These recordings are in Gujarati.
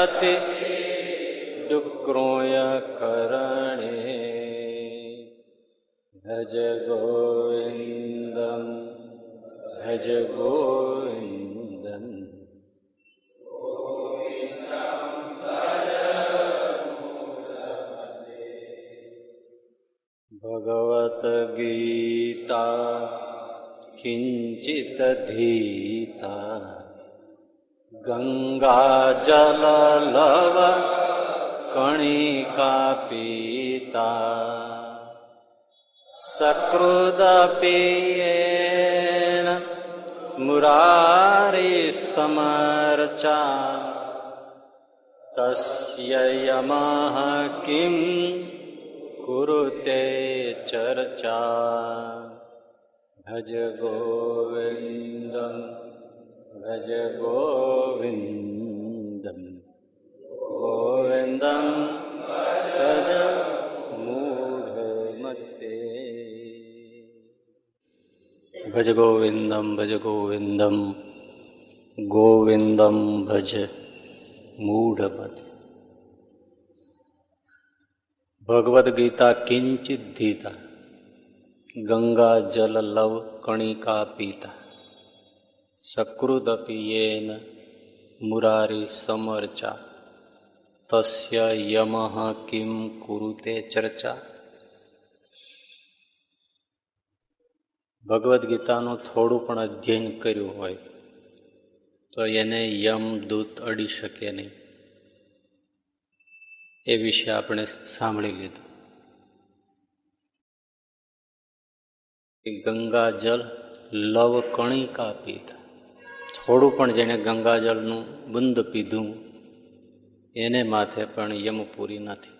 રક્ષતિ ડુક્રોય કરણે ભજ ગોવિંદમ ભજ ગોવિંદમ ભગવત ગીતા કિંચિત ધીતા गङ्गाजललव कणिका पीता। सकृदपी मुरारिसमर्चा तस्य यमः किं कुरुते चर्चा। भज गोविन्दम्। ગોવિંદમ ભજ ગોવિંદમ ગોવિંદમ ભજ મૂઢમતે ભજ ગોવિંદમ ભજ ગોવિંદમ ગોવિંદમ ભજ મૂઢમતે ભગવદ્ ગીતા કિંચિત ધીતા ગંગા જલ લવ કણિકા પીતા સકૃદપિયેન મુરારી સમર્ચા તસ્ય યમઃ કિમ કુરુતે ચર્ચા ભગવદ્ ગીતાનું થોડું પણ અધ્યયન કર્યું હોય, તો એને યમ દૂત અડી શકે નહીં. એ વિશે આપણે સાંભળી લીધું. ગંગાજલ લવ કણિકા પીતા થોડું પણ જેને ગંગાજળનું બુંદ પીધું, એને માથે પણ યમ પૂરી નથી.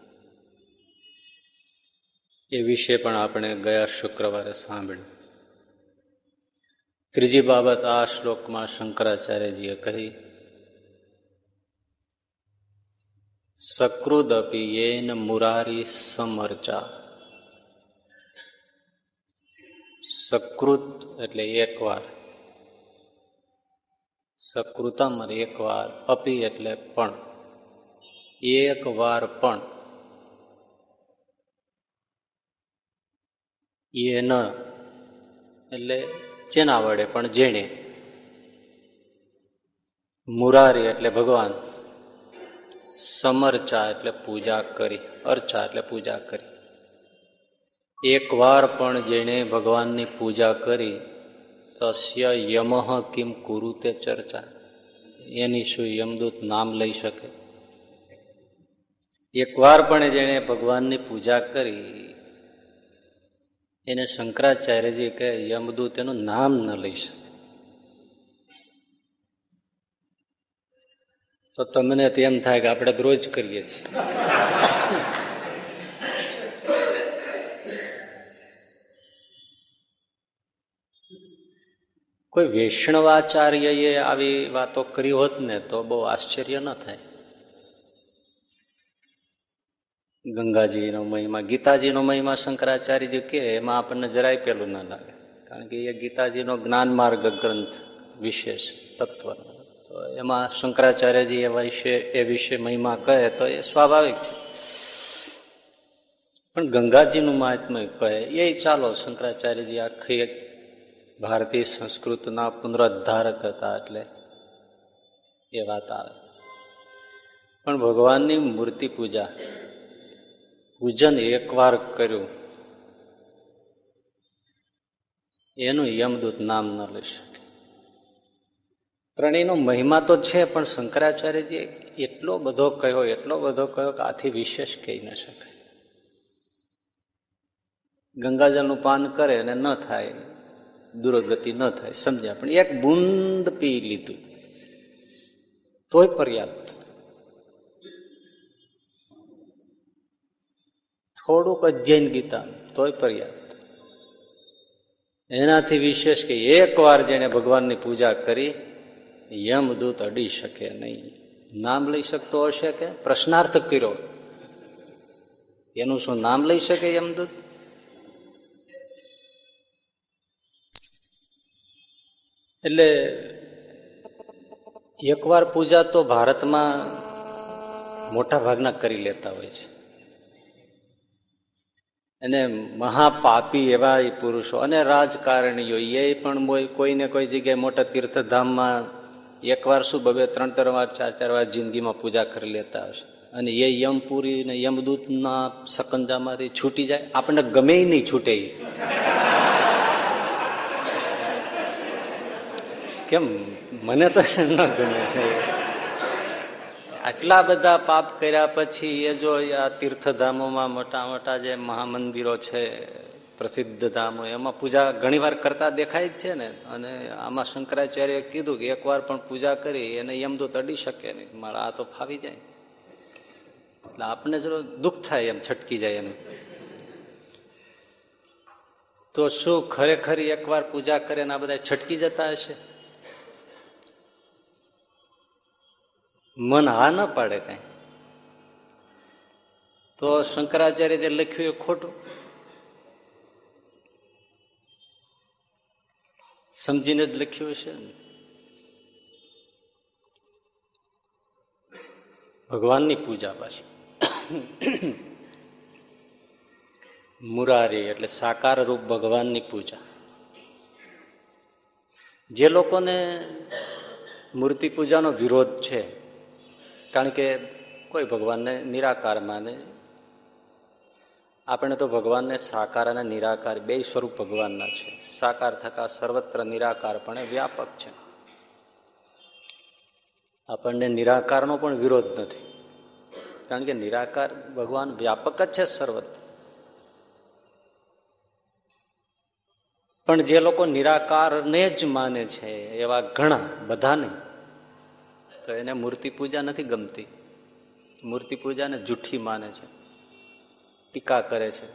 એ વિશે પણ આપણે ગયા શુક્રવારે સાંભળ્યું. ત્રીજી બાબત આ શ્લોકમાં શંકરાચાર્યજીએ કહી, સકૃદપી યેન મુરારી સમર્ચા. સકૃત એટલે એકવાર. સકૃતમ એકવાર અપી એટલે પણ. એક વાર પણ. એ ન એટલે જેના વડે પણ જેણે. મુરારી એટલે ભગવાન. સમર્ચા એટલે પૂજા કરી, અર્ચા એટલે પૂજા કરી. એક વાર પણ જેણે ભગવાનની પૂજા કરી તસ્ય યમઃ કિમ કુરુતે ચર્ચા એની શું યમદૂત નામ લઈ શકે એકવાર પણ જેણે ભગવાનની પૂજા કરી એને શંકરાચાર્યજી કહે યમદૂત એનું નામ ન લઈ શકે તો તમને તેમ થાય કે આપણે તો રોજ કરીએ છીએ કોઈ વૈષ્ણવાચાર્યએ આવી વાતો કરી હોત ને તો બહુ આશ્ચર્ય ન થાય. ગંગાજીનો મહિમા, ગીતાજીનો મહિમા શંકરાચાર્યજી કે, એમાં આપણને જરાય પેલું ના લાગે. કારણ કે એ ગીતાજીનો જ્ઞાન માર્ગ ગ્રંથ, વિશેષ તત્વ. તો એમાં શંકરાચાર્યજી એ વિશે એ વિશે મહિમા કહે તો એ સ્વાભાવિક છે. પણ ગંગાજીનું મહાત્મય કહે એ ચાલો શંકરાચાર્યજી આખી ભારતીય સંસ્કૃતના પુનરુદ્ધારક હતા એટલે એ વાત આવે. પણ ભગવાનની મૂર્તિ પૂજા, પૂજન એકવાર કર્યું, એનું યમદૂત નામ ન લઈ શકે. ત્રણેયનો મહિમા તો છે, પણ શંકરાચાર્યજીએ એટલો બધો કહ્યો, એટલો બધો કહ્યો કે આથી વિશેષ કહી ન શકાય. ગંગાજળનું પાન કરે અને ન થાય. દુરગતિ ન થાય, સમજ્યા? પણ એક બુંદ પી લીધું. તોય પર્યાપ્ત. થોડુંક અધ્યયન ગીતા, તોય પર્યાપ્ત. એનાથી વિશેષ કે એક વાર જેને ભગવાનની પૂજા કરી યમદૂત અડી શકે નહીં. નામ લઈ શકતો હશે કે? પ્રશ્નાર્થ કર્યો. એનું શું નામ લઈ શકે યમદૂત એટલે એકવાર પૂજા તો ભારતમાં મોટા ભાગના કરી લેતા હોય છે. અને મહાપાપી એવા પુરુષો અને રાજકારણીઓ, એ પણ કોઈને કોઈ જગ્યાએ મોટા તીર્થધામમાં એકવાર શું બબે ત્રણ ત્રણ વાર, ચાર ચાર વાર જિંદગીમાં પૂજા કરી લેતા હશે. અને એ યમપુરી ને યમદૂતના સકંજામાંથી છૂટી જાય. આપણને ગમે નહીં છૂટે કેમ? મને તો ન ગમે. આટલા બધા પાપ કર્યા પછી એ જો આ તીર્થધામોમાં મોટા મોટા જે મહામંદિરો છે, પ્રસિદ્ધ ધામો, એમાં પૂજા ઘણી વાર કરતા દેખાય જ છે ને. અને આમાં શંકરાચાર્ય કીધું કે એકવાર પણ પૂજા કરી એને એમ તો તડી શકે નહીં. મારા આ તો ફાવી જાય. એટલે આપણને જો દુઃખ થાય એમ, છટકી જાય એનું તો શું ખરેખર એકવાર પૂજા કરે ને આ બધા છટકી જતા હશે? મન હા ન પાડે કઈ. તો શંકરાચાર્ય જે લખ્યું એ ખોટું. સમજીને જ લખ્યું છે ભગવાનની પૂજા પાછી. મુરારી એટલે સાકાર રૂપ ભગવાનની પૂજા. જે લોકોને મૂર્તિ પૂજાનો વિરોધ છે કારણ કે કોઈ ભગવાનને નિરાકાર માને આપણે તો ભગવાનને સાકાર અને નિરાકાર બે સ્વરૂપ ભગવાનના છે. સાકાર થતા સર્વત્ર નિરાકાર પણ વ્યાપક છે. આપણને નિરાકારનો પણ વિરોધ નથી. કારણ કે નિરાકાર ભગવાન વ્યાપક જ છે સર્વત્ર. પણ જે લોકો નિરાકારને જ માને છે એવા ઘણા બધા નહીં તો એને મૂર્તિ પૂજા નથી ગમતી. મૂર્તિ પૂજાને જૂઠી માને છે. ટીકા કરે છે.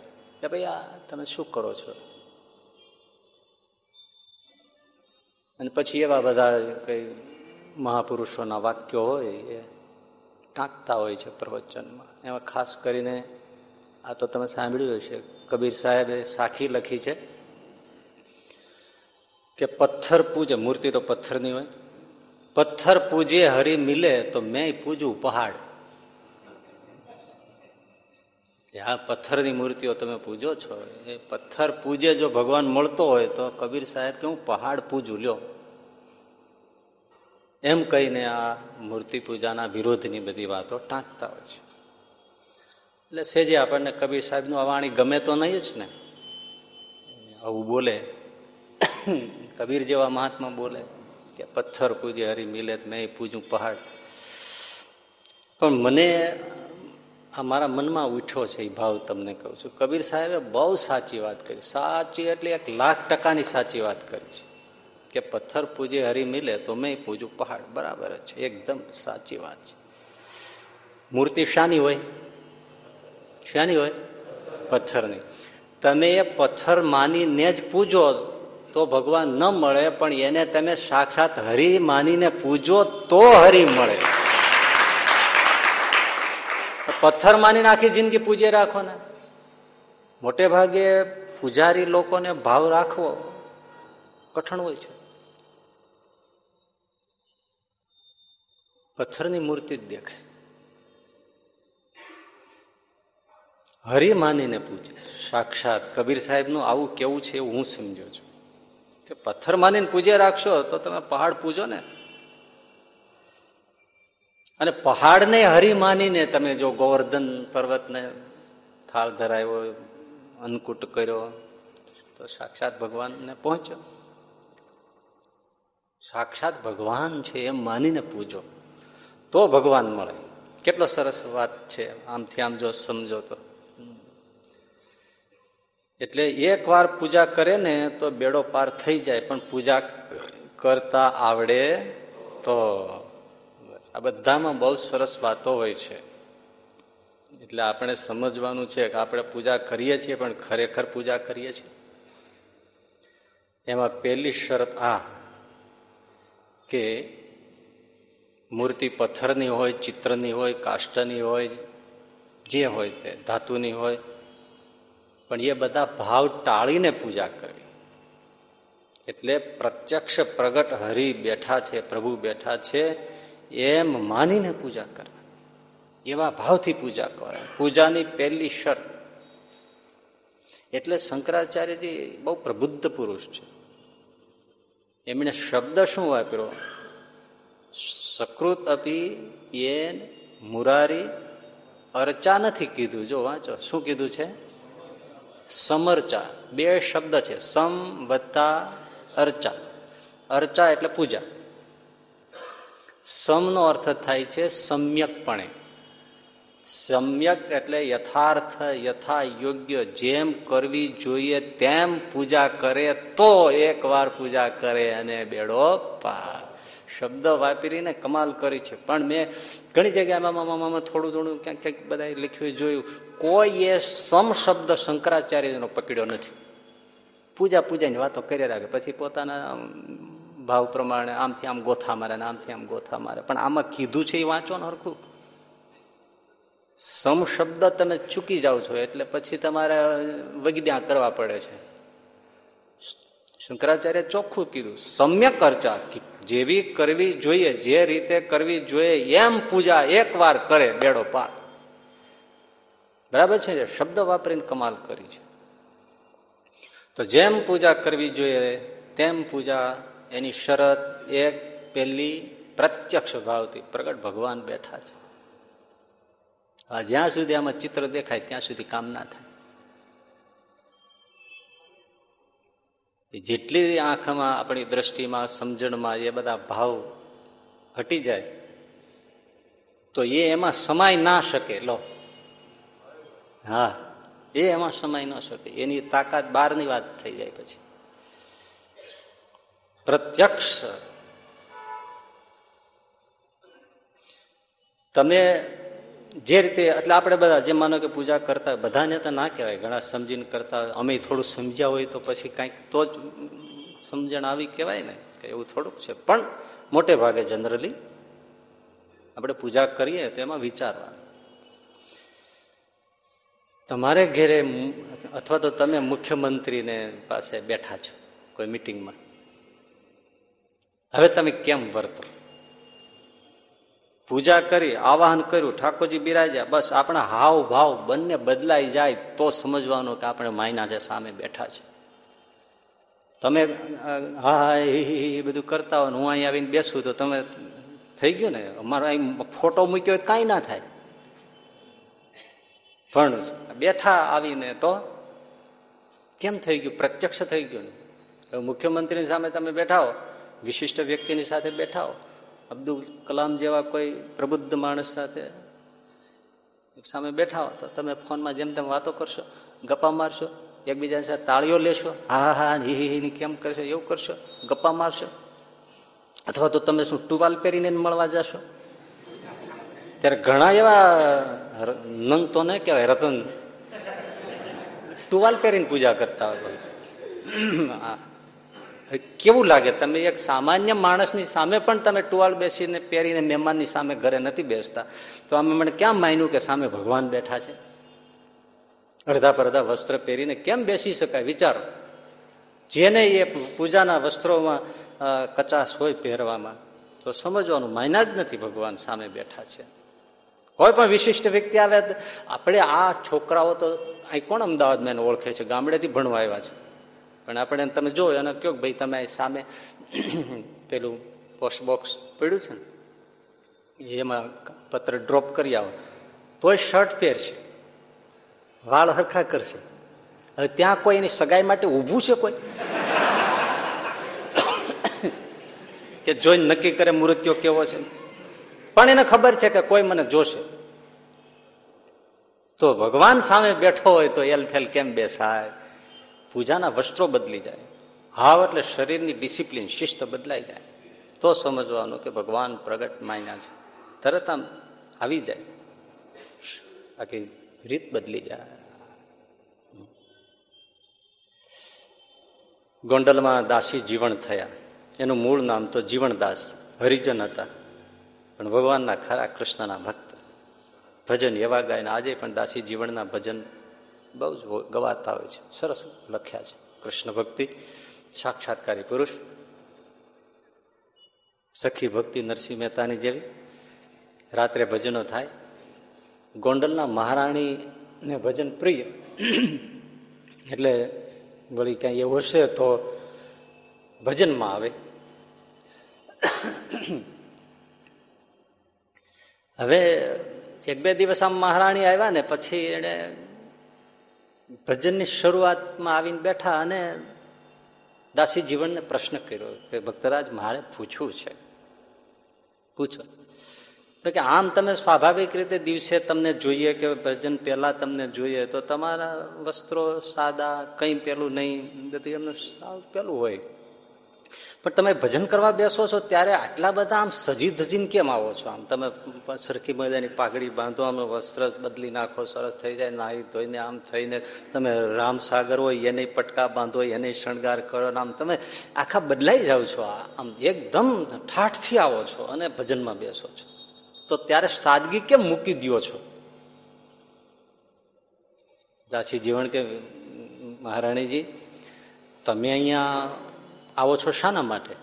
કે ભાઈ, આ તમે શું કરો છો? અને પછી એવા બધા કઈ મહાપુરુષોના વાક્યો હોય, એ ટાંકતા હોય છે પ્રવચનમાં. એમાં ખાસ કરીને આ તો તમે સાંભળ્યું હશે, કબીર સાહેબે સાખી લખી છે કે પથ્થર પૂજે, મૂર્તિ તો પથ્થરની હોય. પથ્થર પૂજે, હરી મિલે, તો મેં પૂજું પહાડ. આ પથ્થરની મૂર્તિઓ તમે પૂજો છો? એ પથ્થર પૂજે જો ભગવાન મળતો હોય, તો કબીર સાહેબ કે હું પહાડ પૂજું, લ્યો. એમ કહીને આ મૂર્તિ પૂજાના વિરોધની બધી વાતો ટાંકતા હોય છે. એટલે સેજે આપણને કબીર સાહેબનું અવાણી ગમે તો નહીં જ ને. આવું બોલે. કબીર જેવા મહાત્મા બોલે. કે પથ્થર પૂજે હરી મિલે મેં પૂજું પહાડ. પણ મને આ મારા મનમાં ઉઠ્યો છે એ ભાવ તમને કહું છું. કબીર સાહેબે બહુ સાચી વાત કરી. સાચી એટલે એક લાખ ટકાની સાચી વાત કરી છે. કે પથ્થર પૂજે હરી મિલે તો મેં પૂજું પહાડ. બરાબર જ છે. એકદમ સાચી વાત છે. મૂર્તિ શાની હોય? શાની હોય? પથ્થરની. તમે એ પથ્થર માનીને જ પૂજો. તો ભગવાન ન મળે, પણ એને તમે સાક્ષાત હરી માનીને પૂજો તો હરી મળે. પથ્થર માનીને આખી જિંદગી પૂજે રાખો ને મોટે ભાગે પૂજારી લોકોને ભાવ રાખવો કઠણ હોય છે. પથ્થરની મૂર્તિ જ દેખાય. હરી માનીને પૂજે. સાક્ષાત કબીર સાહેબનું આવું કેવું છે હું સમજો છું. કે પથ્થર માનીને પૂજે રાખશો તો તમે પહાડ પૂજો ને. અને પહાડને હરી માનીને તમે જો ગોવર્ધન પર્વતને થાળ ધરાવ્યો, અન્નકૂટ કર્યો, તો સાક્ષાત ભગવાનને પહોંચ્યો. સાક્ષાત ભગવાન છે એમ માનીને પૂજો. તો ભગવાન મળે. કેટલો સરસ વાત છે. આમથી આમ જો સમજો તો. એટલે એક વાર પૂજા કરે ને તો બેડો પાર થઈ જાય, પણ પૂજા કરતા આવડે તો. આ બધામાં બહુ સરસ વાતો હોય છે. એટલે આપણે સમજવાનું છે કે આપણે પૂજા કરીએ છીએ, પણ ખરેખર પૂજા કરીએ છીએ. એમાં પહેલી શરત આ કે મૂર્તિ પથ્થરની હોય, ચિત્રની હોય, કાષ્ટની હોય, જે હોય તે, ધાતુની હોય પણ એ બધા ભાવ ટાળીને પૂજા કરવી. એટલે પ્રત્યક્ષ પ્રગટ હરિ બેઠા છે, પ્રભુ બેઠા છે, એમ માનીને પૂજા કરવા. એવા ભાવથી પૂજા કરે પૂજાની પહેલી શરત. એટલે શંકરાચાર્યજી બહુ પ્રબુદ્ધ પુરુષ છે. એમણે શબ્દ શું વાપર્યો? સકૃત અપી એન મુરારી અર્ચા નથી કીધું. જો વાંચો, શું કીધું છે? સમર્ચા. બે શબ્દ છે. સમ, વત્તા, અર્ચા. અર્ચા એટલે પૂજા. સમનો અર્થ થાય છે સમ્યકપણે. સમ્યક એટલે યથાર્થ યથા યોગ્ય જેમ કરવી જોઈએ તેમ પૂજા કરે તો એકવાર પૂજા કરે અને બેડો પાર. શબ્દ વાપરીને કમાલ કરી છે. પણ મેં ઘણી જગ્યાએ મામા થોડું થોડું ક્યાંક ક્યાંક બધા લખ્યું, જોયું. કોઈ એ સમ શબ્દ શંકરાચાર્યનો પકડ્યો નથી. પૂજા, પૂજાની વાતો કરી રાખે. પછી પોતાના ભાવ પ્રમાણે આમથી આમ ગોથા મારે આમથી આમ ગોથા મારે. પણ આમાં કીધું છે એ વાંચો ને હરખું. સમ શબ્દ તમે ચૂકી જાઓ છો એટલે પછી તમારે વગદ્યા કરવા પડે છે. શંકરાચાર્ય ચોખ્ખું કીધું. સમ્યક અર્ચા જેવી કરવી જોઈએ, જે રીતે કરવી જોઈએ, એમ પૂજા એક વાર કરે બેડો પાર. બરાબર છે શબ્દ વાપરીને કમાલ કરી છે. તો જેમ પૂજા કરવી જોઈએ, તેમ પૂજા એની શરત એક પહેલી પ્રત્યક્ષ ભાવથી. પ્રગટ ભગવાન બેઠા છે. જ્યાં સુધી આમાં ચિત્ર દેખાય, ત્યાં સુધી કામ ના થાય. જેટલી આંખમાં આપણી દ્રષ્ટિમાં, સમજણમાં એ બધા ભાવ હટી જાય, તો એ એમાં સમાય ના શકે. લો. હા, એ એમાં સમાય ન શકે. એની તાકાત બહારની વાત થઈ જાય પછી. પ્રત્યક્ષ. તમે જે રીતે, એટલે આપણે બધા જે માનો કે પૂજા કરતા બધાને તો ના કહેવાય, ઘણા સમજીને કરતા અમે થોડું સમજ્યા હોય તો પછી કાંઈક તો જ સમજણ આવી કહેવાય ને, કે એવું થોડુંક છે. પણ મોટે ભાગે જનરલી આપણે પૂજા કરીએ તો એમાં વિચારવાનું. તમારે ઘેરે અથવા તો તમે મુખ્યમંત્રીને પાસે બેઠા છો કોઈ મિટિંગમાં હવે તમે કેમ વર્તો પૂજા કરી, આવાહન કર્યું, ઠાકોરજી બિરાજ્યા. બસ આપણા હાવ ભાવ બંને બદલાઈ જાય તો સમજવાનું કે આપણે માયના છે સામે બેઠા છે. તમે હા એ બધું કરતા હોય હું અહીં આવીને બેસું તો તમે થઈ ગયું ને? અમારો અહીં ફોટો મૂક્યો હોય કાંઈ ના થાય. પણ બેઠા આવીને તો કેમ થઈ ગયું? પ્રત્યક્ષ થઈ ગયું ને? મુખ્યમંત્રીની સામે તમે બેઠા હો, વિશિષ્ટ વ્યક્તિની સાથે બેઠા હો. અબ્દુલ કલામ જેવા કોઈ પ્રબુદ્ધ માણસ સાથે સામે બેઠા હો તો તમે ફોનમાં જેમ તેમ વાતો કરશો, ગપ્પા મારશો, એકબીજાની સાથે તાળીઓ લેશો, હા હા હી કેમ કરશો, એવું કરશો, ગપ્પા મારશો. અથવા તો તમે શું ટુવાલ પહેરીને મળવા જશો? ત્યારે ઘણા એવા નંગ તો ને કહેવાય, રતન. ટુવાલ પહેરીને પૂજા કરતા હોય કેવું લાગે? તમે એક સામાન્ય માણસની સામે પણ તમે ટુવાલ બેસીને પહેરીને મહેમાનની સામે ઘરે નથી બેસતા. તો અમે મને ક્યાં માન્યું કે સામે ભગવાન બેઠા છે? અડધા પર વસ્ત્ર પહેરીને કેમ બેસી શકાય? વિચારો. જેને એ પૂજાના વસ્ત્રોમાં કચાશ હોય પહેરવામાં, તો સમજવાનું માયના જ નથી ભગવાન સામે બેઠા છે. કોઈ પણ વિશિષ્ટ વ્યક્તિ આવે આપણે આ છોકરાઓ તો અહીં કોણ અમદાવાદમાં ઓળખે છે? ગામડેથી ભણવા આવ્યા છે. પણ આપણે તમે જો અને કહો ભાઈ તમે સામે પેલું પોસ્ટ બોક્સ પડ્યું છે ને, એમાં પત્ર ડ્રોપ કરી આવો. તોય શર્ટ પહેરશે વાળ હરખા કરશે. હવે ત્યાં કોઈ એની સગાઈ માટે ઊભું છે કોઈ? કે જોઈને નક્કી કરે મૃત્યુ કેવો છે? પણ એને ખબર છે કે કોઈ મને જોશે. તો ભગવાન સામે બેઠો હોય તો એલ ફેલ કેમ બેસાય? પૂજાના વસ્ત્રો બદલી જાય. હાવ એટલે શરીરની ડિસિપ્લિન, શિસ્ત બદલાઈ જાય. તો સમજવાનું કે ભગવાન પ્રગટ માયના છે. તરત આમ આવી જાય. આખી રીત બદલી જાય. ગોંડલમાં દાસી જીવણ થયા. એનું મૂળ નામ તો જીવણદાસ, હરિજન હતા. પણ ભગવાનના ખરા કૃષ્ણના ભક્ત. ભજન એવા ગાયને, આજે પણ દાસી જીવનના ભજન બહુ જ ગવાતા હોય છે. સરસ લખ્યા છે. કૃષ્ણ ભક્તિ, સાક્ષાત્કારી પુરુષ, સખી ભક્તિ નરસિંહ મહેતાની જેવી. રાત્રે ભજનો થાય. ગોંડલના મહારાણીને ભજન પ્રિય. એટલે વળી ક્યાંય એવું હશે તો ભજનમાં આવે. હવે એક બે દિવસ આમ મહારાણી આવ્યા ને પછી એને ભજનની શરૂઆતમાં આવીને બેઠા અને દાસી જીવનને પ્રશ્ન કર્યો કે, ભક્તરાજ, મારે પૂછવું છે. પૂછો. તો કે, આમ તમે સ્વાભાવિક રીતે દિવસે તમને જોઈએ કે ભજન પહેલા તમને જોઈએ, તો તમારા વસ્ત્રો સાદા, કંઈ પેલું નહીં? બધું એમનું પેલું હોય. પણ તમે ભજન કરવા બેસો છો ત્યારે આટલા બધા આમ સજી ધજીને કેમ આવો છો? આમ તમે સરખી મજાની પાઘડી બાંધો, આમ વસ્ત્ર બદલી નાખો, સરસ થઈ જાય, નાહી ધોઈને આમ થઈને તમે રામ સાગર હોય, એને પટકા બાંધો, એને શણગાર કરો આમ તમે આખા બદલાઈ જાઓ છો. આમ એકદમ ઠાઠથી આવો છો અને ભજનમાં બેસો છો. તો ત્યારે સાદગી કેમ મૂકી દો છો? દાસી જીવન કે મહારાણીજી, તમે અહીંયા આવો છો શાના માટે?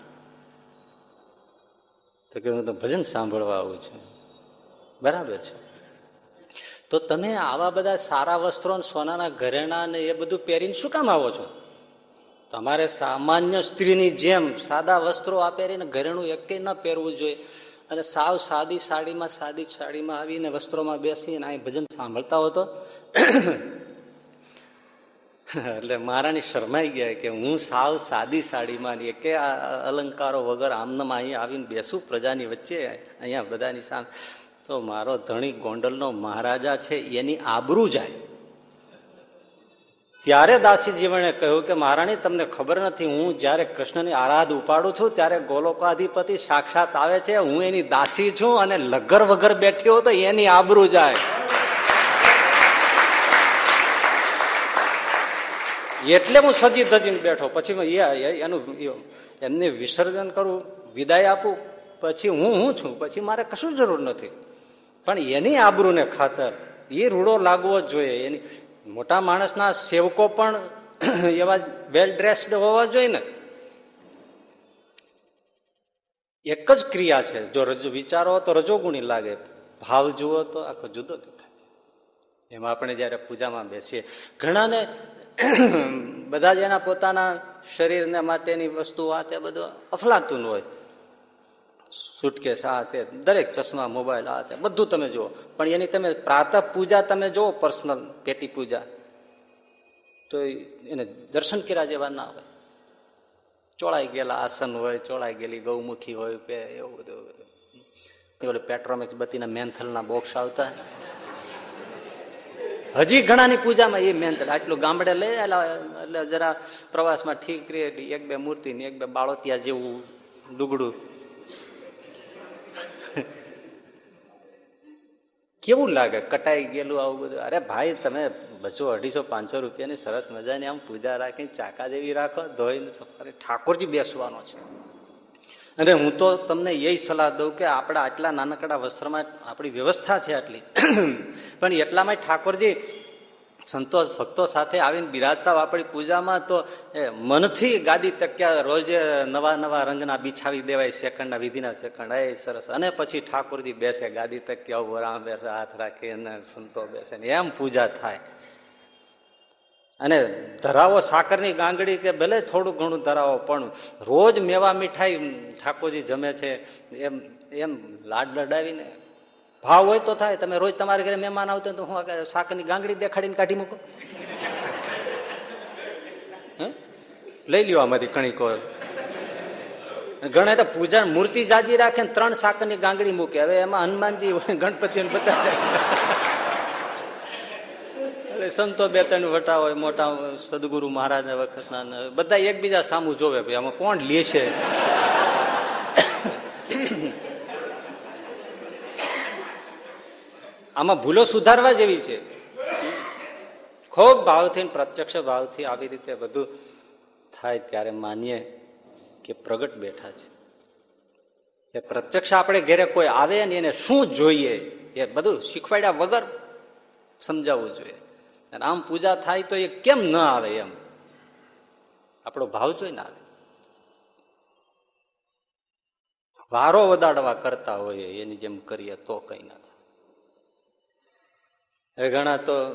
તો કે હું તો ભજન સાંભળવા આવું છું. બરાબર છે. તો તમે આવા બધા સારા વસ્ત્રો સોનાના ઘરેણા ને એ બધું પહેરીને શું કામ આવો છો? તમારે સામાન્ય સ્ત્રીની જેમ સાદા વસ્ત્રો આ પહેરીને ઘરેણું એકે ન પહેરવું જોઈએ. અને સાવ સાદી સાડીમાં સાદી સાડીમાં આવીને વસ્ત્રોમાં બેસીને અહીં ભજન સાંભળતા હો તો. એટલે મહારાણી શરમાઈ ગયા કે હું સાવ સાદી સાડીમાં કે અલંકારો વગર આમનામાં અહીં આવીને બેસું, પ્રજાની વચ્ચે અહીંયા બધાની સામે. તો મારો ધણી ગોંડલનો મહારાજા છે, એની આબરૂ જાય. ત્યારે દાસી જીવણે કહ્યું કે મહારાણી, તમને ખબર નથી, હું જ્યારે કૃષ્ણની આરાધ ઉપાડું છું, ત્યારે ગોલોકાધિપતિ સાક્ષાત આવે છે, હું એની દાસી છું અને લગર વગર બેઠી હો તો એની આબરૂ જાય. એટલે હું સજી ધજીને બેઠો. પછી એનું એમને વિસર્જન કરું, વિદાય આપું. પછી હું હું છું? પછી મારે કશું જરૂર નથી. પણ એની આબરૂને ખાતર, એ રૂડો લાગવો જ જોઈએ. એની, મોટા માણસના સેવકો પણ એવા વેલ ડ્રેસ્ડ હોવા જોઈએ ને. એક જ ક્રિયા છે. જો રજો, વિચારો તો રજોગુણી લાગે. ભાવ જુઓ તો આખો જુદો દેખાય. એમાં આપણે જયારે પૂજામાં બેસીએ, ઘણાને બધા જ એના પોતાના શરીરને માટેની વસ્તુ આ તે બધું અફલાતું હોય. સુટકેસ આ તે, દરેક ચશ્મા, મોબાઈલ, આ તે, બધું તમે જુઓ. પણ એની તમે પ્રાતઃ પૂજા તમે જુઓ, પર્સનલ પેટી પૂજા. તો એને દર્શન કર્યા જેવા ના હોય. ચોળાઈ ગયેલા આસન હોય, ચોળાઈ ગયેલી ગૌમુખી હોય એવું બધું. પેટ્રોમેક્સ બત્તીના મેન્થલના બોક્સ આવતા. હજી ઘણાની પૂજામાં એ મેન આટલું ગામડે લઈ એટલે જરા પ્રવાસમાં ઠીક રે એક બે મૂર્તિ ને એક બે બાળોતિયા જેવું ડુગડું કેવું લાગે? કટાઈ ગયેલું આવું બધું? અરે ભાઈ, તમે બસો અઢીસો, પાંચસો રૂપિયાની સરસ મજાની આમ પૂજા રાખીને ચાકા જેવી રાખો, ધોઈને ઠાકોરજી બેસવાનો છે. અને હું તો તમને એ સલાહ દઉં કે આપણા આટલા નાનકડા વસ્ત્રમાં આપણી વ્યવસ્થા છે આટલી. પણ એટલામાં ઠાકોરજી સંતોષ ભક્તો સાથે આવીને બિરાજતા આપણી પૂજામાં તો મનથી ગાદી તક્યા રોજે નવા નવા રંગના બિછાવી દેવાય સેકન્ડના વિધિના સેકન્ડ એ સરસ. અને પછી ઠાકોરજી બેસે ગાદી તક્યા ઊભો રામ બેસે, હાથ રાખી અને સંતો બેસે એમ પૂજા થાય. અને ધરાવો સાકરની ગાંગડી કે ભલે થોડું ઘણું ધરાવો, પણ રોજ મેવા મીઠાઈ ઠાકોરજી જમે છે, એમ એમ લાડ લડાવીને. ભાવ હોય તો થાય, તમે રોજ તમારા ઘરે મહેમાન આવતો તો હું સાકરની ગાંગડી દેખાડીને કાઢી મૂકો? લઈ લ્યો આમાંથી કણીકો ઘણા તો પૂજા મૂર્તિ જાજી રાખે ત્રણ સાકરની ગાંગડી મૂકે. હવે એમાં હનુમાનજી, ગણપતિ બધા એટલે સંતો બે ત્રણ વટા હોય, મોટા સદગુરુ મહારાજ વખતના બધા એકબીજા સામું જોવે ભાઈ, આમાં કોણ લે છે? આમાં ભૂલો સુધારવા જેવી છે. ખૂબ ભાવથી પ્રત્યક્ષ ભાવથી આવી રીતે બધું થાય ત્યારે માનીએ કે પ્રગટ બેઠા છે. એ પ્રત્યક્ષ આપણે ઘેરે કોઈ આવે ને એને શું જોઈએ, એ બધું શીખવાડ્યા વગર સમજાવવું જોઈએ. અને આમ પૂજા થાય તો એ કેમ ન આવે એમ? આપણો ભાવ જોઈ ના આવે. વારો વદાડવા કરતા હોઈએ એની જેમ કરીએ તો કઈ ના થાય. ઘણા તો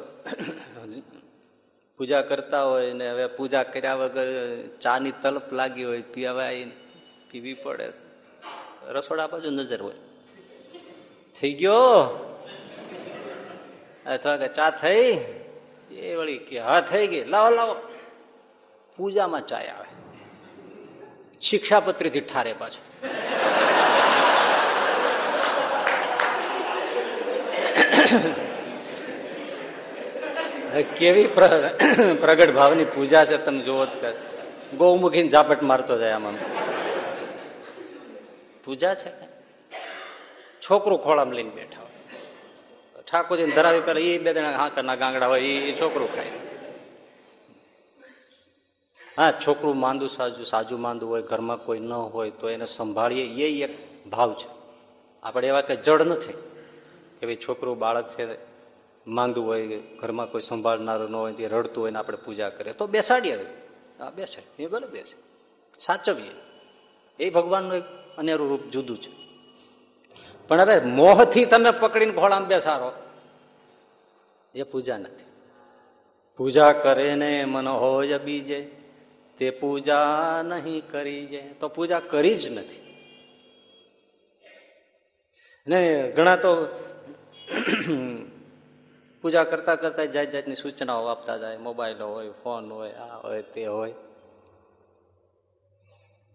પૂજા કરતા હોય ને હવે પૂજા કર્યા વગર ચાની તલપ લાગી હોય, પીવાય પીવી પડે. રસોડા બાજુ નજર હોય. થઈ ગયો? અથવા કે ચા થઈ? એ વળી કે, હા, થઈ ગઈ. લાવો લાવો. પૂજામાં ચાય આવે. શિક્ષાપત્રીથી ઠારે પાછું. કેવી પ્રગટ ભાવની પૂજા છે તમે જોવો જ ગૌમુખી ઝાપટ મારતો જાય આમાં પૂજા છે છોકરું ખોળામાં લઈને બેઠા હોય ઠાકોરજી ધરાવી પેલા એ બે જણા હાકરના ગાંગડા હોય એ છોકરું ખાય. હા, છોકરું માંદું સાજુ સાજુ માંદું હોય, ઘરમાં કોઈ ન હોય તો એને સંભાળીએ, એ એક ભાવ છે. આપણે એવા કે જડ નથી કે ભાઈ છોકરું બાળક છે, માંદું હોય, ઘરમાં કોઈ સંભાળનારું ન હોય, તે રડતું હોય ને આપણે પૂજા કરીએ, તો બેસાડીએ. હા, બેસે, એ ભલે બેસે. સાચવીએ. એ ભગવાનનું એક અનેરું રૂપ જુદું છે. પણ હવે મોહથી તમે પકડીને ઘોડામાં બેસારો એ પૂજા નથી. પૂજા કરે ને મન હોય બીજે, તે પૂજા નહીં કરી જાય તો પૂજા કરી જ નથી. ને ઘણા તો પૂજા કરતા કરતા જાત જાતની સૂચનાઓ આપતા જાય. મોબાઈલ હોય, ફોન હોય, આ હોય, તે હોય.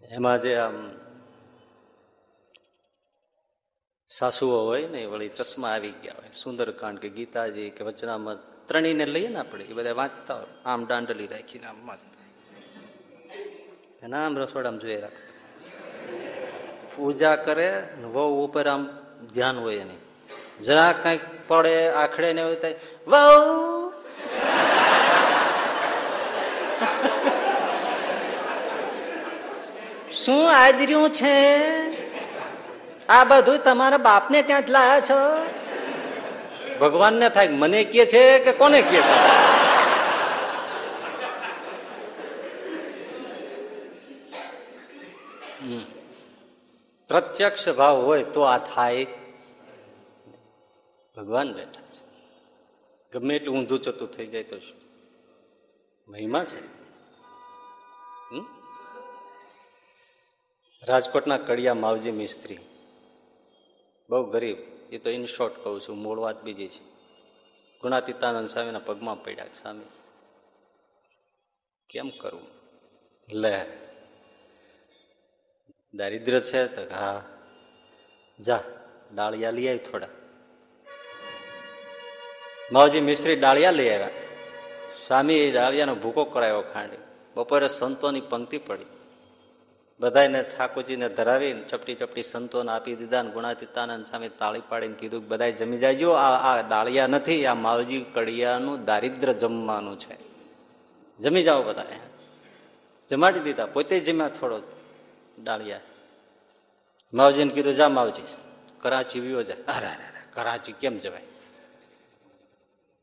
એમાં જે આમ સાસુઓ હોય ને વળી ચશ્મા આવી ગયા હોય. સુંદરકાંડ કે ગીતાજી કે વચનામત, ત્રણેયને લઈએ ને આપણે એ બધા વાંચતા હોય. આમ દાંડલી રાખીને આમ એના આમ રસોડામાં જોઈ રાખતા પૂજા કરે વહુ ઉપર આમ ધ્યાન હોય એની. જરા કંઈક પડે, આખડે ને એવું થાય, વહુ! શું આદર્યું છે? આ બધું તમારા બાપને ત્યાં જ લાયા છો? ભગવાનને થાય, મને કે છે કે કોને કે છે? પ્રત્યક્ષ ભાવ હોય તો આ થાય. ભગવાન બેઠા છે. ગમે એટલું ઊંધું ચતું થઈ જાય તો શું? મહિમા છે. રાજકોટના કડિયા માવજી મિસ્ત્રી. બહુ ગરીબ. એ તો ઇન શોર્ટ કહું છું, મૂળ વાત બીજી છે. ગુણાતીતાનંદ સ્વામીના પગમાં પડ્યા સ્વામી. કેમ કરવું લે. દારિદ્ર છે તો હા. જા, ડાળિયા લઈ આવી થોડા. માવજી મિશ્રી ડાળિયા લઈ આવ્યા. સ્વામી ડાળિયાનો ભૂકો કરાયો ખાંડી. બપોરે સંતોની પંક્તિ પડી. બધાને ઠાકોરજીને ધરાવીને ચપટી ચપટી સંતોને આપી દીધા ને ગુણાતીતાનંદ સામે તાળી પાડીને કીધું કે બધા જમી જાયજો આ આ ડાળિયા નથી, આ માવજી કડિયાનું દારિદ્ર જમવાનું છે. જમી જાઓ બધા જમાડી દીધા, પોતે જમ્યા થોડો ડાળિયા. માવજીને કીધું, જા માવજી, કરાચી વિયો જાય અરે અરે કરાચી કેમ જવાય?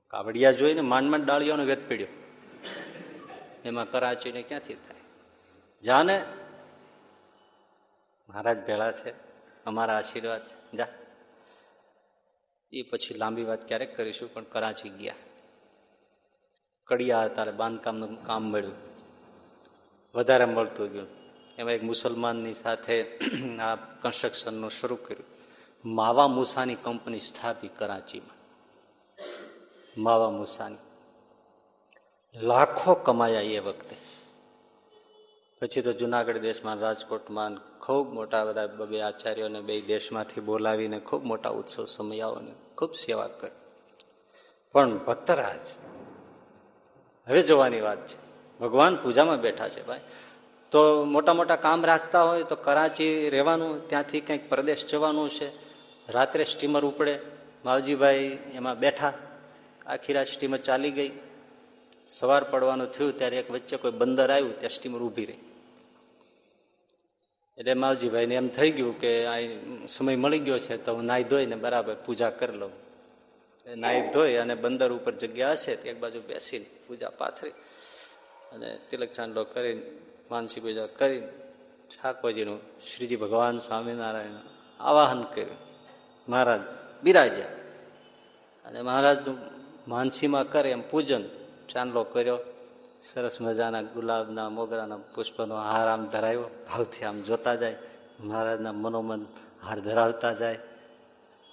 કાવડિયા જોઈને માંડ માંડ ડાળિયાનો વેત પીડ્યો. એમાં કરાચીને ક્યાંથી થાય? જાને મહારાજ ભેળા છે, અમારા આશીર્વાદ છે. જા. એ પછી લાંબી વાત ક્યારેક કરીશું, પણ કરાચી ગયા. કડિયા તારે બાંધકામનું કામ મળ્યું. વધારે મળતું ગયું. એમાં એક મુસલમાનની સાથે આ કન્સ્ટ્રક્શનનું શરૂ કર્યું. માવા મૂસાની કંપની સ્થાપી કરાચીમાં. માવા મૂસાની. લાખો કમાયા એ વખતે. પછી તો જુનાગઢ દેશમાં, રાજકોટમાં ખૂબ મોટા બધા બે આચાર્યોને બે દેશમાંથી બોલાવીને ખૂબ મોટા ઉત્સવ સમયાઓને ખૂબ સેવા કરી. પણ ભક્તરાજ, હવે જોવાની વાત છે. ભગવાન પૂજામાં બેઠા છે ભાઈ. તો મોટા મોટા કામ રાખતા હોય તો કરાચી રહેવાનું, ત્યાંથી કંઈક પ્રદેશ જવાનું છે. રાત્રે સ્ટીમર ઉપડે. માવજીભાઈ એમાં બેઠા. આખી રાત સ્ટીમર ચાલી ગઈ. સવાર પડવાનું થયું ત્યારે એક વચ્ચે કોઈ બંદર આવ્યું, ત્યાં સ્ટીમર ઊભી રહી. એટલે માવજીભાઈને એમ થઈ ગયું કે આ સમય મળી ગયો છે તો હું નાહી ધોઈને બરાબર પૂજા કરી લઉં. નાહી ધોઈ અને બંદર ઉપર જગ્યા હશે એક બાજુ બેસીને પૂજા પાથરી અને તિલક ચાંદલો કરીને, માનસી પૂજા કરી ઠાકોરજીનું શ્રીજી ભગવાન સ્વામિનારાયણ આવાહન કર્યું. મહારાજ બિરાજ્યા. અને મહારાજનું માનસીમાં કરે એમ પૂજન ચાંદલો કર્યો. સરસ મજાના ગુલાબના મોગરાના પુષ્પનો હાર આમ ધરાવ્યો ભાવથી આમ જોતા જાય. મહારાજના મનોમન હાર ધરાવતા જાય.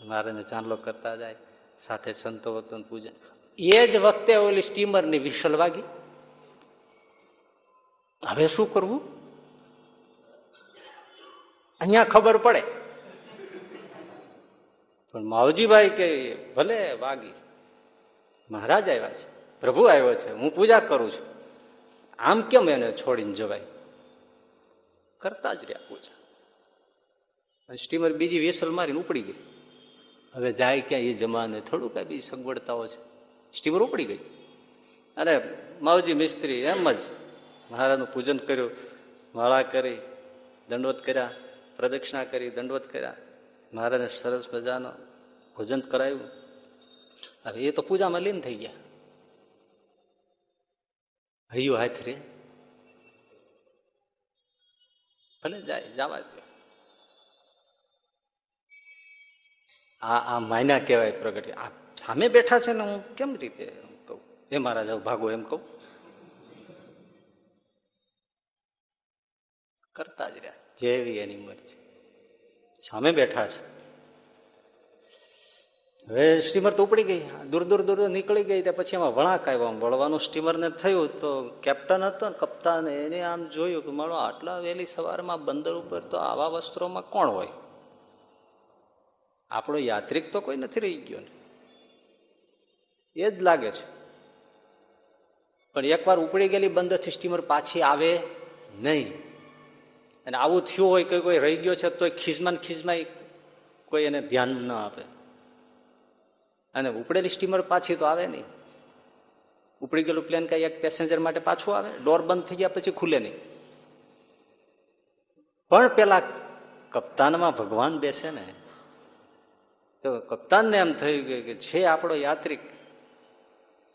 મહારાજને ચાંદલો કરતા જાય. સાથે સંતો વતન પૂજન. એ જ વખતે ઓલી સ્ટીમરની વિશલ વાગી. હવે શું કરવું? અહીંયા ખબર પડે. પણ માવજીભાઈ કે ભલે વાગી. મહારાજ આવ્યા છે. પ્રભુ આવ્યો છે. હું પૂજા કરું છું. આમ કેમ એને છોડીને જવાય? કરતા જ રહ્યા પૂજા સ્ટીમર બીજી વેસલ મારીને ઉપડી ગઈ. હવે જાય ક્યાં એ જમાને? થોડું કાંઈ બીજી સગવડતાઓ છે. સ્ટીમર ઉપડી ગઈ. અને માવજી મિસ્ત્રી, એમ જ. મહારાજનું પૂજન કર્યું, માળા કરી, દંડવત કર્યા, પ્રદક્ષિણા કરી, દંડવત કર્યા. મહારાજને સરસ મજાનો ભોજન કરાયું હવે એ તો પૂજામાં લીન થઈ ગયા. હૈયું હાથ રે. ભલે જાય, જવા દે. આ આ માયના કહેવાય પ્રગટ. આ સામે બેઠા છે ને હું કેમ રીતે કહું? એ મારા જાવ ભાગો એમ કહું? કરતા જ રહ્યા, જેવી એની મરજી. સામે બેઠા છે. હવે સ્ટીમર તો ઉપડી ગઈ. દૂર દૂર દૂર નીકળી ગઈ ત્યાં પછી એમાં વળાંક આવ્યો. વળવાનું સ્ટીમરને થયું તો કેપ્ટન હતો ને કપ્તાન એને આમ જોયું કે મારો આટલા વહેલી સવારમાં બંદર ઉપર તો આવા વસ્ત્રોમાં કોણ હોય? આપણો યાત્રિક તો કોઈ નથી રહી ગયો ને. એ જ લાગે છે. પણ એકવાર ઉપડી ગયેલી બંદરથી સ્ટીમર પાછી આવે નહીં. અને આવું થયું હોય કે કોઈ રહી ગયો છે તો ખીજમાં ખીજમાં કોઈ એને ધ્યાન ન આપે. અને ઉપડેલી સ્ટીમર પાછી તો આવે નહીં. ઉપડી ગયેલું પ્લેન કઈ એક પેસેન્જર માટે પાછું આવે? ડોર બંધ થઈ ગયા પછી ખુલે નહીં. પણ પેલા કપ્તાનમાં ભગવાન બેસે ને. તો કપ્તાનને એમ થયું કે છે આપણો યાત્રિક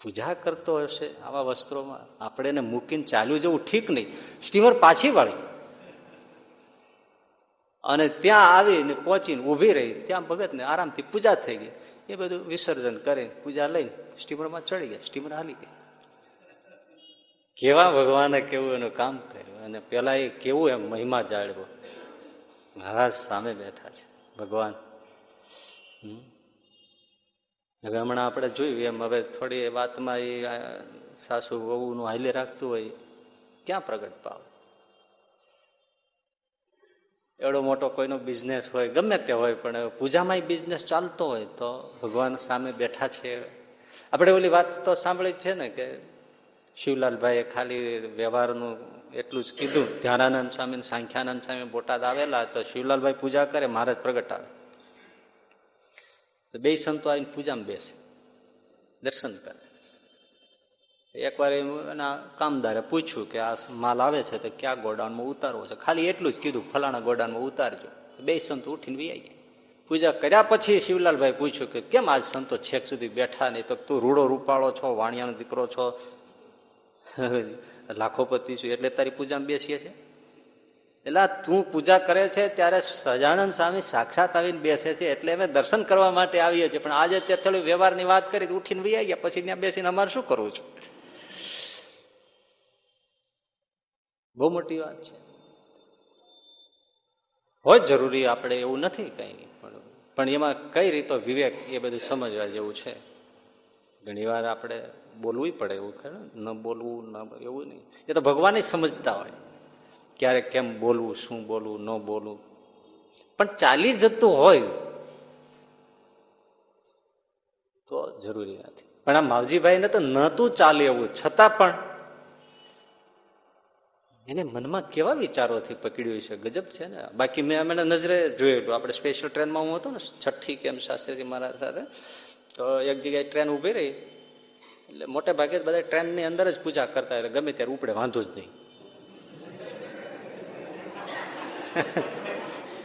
પૂજા કરતો હશે આવા વસ્ત્રોમાં, આપણે એને મૂકીને ચાલ્યું જવું ઠીક નહીં. સ્ટીમર પાછી વાળી. અને ત્યાં આવીને પહોંચીને ઊભી રહી. ત્યાં ભગતને આરામથી પૂજા થઈ ગઈ. એ બધું વિસર્જન કરીને પૂજા લઈને સ્ટીમરમાં ચડી ગયા, સ્ટીમર હાલી ગઈ. કેવા ભગવાને કેવું એનું કામ કર્યું? અને પેલા એ કેવું એમ મહિમા જાળવો મહારાજ સામે બેઠા છે. ભગવાન હવે હમણાં આપણે જોયું એમ, હવે થોડી વાતમાં એ સાસુ વહુનું હાલે રાખતું હોય, ક્યાં પ્રગટ પાવ? એવડો મોટો કોઈનો બિઝનેસ હોય, ગમે તે હોય, પણ પૂજામાં બિઝનેસ ચાલતો હોય તો ભગવાન સામે બેઠા છે. આપણે ઓલી વાત તો સાંભળી છે ને કે શિવલાલભાઈએ ખાલી વ્યવહારનું એટલું જ કીધું. ધ્યાનાનંદ સ્વામી સાંખ્યાનંદ સ્વામી બોટાદ આવેલા તો શિવલાલભાઈ પૂજા કરે, મહારાજ પ્રગટ આવે. તો બે સંતો આવીને પૂજામાં બેસે, દર્શન કરે. એકવાર એના કામદારે પૂછ્યું કે આ માલ આવે છે તો ક્યાં ગોડાઉનમાં ઉતારવો છે? ખાલી એટલું જ કીધું, ફલાણા ગોડાઉનમાં ઉતારજો. બે સંતો ઉઠીને વી ગયા. પૂજા કર્યા પછી શિવલાલભાઈ પૂછ્યું કે, કેમ આજ સંતો છેક સુધી બેઠા નહીં? તો તું રૂડો રૂપાળો છો, વાણિયાનો દીકરો છો? લાખોપતિ છું, એટલે તારી પૂજામાં બેસીએ છે એટલે તું પૂજા કરે છે ત્યારે સજાનંદ સ્વામી સાક્ષાત આવીને બેસે છે, એટલે અમે દર્શન કરવા માટે આવીએ છીએ. પણ આજે ત્યાં થોડી વ્યવહારની વાત કરી ઉઠીને વી ગયા. પછી ત્યાં બેસીને અમારે શું કરવું છું? બહુ મોટી વાત છે. હોય જરૂરી આપણે એવું નથી કઈ પણ એમાં કઈ રીતો વિવેક એ બધું સમજવા જેવું છે. ઘણી વાર આપણે બોલવું પડે એવું ખરે ન? બોલવું, ન એવું નહીં. એ તો ભગવાન સમજતા હોય. ક્યારે કેમ બોલવું, શું બોલવું, ન બોલવું. પણ ચાલી જતું હોય તો જરૂરી નથી. પણ આ માવજીભાઈને તો નહોતું ચાલે એવું. છતાં પણ એને મનમાં કેવા વિચારોથી પકડ્યું છે? ગજબ છે ને. બાકી મેં અમે નજરે જોયેલું આપણે સ્પેશિયલ ટ્રેનમાં હું હતો ને, છઠ્ઠી કેમ શાસ્ત્રીજી મારા સાથે, તો એક જગ્યાએ ટ્રેન ઊભી રહી. એટલે મોટે ભાગે બધા ટ્રેનની અંદર જ પૂજા કરતા એટલે ગમે ત્યારે ઉપડે, વાંધો જ નહીં.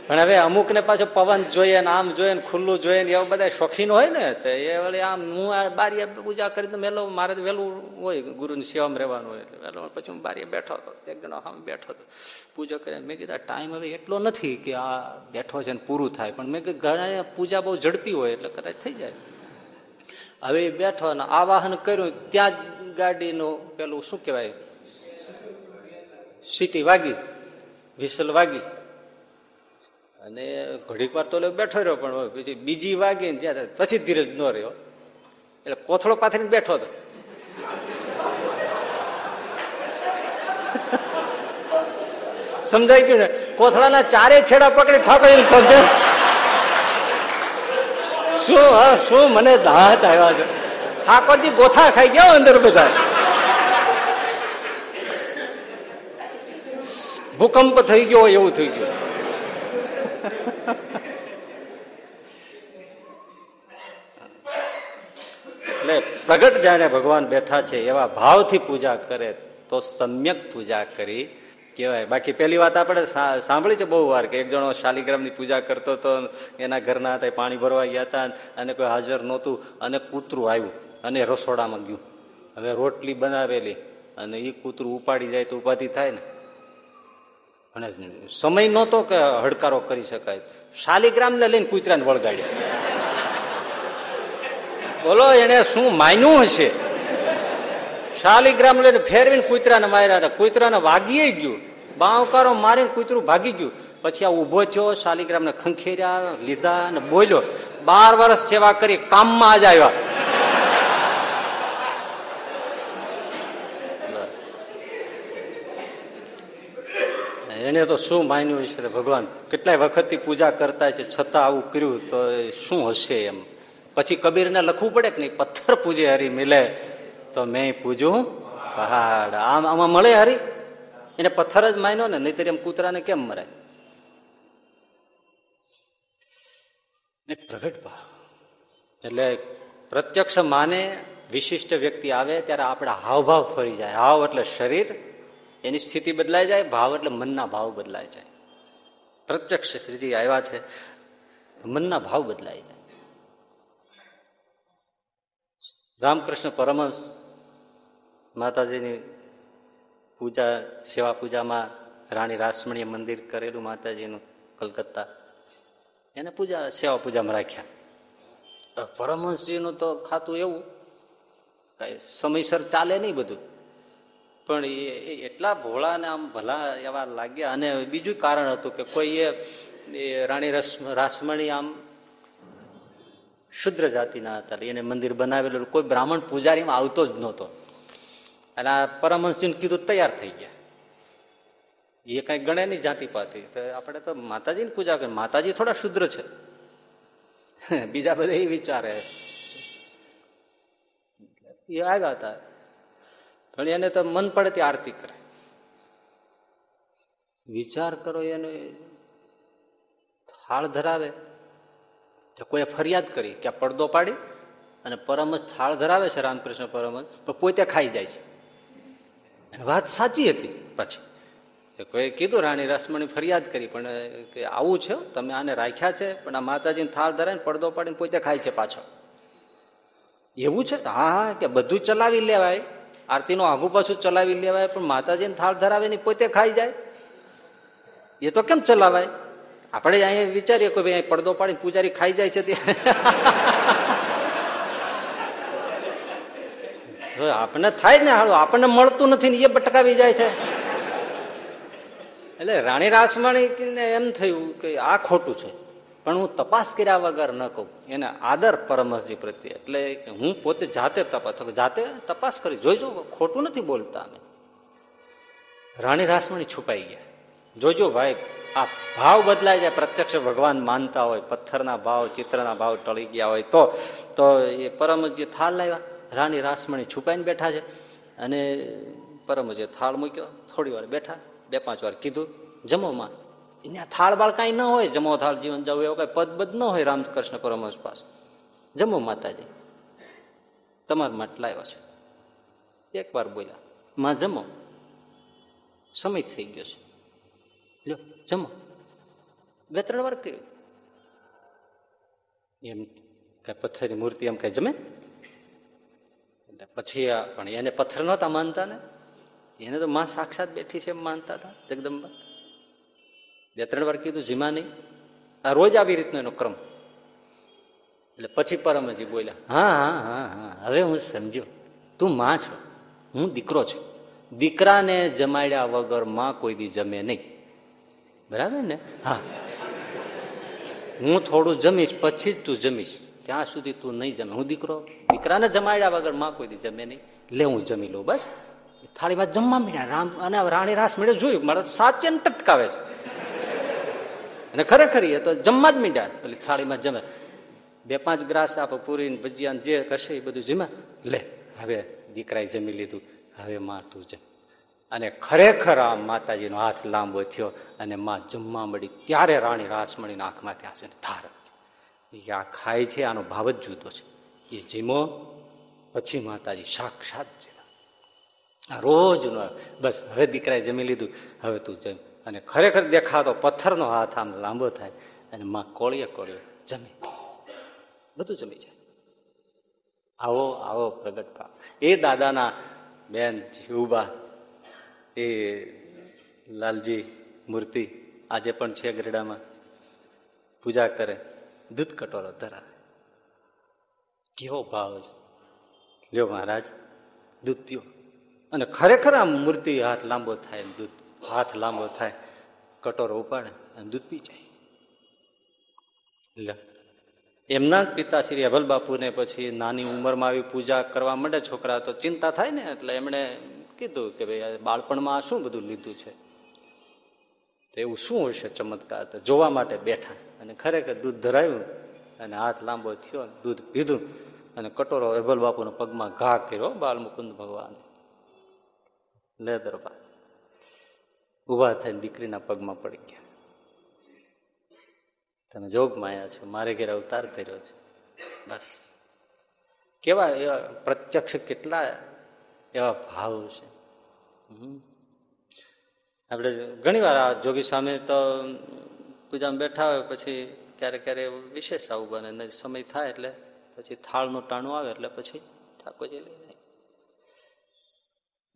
પણ હવે અમુક ને પાછો પવન જોઈએ ને આમ જોઈએ ખુલ્લું જોઈએ ને એવા બધા શોખીન હોય ને તો એ વળી આમ હું આ બારીએ પૂજા કરી તો મેલો મારે વહેલું હોય ગુરુની સેવામાં રહેવાનું હોય એટલે વહેલો પછી હું બારીએ બેઠો હતો. એક જણો આમ બેઠો હતો. પૂજા કરીને મેં કીધા ટાઈમ હવે એટલો નથી કે આ બેઠો છે ને પૂરું થાય. પણ મેં કીધું ઘણા પૂજા બહુ ઝડપી હોય એટલે કદાચ થઈ જાય. હવે બેઠો ને વાહન કર્યું, ત્યાં જ ગાડીનું પેલું શું કહેવાય? સીટી વાગી, વિસલ વાગી. અને ઘડીક વાર તો બેઠો રહ્યો પણ પછી બીજી વાગી ને ત્યાં પછી ધીરજ ન રહ્યો. એટલે કોથળો પાથરીને બેઠો હતો. સમજાય ગયું ને? કોથળાના ચારે છેડા પકડી ઠાકોર પગે શું હા, શું મને દાંત આવ્યા છે? ઠાકોરજી ગોથા ખાઈ ગયા અંદર બધા. ભૂકંપ થઈ ગયો એવું થઈ ગયું એટલે પ્રગટ જાણે ભગવાન બેઠા છે, એવા ભાવથી પૂજા કરે, તો સમ્યક પૂજા કરી કહેવાય. બાકી પેલી વાત આપણે સાંભળી છે બહુ વાર કે એક જણો શાલિગ્રામની પૂજા કરતો હતો, એના ઘરના હતા પાણી ભરવા ગયા હતા અને કોઈ હાજર નહોતું અને કૂતરું આવ્યું અને રસોડામાં ગયું. હવે રોટલી બનાવેલી અને એ કૂતરું ઉપાડી જાય તો ઉપાધિ થાય ને. અને સમય નહોતો કે હડકારો કરી શકાય. શાલિગ્રામને લઈને કૂતરાને વળગાડ્યા. બોલો, એને શું માન્યું હશે? શાલિગ્રામ લઈને ફેરવીને કૂતરાને માર્યા હતા. કૂતરાને વાગી ગયું. બાવકારો મારીને કૂતરું ભાગી ગયું. પછી આ ઊભો થયો, શાલિગ્રામને ખંખેર્યા, લીધા અને બોલ્યો, બાર વર્ષ સેવા કરી, કામમાં જ આવ્યા. એને તો શું માન્યું છે ભગવાન? કેટલાય વખતથી પૂજા કરતા છે, છતાં આવું કર્યું તો શું હશે એમ? પછી કબીરને લખવું પડે કે નહીં? પથ્થર પૂજે હરી મિલે તો મેં પૂજું પહાડ. આમ આમાં મળે હરી? એને પથ્થર જ માન્યો ને, નહીતર એમ કૂતરાને કેમ મરાય? પ્રગટ ભાવ એટલે પ્રત્યક્ષ માને વિશિષ્ટ વ્યક્તિ આવે ત્યારે આપણા હાવભાવ ફરી જાય. હાવ એટલે શરીર, એની સ્થિતિ બદલાઈ જાય, ભાવ એટલે મનના ભાવ બદલાય જાય. પ્રત્યક્ષ શ્રીજી આવ્યા છે, મનના ભાવ બદલાઈ જાય. રામકૃષ્ણ પરમહંસ માતાજીની પૂજા, સેવા પૂજામાં રાણી રાસમણીએ મંદિર કરેલું માતાજીનું કલકત્તા. એને પૂજા, સેવા પૂજામાં રાખ્યા. પરમહંસજીનું તો ખાતું એવું, કઈ સમયસર ચાલે નહીં બધું. પણ એ એટલા ભોળા ને આમ ભલા એવા લાગ્યા. અને બીજું કારણ હતું કે કોઈ એ રાણી રસ, રાસમણી આમ શુદ્ર જાતિના હતા. એને મંદિર બનાવેલું કોઈ બ્રાહ્મણ પૂજારીમાં આવતો જ નહોતો. અને આ પરમહંસિંહ કીધું તૈયાર થઈ ગયા. એ કઈ ગણે નહીં જાતિ પાતી. તો આપણે તો માતાજીની પૂજા કરીએ. માતાજી થોડા શુદ્ર છે. બીજા બધા એ વિચારે. એ આવ્યા હતા. પણ એને તો મન પડે તે આરતી કરે. વિચાર કરો એને. થાળ ધરાવે. તો કોઈ ફરિયાદ કરી કે આ પડદો પાડી અને પરમજ થાળ ધરાવે છે રામકૃષ્ણ પરમજ પણ પોતે ખાઈ જાય છે. વાત સાચી હતી પછી. કોઈ કીધું, રાણી રસમણી ફરિયાદ કરી, પણ કે આવું છે, તમે આને રાખ્યા છે, પણ આ માતાજીને થાળ ધરાવીને પડદો પાડીને પોતે ખાય છે પાછો. એવું છે? હા હા, કે બધું ચલાવી લેવાય. આરતીનું આઘું પાછું ચલાવી લેવાય, પણ માતાજીને થાળ ધરાવે ને પોતે ખાઈ જાય. એ તો કેમ ચલાવાય? આપણે અહીંયા વિચારીએ કે ભાઈ, પડદો પાડી પૂજારી ખાઈ જાય છે તે આપણને થાય ને હાલો આપણને મળતું નથી ને એ બટકાવી જાય છે. એટલે રાણી રાસમાણી એમ થયું કે આ ખોટું છે. પણ હું તપાસ કર્યા વગર ન કહું. એને આદર પરમહસજી પ્રત્યે. એટલે હું પોતે જાતે તપાસ જાતે તપાસ કરી જોઈજો ખોટું નથી બોલતા અમે. રાણી રાસમણી છુપાઈ ગયા. જોજો ભાઈ આ ભાવ બદલાય જાય, પ્રત્યક્ષ ભગવાન માનતા હોય, પથ્થરના ભાવ, ચિત્રના ભાવ ટળી ગયા હોય તો તો એ પરમજી થાળ લાવ્યા. રાણી રાસમણી છુપાઈને બેઠા છે અને પરમજે થાળ મૂક્યો. થોડી વાર બેઠા, બે પાંચ વાર કીધું જમોમાં એના થાળ બાળ કાંઈ ન હોય, જમો થાળ જીવન જવું એવું કાંઈ પદ ન હોય રામકૃષ્ણ પરમહંસ પાસે. જમો માતાજી. તમારા માટે લાવ્યા છે. એક વાર બોલ્યા, માં જમો. સમય થઈ ગયો છે. લ્યો. જમો. બે, ત્રણ વાર કર્યું. એમ કઈ પથ્થરની મૂર્તિ એમ કઈ જમે? એટલે પછી પણ એને પથ્થર નહોતા માનતા ને એને તો માં સાક્ષાત બેઠી છે એમ માનતા હતા જગદંબા. બે, ત્રણ વાર કીધું, જીમા નહીં. આ રોજ આવી રીતનો એનો ક્રમ. એટલે પછી પરમજી બોલ્યા, હા હા હા હા, હવે હું સમજ્યો. તું માં છો, હું દીકરો છું. દીકરાને જમાડ્યા વગરમાં કોઈ દી જમે નહીં. બરાબર ને? હા. હું થોડું જમીશ, પછી જ તું જમીશ. ત્યાં સુધી તું નહીં જમે. હું દીકરો, દીકરાને જમાડ્યા વગરમાં કોઈ દી જમે નહીં. લે, હું જમી લઉં, બસ. થાળીમાં જમવા મળ્યા રામ અને રાણી રાસ મળ્યો જોયું. મારે સાચે ટટકાવે છે. અને ખરેખર એ તો જમવા જ મીંડ્યા. પેલી થાળીમાં જમે. બે, પાંચ ગ્રાસ આપો પૂરી ભજીયા જે કશે એ બધું જમ્યા. લે, હવે દીકરાએ જમી લીધું. હવે માં તું જમ. અને ખરેખર આ માતાજીનો હાથ લાંબો થયો અને માં જમવા મળી ત્યારે રાણી રાસમણીના મળીને આંખમાં ત્યાં છે ધાર એ આ ખાય છે, આનો ભાવ જ જુદો છે. એ જીમો પછી માતાજી સાક્ષાત છે આ રોજનો, બસ હવે દીકરાએ જમી લીધું, હવે તું જમ. અને ખરેખર દેખાતો પથ્થરનો હાથ આમ લાંબો થાય અને માં કોળીએ કોળીએ જમી. બધું જમી જાય. આવો આવો પ્રગટ એ દાદાના બેન જીવબા એ લાલજી મૂર્તિ આજે પણ છે ગરડામાં. પૂજા કરે. દૂધ કટોરો ધરાવે. કેવો ભાવ છે. લ્યો મહારાજ, દૂધ પીઓ. અને ખરેખર આમ મૂર્તિ હાથ લાંબો થાય દૂધ હાથ લાંબો થાય, કટોરો ઉપાડે અને દૂધ પી જાય. એમના જ પિતા શ્રી અભલ બાપુને પછી નાની ઉંમરમાં આવી પૂજા કરવા માંડે છોકરા, તો ચિંતા થાય ને એટલે એમણે કીધું કે ભાઈ બાળપણમાં શું બધું લીધું છે? તો એવું શું હશે ચમત્કાર? તો જોવા માટે બેઠા અને ખરેખર દૂધ ધરાયું અને હાથ લાંબો થયો દૂધ પીધું અને કટોરો અભલ બાપુનો પગમાં ઘા કર્યો બાળ મુકુંદ ભગવાન. લે દરબાર. ઊભા થઈને દીકરીના પગમાં પડી ગયા. તમે જોગ માયા છો, મારે ઘેર અવતાર કર્યો છે. બસ. કેવા, એવા પ્રત્યક્ષ કેટલા એવા ભાવ છે. આપણે ઘણી વાર આ જોગી સામે તો પૂજામાં બેઠા હોય, પછી ક્યારેક ક્યારે વિશેષ આવું બને. સમય થાય એટલે પછી થાળનું ટાણું આવે એટલે પછી ઠાકોરજી લઈ જાય.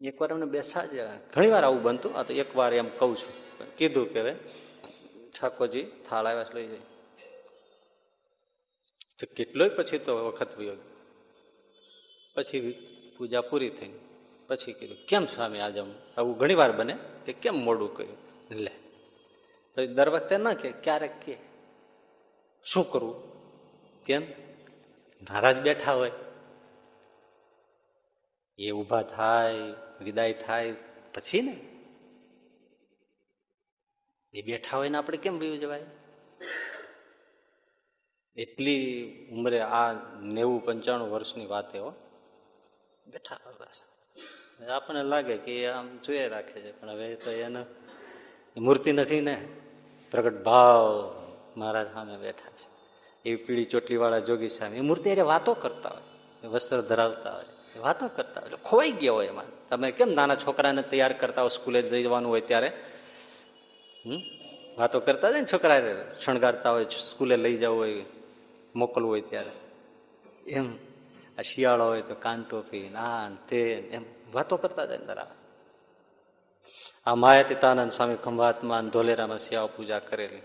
એક વાર અમને બેસા જ ઘણી વાર આવું બનતું. આ તો એક વાર એમ કઉ છું. કીધું કે ઠાકોરજી થાળ આવ્યા લઈ જાય. તો કેટલોય પછી તો વખત વયો પછી પૂજા પૂરી થઈ. પછી કીધું, કેમ સ્વામી આજે આવું ઘણી વાર બને કે કેમ મોડું કર્યું? લે. પછી દર વખતે ના કે ક્યારેક કે શું કરવું કેમ? નારાજ બેઠા હોય. એ ઊભા થાય, વિદાય થાય, પછી ને? એ બેઠા હોય ને આપણે કેમ વયું જવાય? એટલી ઉંમરે આ નેવું પંચાણું વર્ષની વાત એવો બેઠા બસ. આપણને લાગે કે આમ જોઈએ રાખે છે, પણ હવે તો એને મૂર્તિ નથી ને. પ્રગટ ભાવ મહારાજ સામે બેઠા છે. એ પીળી ચોટલીવાળા જોગી સામે. એ મૂર્તિ અરે વાતો કરતા હોય. વસ્ત્ર ધરાવતા હોય. વાતો કરતા હોય. ખોવાઈ ગયા હોય એમાં. તમે કેમ નાના છોકરાને તૈયાર કરતા હોય સ્કૂલે લઈ જવાનું હોય ત્યારે? હમ? વાતો કરતા જાય ને છોકરાને. શણગારતા હોય, સ્કૂલે લઈ જવું હોય, મોકલવું હોય ત્યારે. એમ. આ શિયાળો હોય તો કાન ટોપી, નાન તે એમ વાતો કરતા જાય અંદર આ માયાતીતાનંદ સ્વામી ખંભાતમાં ધોલેરામાં શિયાળ પૂજા કરેલી.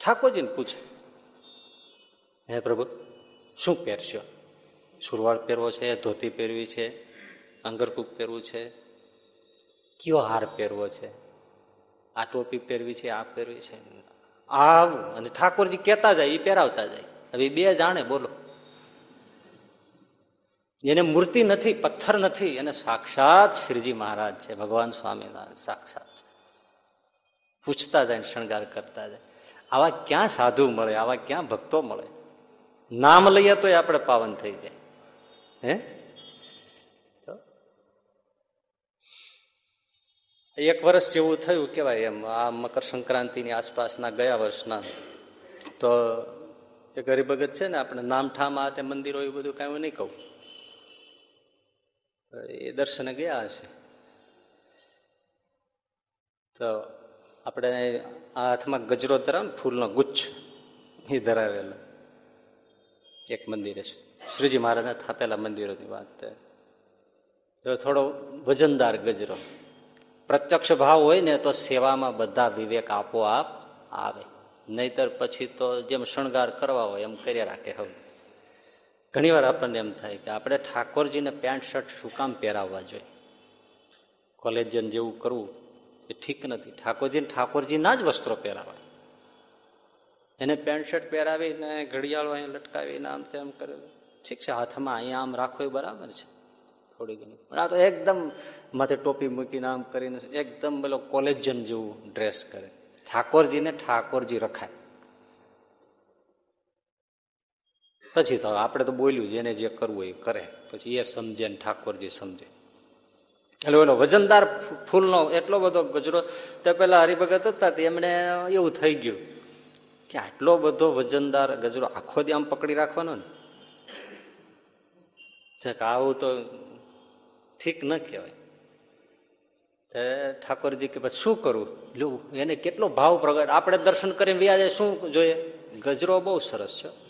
ઠાકોરજીને પૂછે, હે પ્રભુ, શું પહેરશો? સુરવાળ પહેરવો છે, ધોતી પહેરવી છે અંગરકૂપ પહેરવું છે? કયો હાર પહેરવો છે? આ ટોપી પહેરવી છે, આ પહેરવી છે? આવું, અને ઠાકોરજી કહેતા જાય એ પહેરાવતા જાય. હવે બે જાણે, બોલો. એને મૂર્તિ નથી, પથ્થર નથી, એને સાક્ષાત શ્રીજી મહારાજ છે, ભગવાન સ્વામિનારાયણ, સાક્ષાત પૂછતા જાય શણગાર કરતા જાય. આવા ક્યાં સાધુ મળે, આવા ક્યાં ભક્તો મળે? નામ લઈએ તો આપણે પાવન થઈ જાય. હે? એક વર્ષ જેવું થયું કેવાય એમ, આ મકર સંક્રાંતિની આસપાસના ગયા વર્ષના. તો એ ગરીબગત છે ને, આપણે નામઠામાં તે મંદિરો એ બધું કાંઈ નહીં કહું. એ દર્શને ગયા હશે. તો આપણે આ હાથમાં ગજરો ધરાવ ફૂલનો ગુચ્છ એ ધરાવેલો. એક મંદિરે છે. શ્રીજી મહારાજના થાપેલા મંદિરોની વાત. તો થોડો વજનદાર ગજરો. પ્રત્યક્ષ ભાવ હોય ને તો સેવામાં બધા વિવેક આપોઆપ આવે. નહીતર પછી તો જેમ શણગાર કરવા હોય એમ કરી રાખે હવે. ઘણી વાર આપણને એમ થાય કે આપણે ઠાકોરજીને પેન્ટ, શર્ટ, શું કામ પહેરાવવા જોઈએ? કોલેજન જેવું કરવું એ ઠીક નથી. ઠાકોરજીને ઠાકોરજીના જ વસ્ત્રો પહેરાવાય એને પેન્ટ, શર્ટ પહેરાવીને ઘડિયાળો અહીંયા લટકાવીને આમ તેમ કરે. ઠીક છે, હાથમાં અહીંયા આમ રાખવો એ બરાબર છે. થોડી ઘણી. પણ આ તો એકદમ માથે ટોપી મૂકીને આમ કરીને એકદમ પેલો કોલેજન જેવું ડ્રેસ કરે. ઠાકોરજીને ઠાકોરજી રખાય. પછી તો આપણે તો બોલ્યું એને જે કરવું એ કરે. પછી એ સમજે ને ઠાકોરજી સમજે. એટલે એનો વજનદાર ફૂલનો એટલો બધો ગજરો તે પેલા હરિભગત હતા એમણે એવું થઈ ગયું કે આટલો બધો વજનદાર ગજરો આખો દી આમ પકડી રાખવાનો ને. આવું તો ઠીક ન કહેવાય. ઠાકોરજી કે શું કરવું લો એને કેટલો ભાવ પ્રગટ. આપણે દર્શન કરીને વ્યાજે શું જોઈએ? ગજરો બહુ સરસ છે.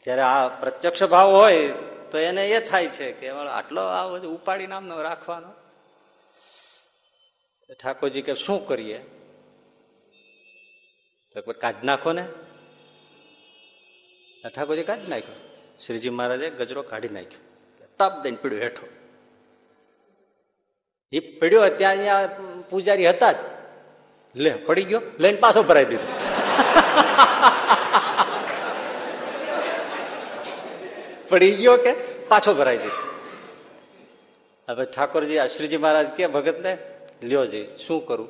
ત્યારે આ પ્રત્યક્ષ ભાવ હોય તો એને એ થાય છે કે આટલો આ ઉપાડી નામનો રાખવાનો. ઠાકોરજી કે શું કરીએ? કાઢ નાખો ને. ઠાકોરજી કાઢી નાખ્યો. શ્રીજી મહારાજે ગજરો કાઢી નાખ્યો. ટપ દઈને પીડ્યો હેઠો. એ પડ્યો ત્યાં અહીંયા પૂજારી હતા જ. લે, પડી ગયો. લઈને પાછો ભરાઈ દીધો. પડી ગયો કે પાછો ભરાઈ દીધો હવે ઠાકોરજી આ શ્રીજી મહારાજ કે ભગત ને લ્યો જઈ, શું કરું?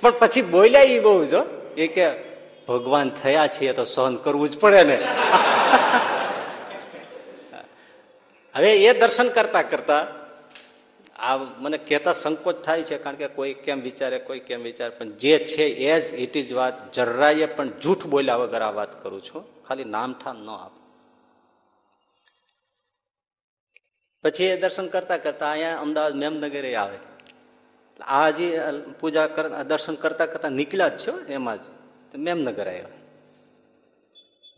પણ પછી બોલ્યા એ બહુ જો એ કે, ભગવાન થયા છીએ તો સહન કરવું જ પડે ને. હવે એ દર્શન કરતા કરતા આ મને કહેતા સંકોચ થાય છે, કારણ કે કોઈ કેમ વિચારે, કોઈ કેમ વિચારે, પણ જે છે એઝ ઇટ ઇઝ વાત. જરાયે પણ જૂઠ બોલ્યા વગર આ વાત કરું છું. ખાલી નામઠામ ન આપ. પછી એ દર્શન કરતા કરતા અહીંયા અમદાવાદ મેમનગરે આવે. આ હજી પૂજા દર્શન કરતા કરતા નીકળ્યા જ છે એમાં જ. મેમનગર આવ્યા.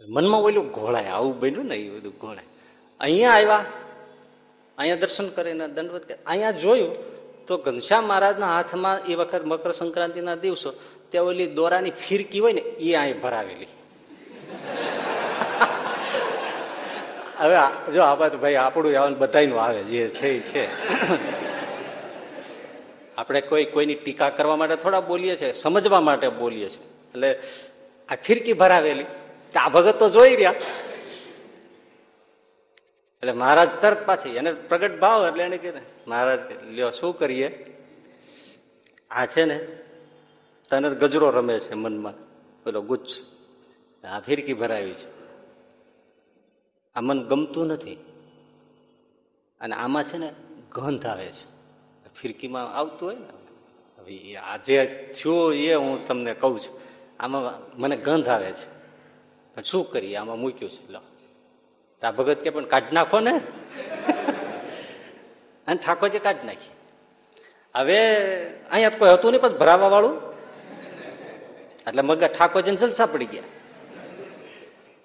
મનમાં ઓલું ઘોળાય આવું બન્યું ને એ બધું ઘોળાય અહીંયા આવ્યા. અહીંયા દર્શન કરીને દંડવત કરે. અહીંયા જોયું તો ઘનશ્યામ મહારાજના હાથમાં એ વખત મકર સંક્રાંતિના દિવસો તે ઓલી દોરાની ફિરકી હોય ને, એ અહીં ભરાવેલી. હવે જો આ વાત ભાઈ આપણું આવવાનું બધાનું આવે, જે છે એ છે. આપણે કોઈ કોઈની ટીકા કરવા માટે થોડા બોલીએ છીએ, સમજવા માટે બોલીએ છીએ. એટલે આ ફિરકી ભરાવેલી. આ ભગત તો જોઈ રહ્યા. એટલે મહારાજ તરત પાછી, એને પ્રગટ ભાવ એટલે એને કીધું, મહારાજ, લ્યો, શું કરીએ? આ છે ને, તને ગજરો રમે છે મનમાં. પેલો ગુચ્છ. આ ફિરકી ભરાવી છે. આ મન ગમતું નથી. અને આમાં છે ને, ગંધ આવે છે. ફિરકીમાં આવતું હોય ને, હવે આ જે થયું એ હું તમને કહું છું. આમાં મને ગંધ આવે છે. પણ શું કરીએ? આમાં મૂક્યું છે. લો. આ ભગત કે પણ કાઢ નાખો ને. અને ઠાકોરજી કાઢી નાખી. હવે અહીંયા કોઈ હતું નહીં, પણ ભરાવા વાળું એટલે મગર ઠાકોરજીને જલસા પડી ગયા.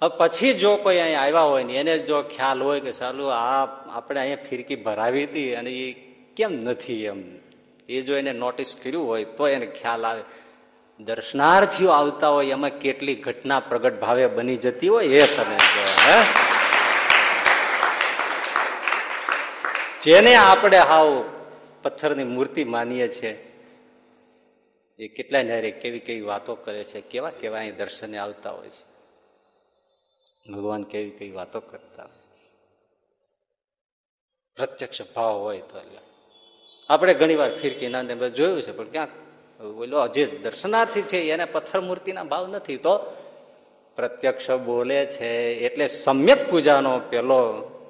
હવે પછી જો કોઈ અહીંયા આવ્યા હોય ને, એને જો ખ્યાલ હોય કે સારું આ આપણે અહીંયા ફિરકી ભરાવી હતી અને એ કેમ નથી એમ. એ જો એને નોટિસ કર્યું હોય, તો એને ખ્યાલ આવે. દર્શનાર્થીઓ આવતા હોય, એમાં કેટલી ઘટના પ્રગટ ભાવે બની જતી હોય, એ તમે જો, હે? જેને આપણે હાવ પથ્થરની મૂર્તિ માનીએ છીએ, એ કેટલાય નારે કેવી કેવી વાતો કરે છે, કેવા કેવા અહીં દર્શને આવતા હોય છે. ભગવાન કેવી કેવી વાતો કરતા પ્રત્યક્ષ ભાવ હોય તો એટલે. આપણે ઘણી વાર ફિરકી ના જોયું છે, પણ ક્યાંક બોલો જે દર્શનાર્થી છે, એને પથ્થર મૂર્તિના ભાવ નથી. તો પ્રત્યક્ષ બોલે છે, એટલે સમ્યક પૂજાનો પેલો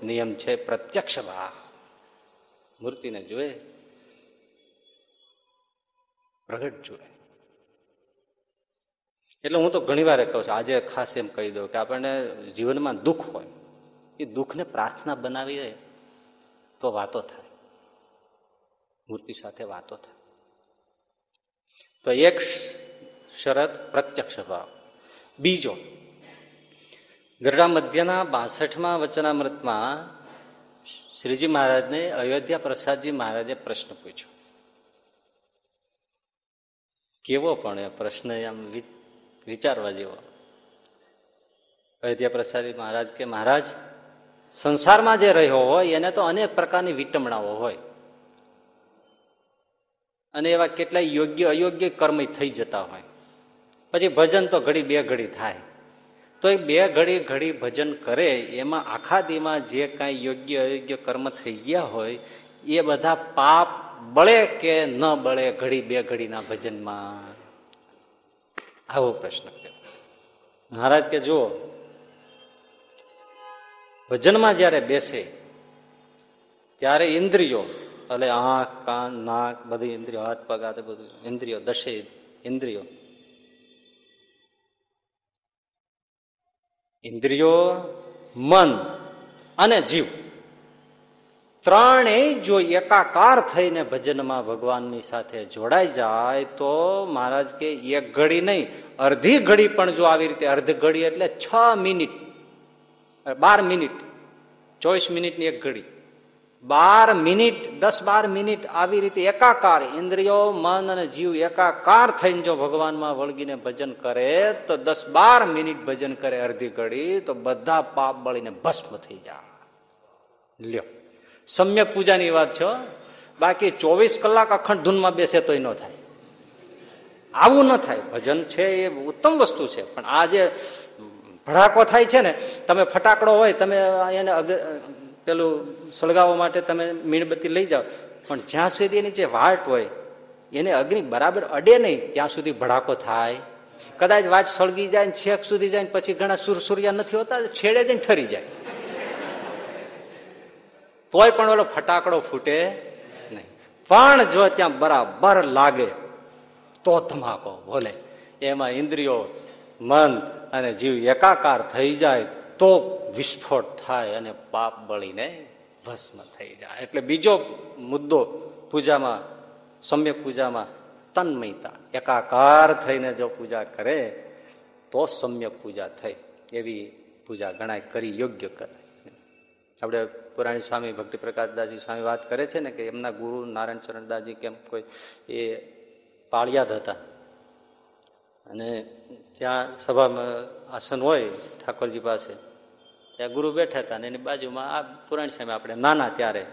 નિયમ છે, પ્રત્યક્ષ ભાવ. મૂર્તિને જોએ પ્રગટ જોવે એટલે હું તો ઘણી વાર કહું છું આજે ખાસ એમ કહી દઉં કે આપણને જીવનમાં દુઃખ હોય એ દુઃખને પ્રાર્થના બનાવીએ તો વાતો થાય. મૂર્તિ સાથે વાતો થાય. તો એક શરત પ્રત્યક્ષ ભાવ. બીજો ગરડા મધ્યના બાસઠમાં વચનામૃતમાં શ્રીજી મહારાજને અયોધ્યા પ્રસાદજી મહારાજે પ્રશ્ન પૂછ્યો. કેવો પણ એ પ્રશ્ન આમ વિચારવા જેવો. અયોધ્યા પ્રસાદી મહારાજ કે, મહારાજ, સંસારમાં જે રહ્યો હોય એને તો અનેક પ્રકારની વિટમણાઓ હોય. અને એવા કેટલાય યોગ્ય અયોગ્ય કર્મ થઈ જતા હોય. પછી ભજન તો ઘડી બે ઘડી થાય. તો એ બે ઘડી ઘડી ભજન કરે, એમાં આખા દીમાં જે કાંઈ યોગ્ય અયોગ્ય કર્મ થઈ ગયા હોય, એ બધા પાપ બળે કે ન બળે ઘડી બે ઘડીના ભજનમાં? આવો પ્રશ્ન મહારાજ કે, જુઓ, ભજનમાં જ્યારે બેસે, ત્યારે ઇન્દ્રિયો, એટલે આંખ, કાન, નાક, બધી ઇન્દ્રિયો, હાથ, પગ આ બધું ઇન્દ્રિયો દશે ઇન્દ્રિયો ઇન્દ્રિયો, મન અને જીવ. ત્રણેય જો એકાકાર થઈને ભજનમાં ભગવાનની સાથે જોડાઈ જાય, તો મહારાજ કે, એક ઘડી નહીં અડધી ઘડી પણ જો આવી રીતે, અર્ધ ઘડી એટલે છ મિનિટ, બાર મિનિટ, ચોવીસ મિનિટની એક ઘડી. બાર મિનિટ, દસ બાર મિનિટ આવી રીતે એકાકાર ઇન્દ્રિયો, મન અને જીવ એકાકાર થઈને જો ભગવાનમાં વળગીને ભજન કરે, તો દસ બાર મિનિટ ભજન કરે અડધી ઘડી, તો બધા પાપ બળીને ભસ્મ થઈ જાય. લ્યો. સમ્યક પૂજાની વાત છો બાકી ચોવીસ કલાક અખંડ ધૂનમાં બેસે તોય ન થાય. આવું ન થાય. ભજન છે એ ઉત્તમ વસ્તુ છે. પણ આ જે ભડાકો થાય છે ને, તમે ફટાકડો હોય, તમે એને પેલું સળગાવવા માટે તમે મીણબત્તી લઈ જાઓ. પણ જ્યાં સુધી એની જે વાટ હોય, એને અગ્નિ બરાબર અડે નહીં, ત્યાં સુધી ભડાકો થાય. કદાચ વાટ સળગી જાય છેક સુધી જાય પછી ઘણા સુરસુરિયા નથી હોતા, છેડે જઈને ઠરી જાય. તોય પણ ઓલો ફટાકડો ફૂટે નહીં. પણ જો ત્યાં બરાબર લાગે, તો ધમાકો બોલે. એમાં ઇન્દ્રિયો, મન અને જીવ એકાકાર થઈ જાય તો વિસ્ફોટ થાય અને પાપ બળીને ભસ્મ થઈ જાય. એટલે બીજો મુદ્દો પૂજામાં, સમ્યક પૂજામાં તન્મયતા. એકાકાર થઈને જો પૂજા કરે, તો સમ્યક પૂજા થઈ. એવી પૂજા ગણાય, કરી યોગ્ય કરે આપણે પુરાણી સ્વામી ભક્તિ પ્રકાશદાસજી સ્વામી વાત કરે છે ને કે એમના ગુરુ નારાયણ ચરણદાસજી કેમ કોઈ એ પાળિયાદ હતા. અને ત્યાં સભામાં આસન હોય ઠાકોરજી પાસે ત્યાં ગુરુ બેઠા હતા ને એની બાજુમાં આ પુરાણી સામે આપણે નાના ત્યારે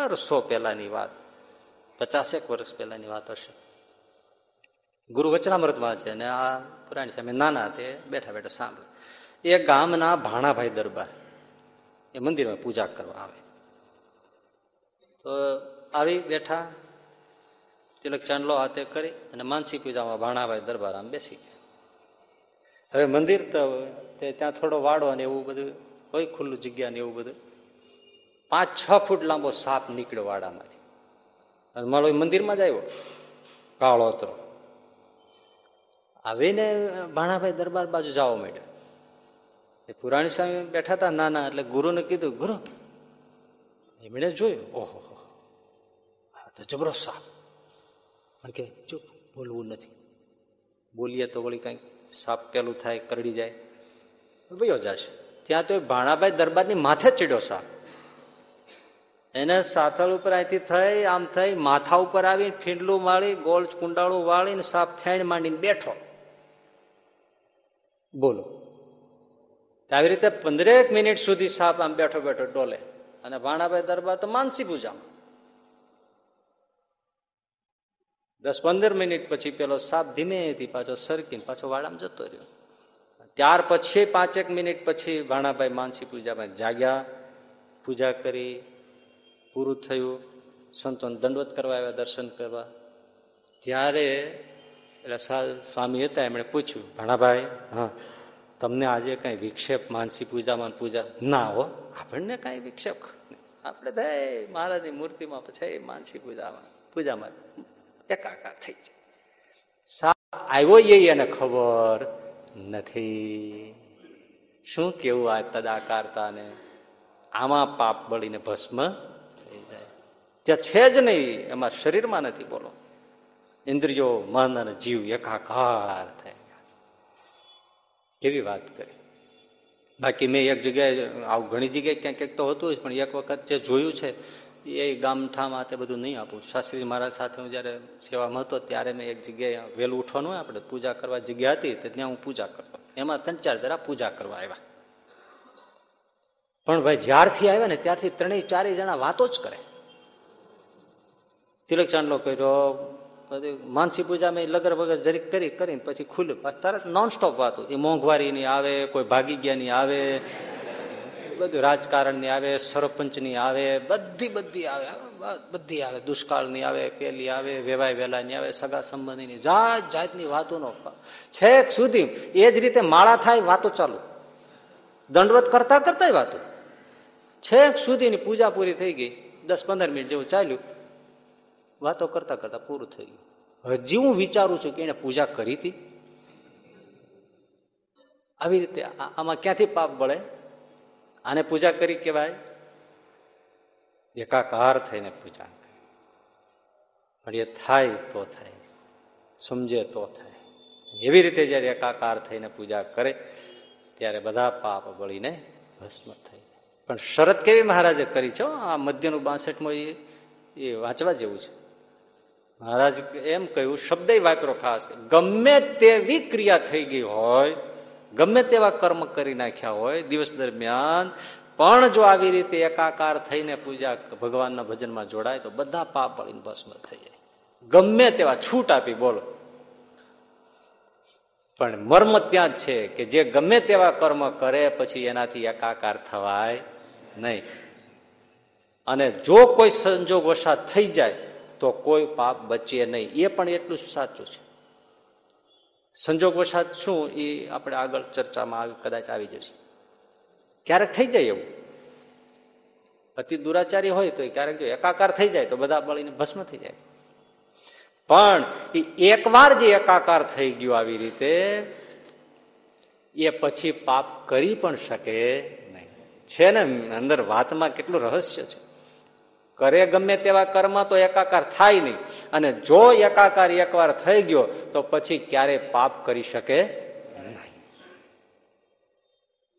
અરસો પહેલાની વાત, પચાસેક વર્ષ પહેલાની વાત હશે. ગુરુ વચનામૃતમાં છે અને આ પુરાણી સામે નાના તે બેઠા બેઠા સાંભળે. એ ગામના ભાણાભાઈ દરબાર, એ મંદિરમાં પૂજા કરવા આવે. તો આવી બેઠા, તિલક ચાંદલો હાથે કરી અને માનસી પૂજામાં ભાણાભાઈ દરબાર આમ બેસી ગયા. હવે મંદિર તો ત્યાં થોડો વાડો અને એવું બધું હોય ખુલ્લું જગ્યા ને એવું બધું? પાંચ, છ ફૂટ લાંબો સાપ નીકળ્યો વાડામાંથી. અને મારો મંદિરમાં જ આવ્યો, કાળો હતો આવીને ભાણાભાઈ દરબાર બાજુ જવા માંડ્યો. એ પુરાણી સ્વામી બેઠા હતા નાના એટલે ગુરુને કીધું, ગુરુ, એમણે જોયું. ઓહો તો જબરો સાપ. પણ કે ચૂપ બોલવું નથી. બોલીએ તો વળી કંઈક સાપ પેલું થાય, કરડી જાય. વયો જશે. ત્યાં તો ભાણાભાઈ દરબારની માથે ચીડ્યો સાપ. એને સાથળ ઉપર અહીંથી થઈ, આમ થઈ, માથા ઉપર આવી ફીંડલું માળી ગોળ કુંડાળું વાળીને સાપ ફેણ માંડીને બેઠો. બોલો આવી રીતે પંદરેક મિનિટ સુધી સાપ આમ બેઠો બેઠો ડોલે અને ભાણાભાઈ દરબાર તો માનસી પૂજામાં દસ પંદર મિનિટ પછી પેલો સાપ ધીમેથી પાછો સરકીને પાછો વાડામાં જતો રહ્યો. ત્યાર પછી પાંચેક મિનિટ પછી ભાણાભાઈ માનસી પૂજામાં જાગ્યા, પૂજા કરી, પૂરું થયું, સંતોને દંડવત કરવા આવ્યા, દર્શન કરવા. ત્યારે રસાલ સ્વામી હતા, એમણે પૂછ્યું, ભાણાભાઈ, હા, તમને આજે કઈ વિક્ષેપ માનસી પૂજામાં પૂજા? ના હો, આપણને કઈ વિક્ષેપ આપણે તો મહારાજની મૂર્તિમાં પછી માનસી પૂજામાં પૂજામાં એકાકાર થઈ જાય. આવ્યો એ એને ખબર? નથી। શું કેવું આ તદાકારતાને? આમાં પાપ બળીને ભસ્મ થઈ જાય. ત્યાં છે જ નહીં, એમાં શરીરમાં નથી, બોલો. ઇન્દ્રિયો, મન અને જીવ એકાકાર થઈ કેવી વાત કરી. બાકી મેં એક જગ્યાએ, આવું ઘણી જગ્યાએ ક્યાંક ક્યાંક તો હતું જ પણ એક વખત જે જોયું છે એ ગામઠામાં તે બધું નહીં આપું. શાસ્ત્રી મહારાજ સાથે હું જયારે સેવામાં હતો, ત્યારે મેં એક જગ્યાએ વહેલું ઉઠવાનું આપણે પૂજા કરવા જગ્યા હતી ત્યાં હું પૂજા કરતો. એમાં ત્રણ ચાર જરા પૂજા કરવા આવ્યા. પણ ભાઈ જ્યારથી આવ્યા ને ત્યારથી ત્રણેય ચારેય જણા વાતો જ કરે. તિલક ચાંદલો કર્યો માનસી પૂજા મેં લગર વગર જરીક કરી, કરીને પછી ખુલ્લું તરત નોન સ્ટોપ વાતો. એ મોંઘવારીની આવે, કોઈ ભાગી ગયા ની આવે બધું રાજકારણની આવે, સરપંચની આવે, બધી બધી આવે બધી આવે. દુષ્કાળની આવે, પેલી આવે વેવાય વેલાની આવે, સગા સંબંધીની, જાત જાતની વાતોનો છેક સુધી એ જ રીતે માળા થાય, વાતો ચાલુ. દંડવત કરતા કરતા વાતો. છેક સુધીની પૂજા પૂરી થઈ ગઈ. દસ પંદર મિનિટ જેવું ચાલ્યું. વાતો કરતા કરતા પૂરું થઈ ગયું. હજી હું વિચારું છું કે એને પૂજા કરી હતી. આવી રીતે આમાં ક્યાંથી પાપ બળે? આને પૂજા કરી કહેવાય? એકાકાર થઈને પૂજા પણ એ થાય તો થાય, સમજે તો થાય. એવી રીતે જયારે એકાકાર થઈને પૂજા કરે, ત્યારે બધા પાપ બળીને ભસ્મ થઈ પણ શરત કેવી મહારાજે કરી છે? આ મધ્યનું બાસઠમાં એ વાંચવા જેવું છે. મહારાજ એમ કહ્યું શબ્દ વાપરો ખાસ ગમે તેવી ક્રિયા થઈ ગઈ હોય ગમે તેવા કર્મ કરી નાખ્યા હોય દિવસ દરમિયાન, પણ જો આવી રીતે એકાકાર થઈને પૂજા ભગવાનના ભજનમાં જોડાય, તો બધા પાપ પડીને ભસ્મ થઈ જાય. ગમે તેવા છૂટ આપી બોલો. પણ મર્મ ત્યાં જ છે કે જે ગમે તેવા કર્મ કરે પછી એનાથી એકાકાર થવાય નહીં. અને જો કોઈ સંજોગ વસાત થઈ જાય, તો કોઈ પાપ બચે નહીં. એ પણ એટલું સાચું છે. સંજોગ વસાત શું એ આપણે આગળ ચર્ચામાં કદાચ આવી જશે. ક્યારેક થઈ જાય એવું. અતિ દુરાચારી હોય તો ક્યારેક જો એકાકાર થઈ જાય તો બધા બળીને ભસ્મ થઈ જાય. પણ એ એકવાર જે એકાકાર થઈ ગયું આવી રીતે, એ પછી પાપ કરી પણ શકે નહીં. છે ને અંદર વાતમાં કેટલું રહસ્ય છે. કરે ગમે તેવા કર્મ તો એકાકાર થાય નહીં. અને જો એકાકાર એકવાર થઈ ગયો, તો પછી ક્યારે પાપ કરી શકે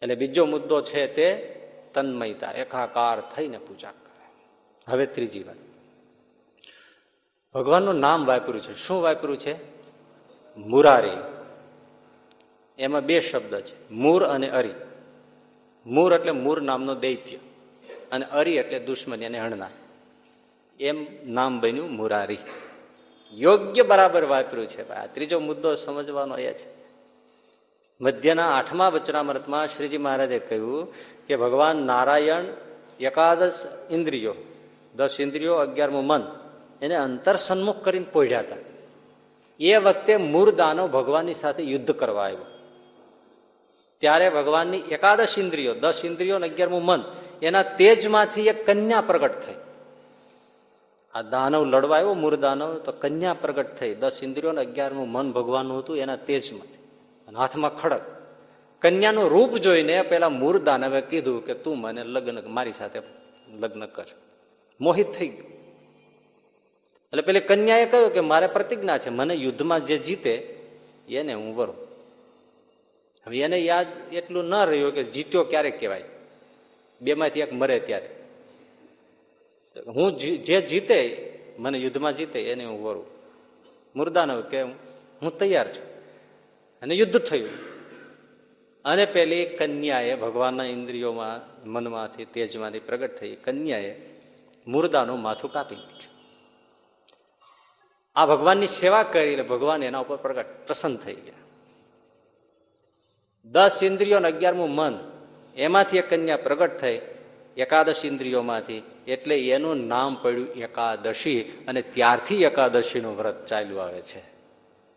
એટલે બીજો મુદ્દો છે તે તન્મયતા, એકાકાર થઈને પૂજા કરે. હવે ત્રીજી વાત. ભગવાનનું નામ વાપર્યું છે. શું વાપર્યું છે? મુરારી. એમાં બે શબ્દ છે. મૂર અને અરી. મૂર એટલે મૂર નામનો દૈત્ય અને અરી એટલે દુશ્મની અને હણના એમ નામ બન્યું મુરારી. યોગ્ય બરાબર વાપર્યું છે આ ત્રીજો મુદ્દો સમજવાનો એ છે. મધ્યના આઠમા વચનામૃતમાં શ્રીજી મહારાજે કહ્યું કે ભગવાન નારાયણ એકાદશ ઇન્દ્રિયો, દસ ઇન્દ્રિયો, અગિયારમું મન, એને અંતર સન્મુખ કરીને પોઢ્યા હતા. એ વખતે મૂરદાનો ભગવાનની સાથે યુદ્ધ કરવા આવ્યો. ત્યારે ભગવાનની એકાદશ ઇન્દ્રિયો, દસ ઇન્દ્રિયો અને અગિયારમું મન, એના તેજમાંથી એક કન્યા પ્રગટ થઈ. આ દાનવ લડવા આવ્યો મૂર દાનવ તો કન્યા પ્રગટ થઈ. દસ ઇન્દ્રિયો અગિયારમું મન ભગવાનનું હતું એના તેજમાં અને હાથમાં ખડક. કન્યાનું રૂપ જોઈને પેલા મૂર દાનવે કીધું કે તું મને લગ્ન, મારી સાથે લગ્ન કર. મોહિત થઈ ગયું. એટલે પેલી કન્યાએ કહ્યું કે મારે પ્રતિજ્ઞા છે, મને યુદ્ધમાં જે જીતે એને હું વરું. હવે એને યાદ એટલું ન રહ્યું કે જીત્યો ક્યારે કહેવાય? બેમાંથી એક મરે ત્યારે. હું જે જીતે, મને યુદ્ધમાં જીતે, એને હું વરું. મુર્દાનો કે હું તૈયાર છું. અને યુદ્ધ થયું. અને પેલી કન્યાએ ભગવાનના ઇન્દ્રિયોમાં, મનમાંથી, તેજમાંથી પ્રગટ થઈ કન્યાએ મુર્દાનું માથું કાપી નાખ્યું. આ ભગવાનની સેવા કરી એટલે ભગવાન એના ઉપર પ્રગટ, પ્રસન્ન થઈ ગયા. દસ ઇન્દ્રિયો અને અગિયારમું મન, એમાંથી એક કન્યા પ્રગટ થઈ એકાદશ ઇન્દ્રિયોમાંથી એટલે એનું નામ પડ્યું એકાદશી, અને ત્યારથી એકાદશીનું વ્રત ચાલ્યું આવે છે.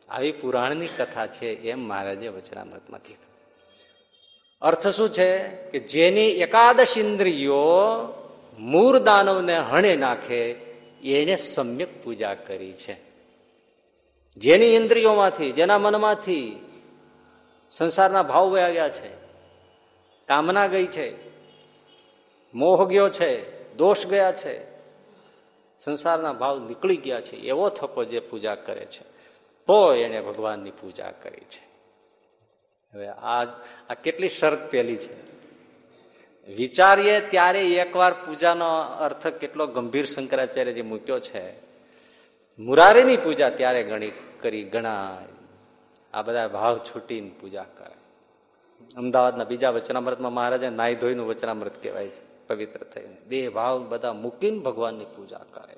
આવી પુરાણની કથા છે એમ મહારાજે વચનામૃતમાં કીધું. અર્થ શું છે? કે જેની એકાદશ ઇન્દ્રિયો મૂળ દાનવને હણે નાખે, એને સમ્યક પૂજા કરી છે. જેની ઇન્દ્રિયોમાંથી, જેના મનમાંથી સંસારના ભાવ વયા છે, કામના ગઈ છે મોહ ગયો છે, દોષ ગયા છે. સંસારના ભાવ નીકળી ગયા છે, એવો થકો જે પૂજા કરે છે. તો એને ભગવાનની પૂજા કરી છે. હવે આ આ કેટલી શરત પેલી છે. વિચારીએ ત્યારે એકવાર પૂજાનો અર્થ કેટલો ગંભીર શંકરાચાર્ય જે મૂક્યો છે. મુરારીની પૂજા ત્યારે ગણી કરી ગણાય. આ બધા ભાવ છૂટીને પૂજા કરે. અમદાવાદના બીજા વચનામૃતમાં મહારાજે નાઈ ધોઈનું વચનામૃત કહેવાય છે. પવિત્ર થઈને. દેહ ભાવ બધા મૂકીને ભગવાનની પૂજા કરે.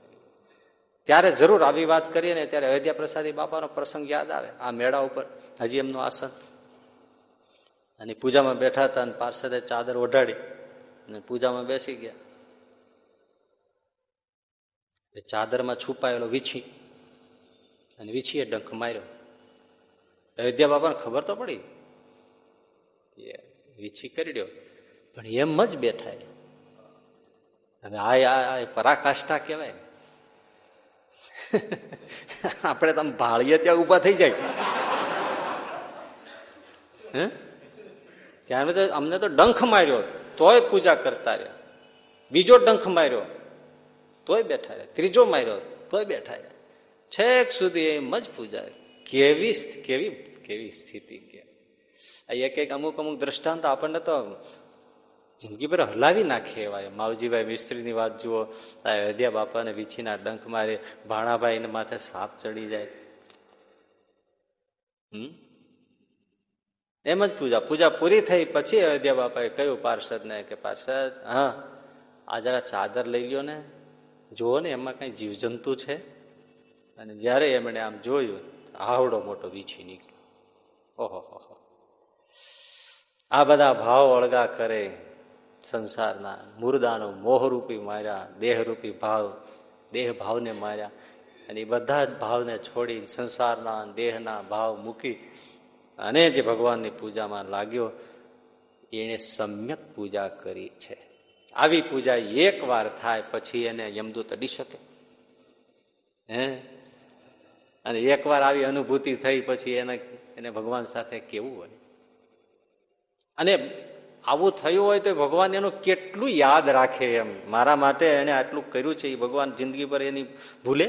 ત્યારે જરૂર આવી વાત કરીએ ને ત્યારે અયોધ્યા પ્રસાદી બાપાનો પ્રસંગ યાદ આવે. આ મેળા ઉપર હજી એમનું આસન. અને પૂજામાં બેઠા હતા અને પાર્ષદે ચાદર ઓઢાડી અને પૂજામાં બેસી ગયા. ચાદરમાં છુપાયેલો વીછી. અને વીછીએ ડંખ માર્યો. અયોધ્યા બાપાને ખબર તો પડી. વીછી કરી પણ એમ જ બેઠા હવે આ પરાકાષ્ઠા કહેવાય. આપણે તમે ભાળીએ ત્યાં ઊભા થઈ જાય. હે? ત્યારે તો અમને તો ડંખ માર્યો, તોય પૂજા કરતા રહ્યા. બીજો ડંખ માર્યો, તોય બેઠા રહ્યા. ત્રીજો માર્યો, તોય બેઠા રહ્યા. છેક સુધી એમ જ પૂજા. કેવી કેવી કેવી સ્થિતિ કે. એક એક અમુક અમુક દ્રષ્ટાંત આપણને તો જિંદગી પર હલાવી નાખે એવા માવજીભાઈ મિસ્ત્રીની વાત જુઓ અયોધ્યા બાપાને વીછીના ડંખ મારે ભાણાભાઈ માથે સાપ ચડી જાય. એમ જ પૂજા. પૂજા પૂરી થઈ પછી અયોધ્યા બાપાએ કહ્યું પાર્ષદ ને કે પાર્ષદ, હા, આ જરા ચાદર લઈ લ્યો ને. જુઓ ને, એમાં કઈ જીવજંતુ છે? અને જયારે એમણે આમ જોયું, આવડો મોટો વીછી નીકળ્યો. ઓહો આ બધા ભાવ અળગા કરે. સંસારના મુર્દાનો મોહરૂપી માર્યા, દેહરૂપી ભાવ, દેહ ભાવને માર્યા અને એ બધા જ ભાવને છોડી સંસારના દેહના ભાવ મૂકી અને જે ભગવાનની પૂજામાં લાગ્યો, એણે સમ્યક પૂજા કરી છે. આવી પૂજા એક થાય પછી એને યમદૂત અડી શકે. હે? અને એકવાર આવી અનુભૂતિ થઈ પછી એને એને ભગવાન સાથે કેવું હોય? અને આવું થયું હોય તો ભગવાન એનું કેટલું યાદ રાખે એમ. મારા માટે એને આટલું કર્યું છે, એ ભગવાન જિંદગી પર એની ભૂલે?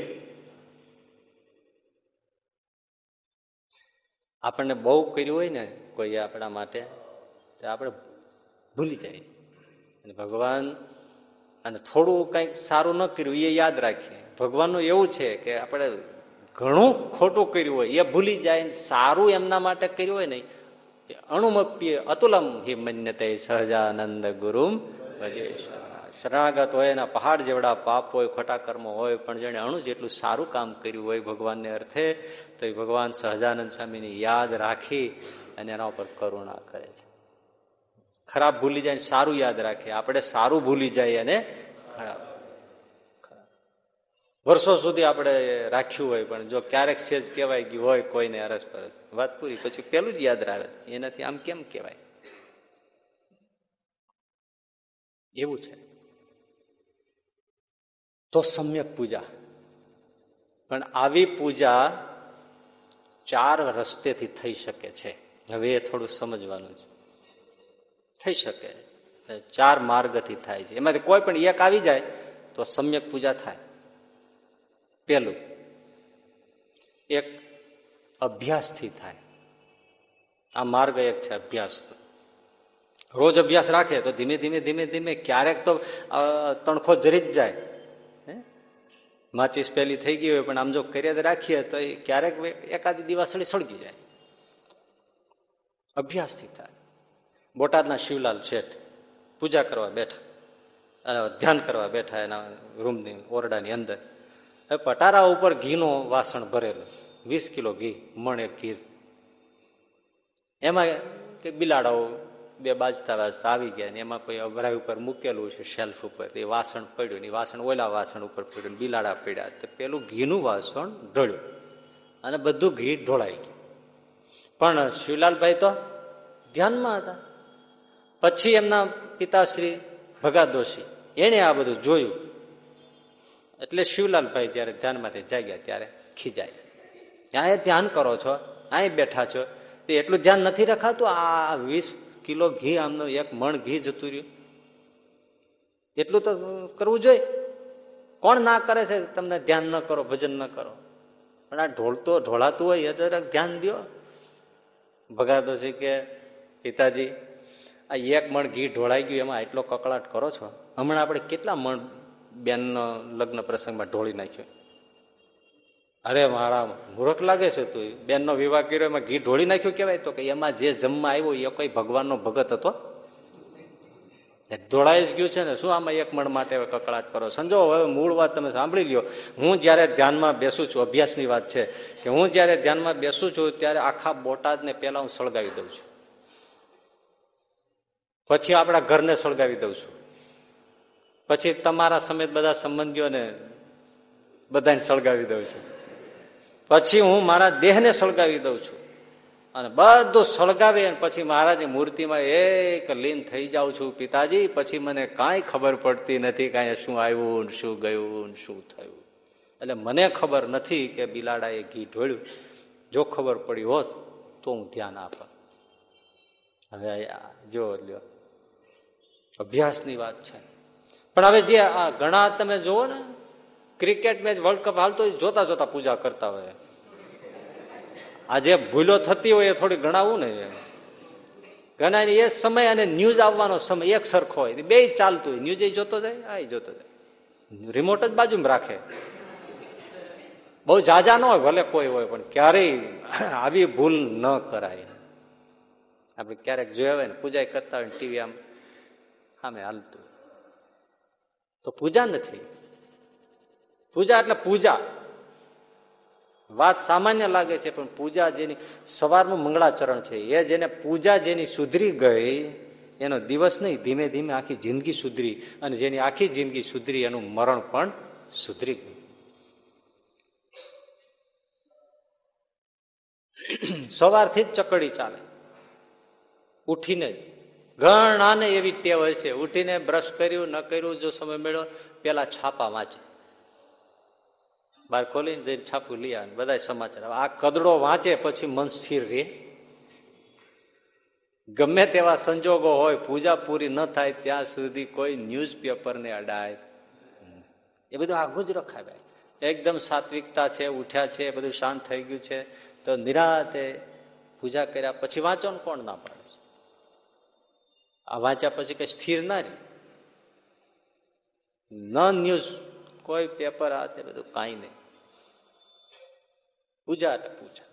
આપણને બહુ કર્યું હોય ને કોઈ આપણા માટે, તો આપણે ભૂલી જાય. અને ભગવાન અને થોડું કંઈક સારું ન કર્યું, એ યાદ રાખીએ ભગવાનનું એવું છે કે આપણે ઘણું ખોટું કર્યું હોય, એ ભૂલી જાય સારું એમના માટે કર્યું હોય ને અણુમપ્ય અતુલમ હિ મન્યતે સહજાનંદ ગુરુમ શરણાગત હોય એના પહાડ જેવડા પાપ હોય ખોટા કર્મો હોય પણ જેને અણુ જેટલું સારું કામ કર્યું હોય ભગવાનને અર્થે તો એ ભગવાન સહજાનંદ સ્વામીની યાદ રાખી અને એના ઉપર કરુણા કરે છે ખરાબ ભૂલી જાય સારું યાદ રાખે આપણે સારું ભૂલી જાય અને ખરાબ વર્ષો સુધી આપણે રાખ્યું હોય, પણ જો ક્યારેક સેજ કહેવાય ગયું હોય કોઈને અરસ પરસ વાત પૂરી. પછી પેલું જ યાદ આવે એનાથી આમ કેમ કહેવાય? એવું છે. તો સમ્યક પૂજા. પણ આવી પૂજા ચાર રસ્તેથી થઈ શકે છે. હવે એ થોડું સમજવાનું છે. થઈ શકે. ચાર માર્ગથી થાય છે. એમાંથી કોઈ પણ એક આવી જાય, તો સમ્યક પૂજા થાય. પેલું. એક અભ્યાસથી થાય. આ માર્ગ એક છે અભ્યાસ રોજ અભ્યાસ રાખે તો ધીમે ધીમે ધીમે ધીમે ક્યારેક તો તણખો જરી જ જાય. માચીસ પહેલી થઈ ગઈ હોય, પણ આમ જો કર્યા રાખીએ તો એ ક્યારેક એકાદી દિવાસળી સળગી જાય. અભ્યાસથી થાય. બોટાદના શિવલાલ શેઠ પૂજા કરવા બેઠા. ધ્યાન કરવા બેઠા એના રૂમની ઓરડાની અંદર. પટારા ઉપર ઘીનો વાસણ ભરેલું વીસ કિલો ઘી, મણે ઘી એમાં કે બિલાડાઓ બે બાજતા વાજતા આવી ગયા ને એમાં કોઈ અભરાય ઉપર મૂકેલું છે શેલ્ફ ઉપર. એ વાસણ પડ્યું ને વાસણ, ઓલા વાસણ ઉપર પડ્યું બિલાડા પડ્યા. તો પેલું ઘીનું વાસણ ઢળ્યું અને બધું ઘી ઢોળાઈ ગયું. પણ શિવલાલભાઈ તો ધ્યાનમાં હતા. પછી એમના પિતાશ્રી ભગા દોશી એણે આ બધું જોયું. એટલે શિવલાલભાઈ જયારે ધ્યાનમાંથી જાગ્યા ત્યારે ખીજાય. ત્યાં ધ્યાન કરો છો, અહીં બેઠા છો. તે એટલું ધ્યાન નથી રખાતું, આ વીસ કિલો ઘી આમનું એક મણ ઘી જતું રહ્યું. એટલું તો કરવું જોઈએ. કોણ ના કરે છે તમને ધ્યાન ન કરો, ભજન ન કરો? પણ આ ઢોળતો, ઢોળાતું હોય તો ધ્યાન દો ભગાતો છે કે, પિતાજી, આ એક મણ ઘી ઢોળાઈ ગયું, એમાં એટલો કકળાટ કરો છો? હમણાં આપણે કેટલા મણ બેનનો લગ્ન પ્રસંગમાં ઢોળી નાખ્યો. અરે મારા, મૂર્ખ લાગે છે તું. બેનનો વિવાહ કર્યો, એમાં ઘી ઢોળી નાખ્યું કહેવાય તો કે એમાં જે જમવા આવ્યો એ કોઈ ભગવાનનો ભગત હતો? ધોળાઈ જ ગયું છે ને, શું આમાં એક મણ માટે કકડાટ કરો? સમજો હવે મૂળ વાત તમે સાંભળી લ્યો. હું જયારે ધ્યાનમાં બેસું છું, અભ્યાસની વાત છે, કે હું જયારે ધ્યાનમાં બેસું છું ત્યારે આખા બોટાદને પેલા હું સળગાવી દઉં છું. પછી આપણા ઘરને સળગાવી દઉં છું. પછી તમારા સમેત બધા સંબંધીઓને બધાને સળગાવી દઉં છું. પછી હું મારા દેહને સળગાવી દઉં છું. અને બધું સળગાવી પછી મહારાજની મૂર્તિમાં એક લીન થઈ જાઉં છું. પિતાજી, પછી મને કાંઈ ખબર પડતી નથી કાંઈ શું આવ્યું ને શું ગયું શું થયું. એટલે મને ખબર નથી કે બિલાડાએ ઘી ઢોળ્યું. જો ખબર પડી હોત તો હું ધ્યાન આપત. હવે જો અભ્યાસની વાત છે. પણ હવે જે આ ઘણા તમે જુઓ ને ક્રિકેટ મેચ વર્લ્ડ કપ હાલતો જોતા જોતા પૂજા કરતા હોય. આ જે ભૂલો થતી હોય એ થોડી ગણાવું ને ઘણા એ સમય અને ન્યૂઝ આવવાનો સમય એક સરખો હોય. બે ચાલતું હોય. ન્યૂઝ જોતો જાય, આ જોતો જાય. રિમોટ જ બાજુમાં રાખે. બહુ જાજા ન હોય, ભલે કોઈ હોય, પણ ક્યારેય આવી ભૂલ ન કરાય. આપણે ક્યારેક જોયા હોય ને પૂજા કરતા હોય ટીવી આમ સામે હાલતું તો પૂજા નથી. પૂજા એટલે પૂજા. વાત સામાન્ય લાગે છે, પણ પૂજા જેની સવારનું મંગળાચરણ છે, એ જેને પૂજા જેની સુધરી ગઈ, એનો દિવસ નહીં, ધીમે ધીમે આખી જિંદગી સુધરી અને જેની આખી જિંદગી સુધરી, એનું મરણ પણ સુધરી ગયું. સવારથી જ ચકડી ચાલે. ઉઠીને જ. ઘણાને એવી ટેવ હશે ઉઠીને બ્રશ કર્યું, ન કર્યું, જો સમય મેળ્યો, પેલા છાપા વાંચે. બાર ખોલીને જઈને છાપું લઈ આવે બધા સમાચાર આ કદડો વાંચે પછી મન સ્થિર રહે. ગમે તેવા સંજોગો હોય, પૂજા પૂરી ન થાય, ત્યાં સુધી કોઈ ન્યૂઝ પેપરને અડાય. એ બધું આગું જ રખાય એકદમ સાત્વિકતા છે, ઉઠ્યા છે, બધું શાંત થઈ ગયું છે, તો નિરાતે પૂજા કર્યા પછી વાંચો ને કોણ ના પાડે? આ વાંચ્યા પછી કઈ સ્થિર ના રહે. ન ન્યૂઝ, કોઈ પેપર આ તે બધું કાંઈ નહીં. પૂજા એટલે પૂજા.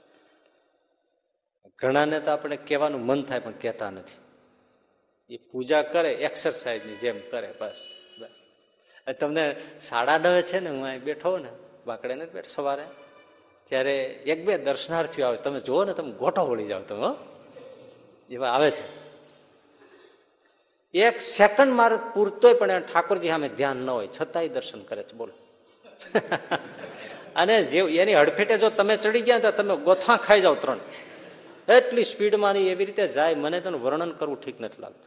ઘણાને તો આપણે કહેવાનું મન થાય, પણ કહેતા નથી. એ પૂજા કરે, એક્સરસાઇઝની જેમ કરે, બસ. તમને સાડા નવે છે ને, હું અહીં બેઠો ને, બાકડે ને બેઠ સવારે. ત્યારે એક બે દર્શનાર્થીઓ આવે. તમે જુઓ ને, તમે ગોઠો વળી જાઓ તમે એવા આવે છે. એક સેકન્ડ મારે પૂરતોય પણ ઠાકોરજી સામે ધ્યાન ન હોય, છતાંય દર્શન કરે છે, બોલો. અને જે એની હડફેટે જો તમે ચડી ગયા તો તમે ગોથા ખાઈ જાઓ ત્રણ. એટલી સ્પીડમાં એવી રીતે જાય, મને તેનું વર્ણન કરવું ઠીક નથી લાગતું.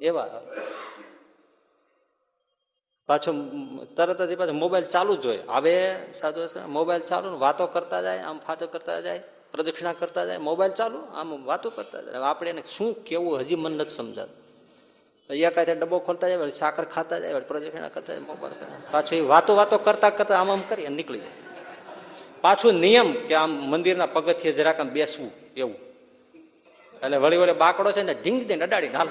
એવા. પાછો તરત જ પાછો મોબાઈલ ચાલુ જ હોય. આવે સાધુ મોબાઈલ ચાલુ વાતો કરતા જાય, આમ ફાતો કરતા જાય. પ્રદક્ષિણા કરતા જાય, મોબાઈલ ચાલુ, આમ વાતો કરતા જાય. આપણે એને શું કેવું હજી મન નથી સમજાતું. એકાદે ડબ્બો ખોલતા જાય સાકર ખાતા જાય પ્રદક્ષિણા કરતા જાય, મોબાઈલ પાછું એ વાતો વાતો કરતા કરતા આમ આમ કરી નીકળી જાય. પાછું નિયમ કે આમ મંદિરના પગથિયે જરાક આમ બેસવું એવું. એટલે વળી વળી બાકડો છે ને, ઢીંગ દઈને અડાડી હાલ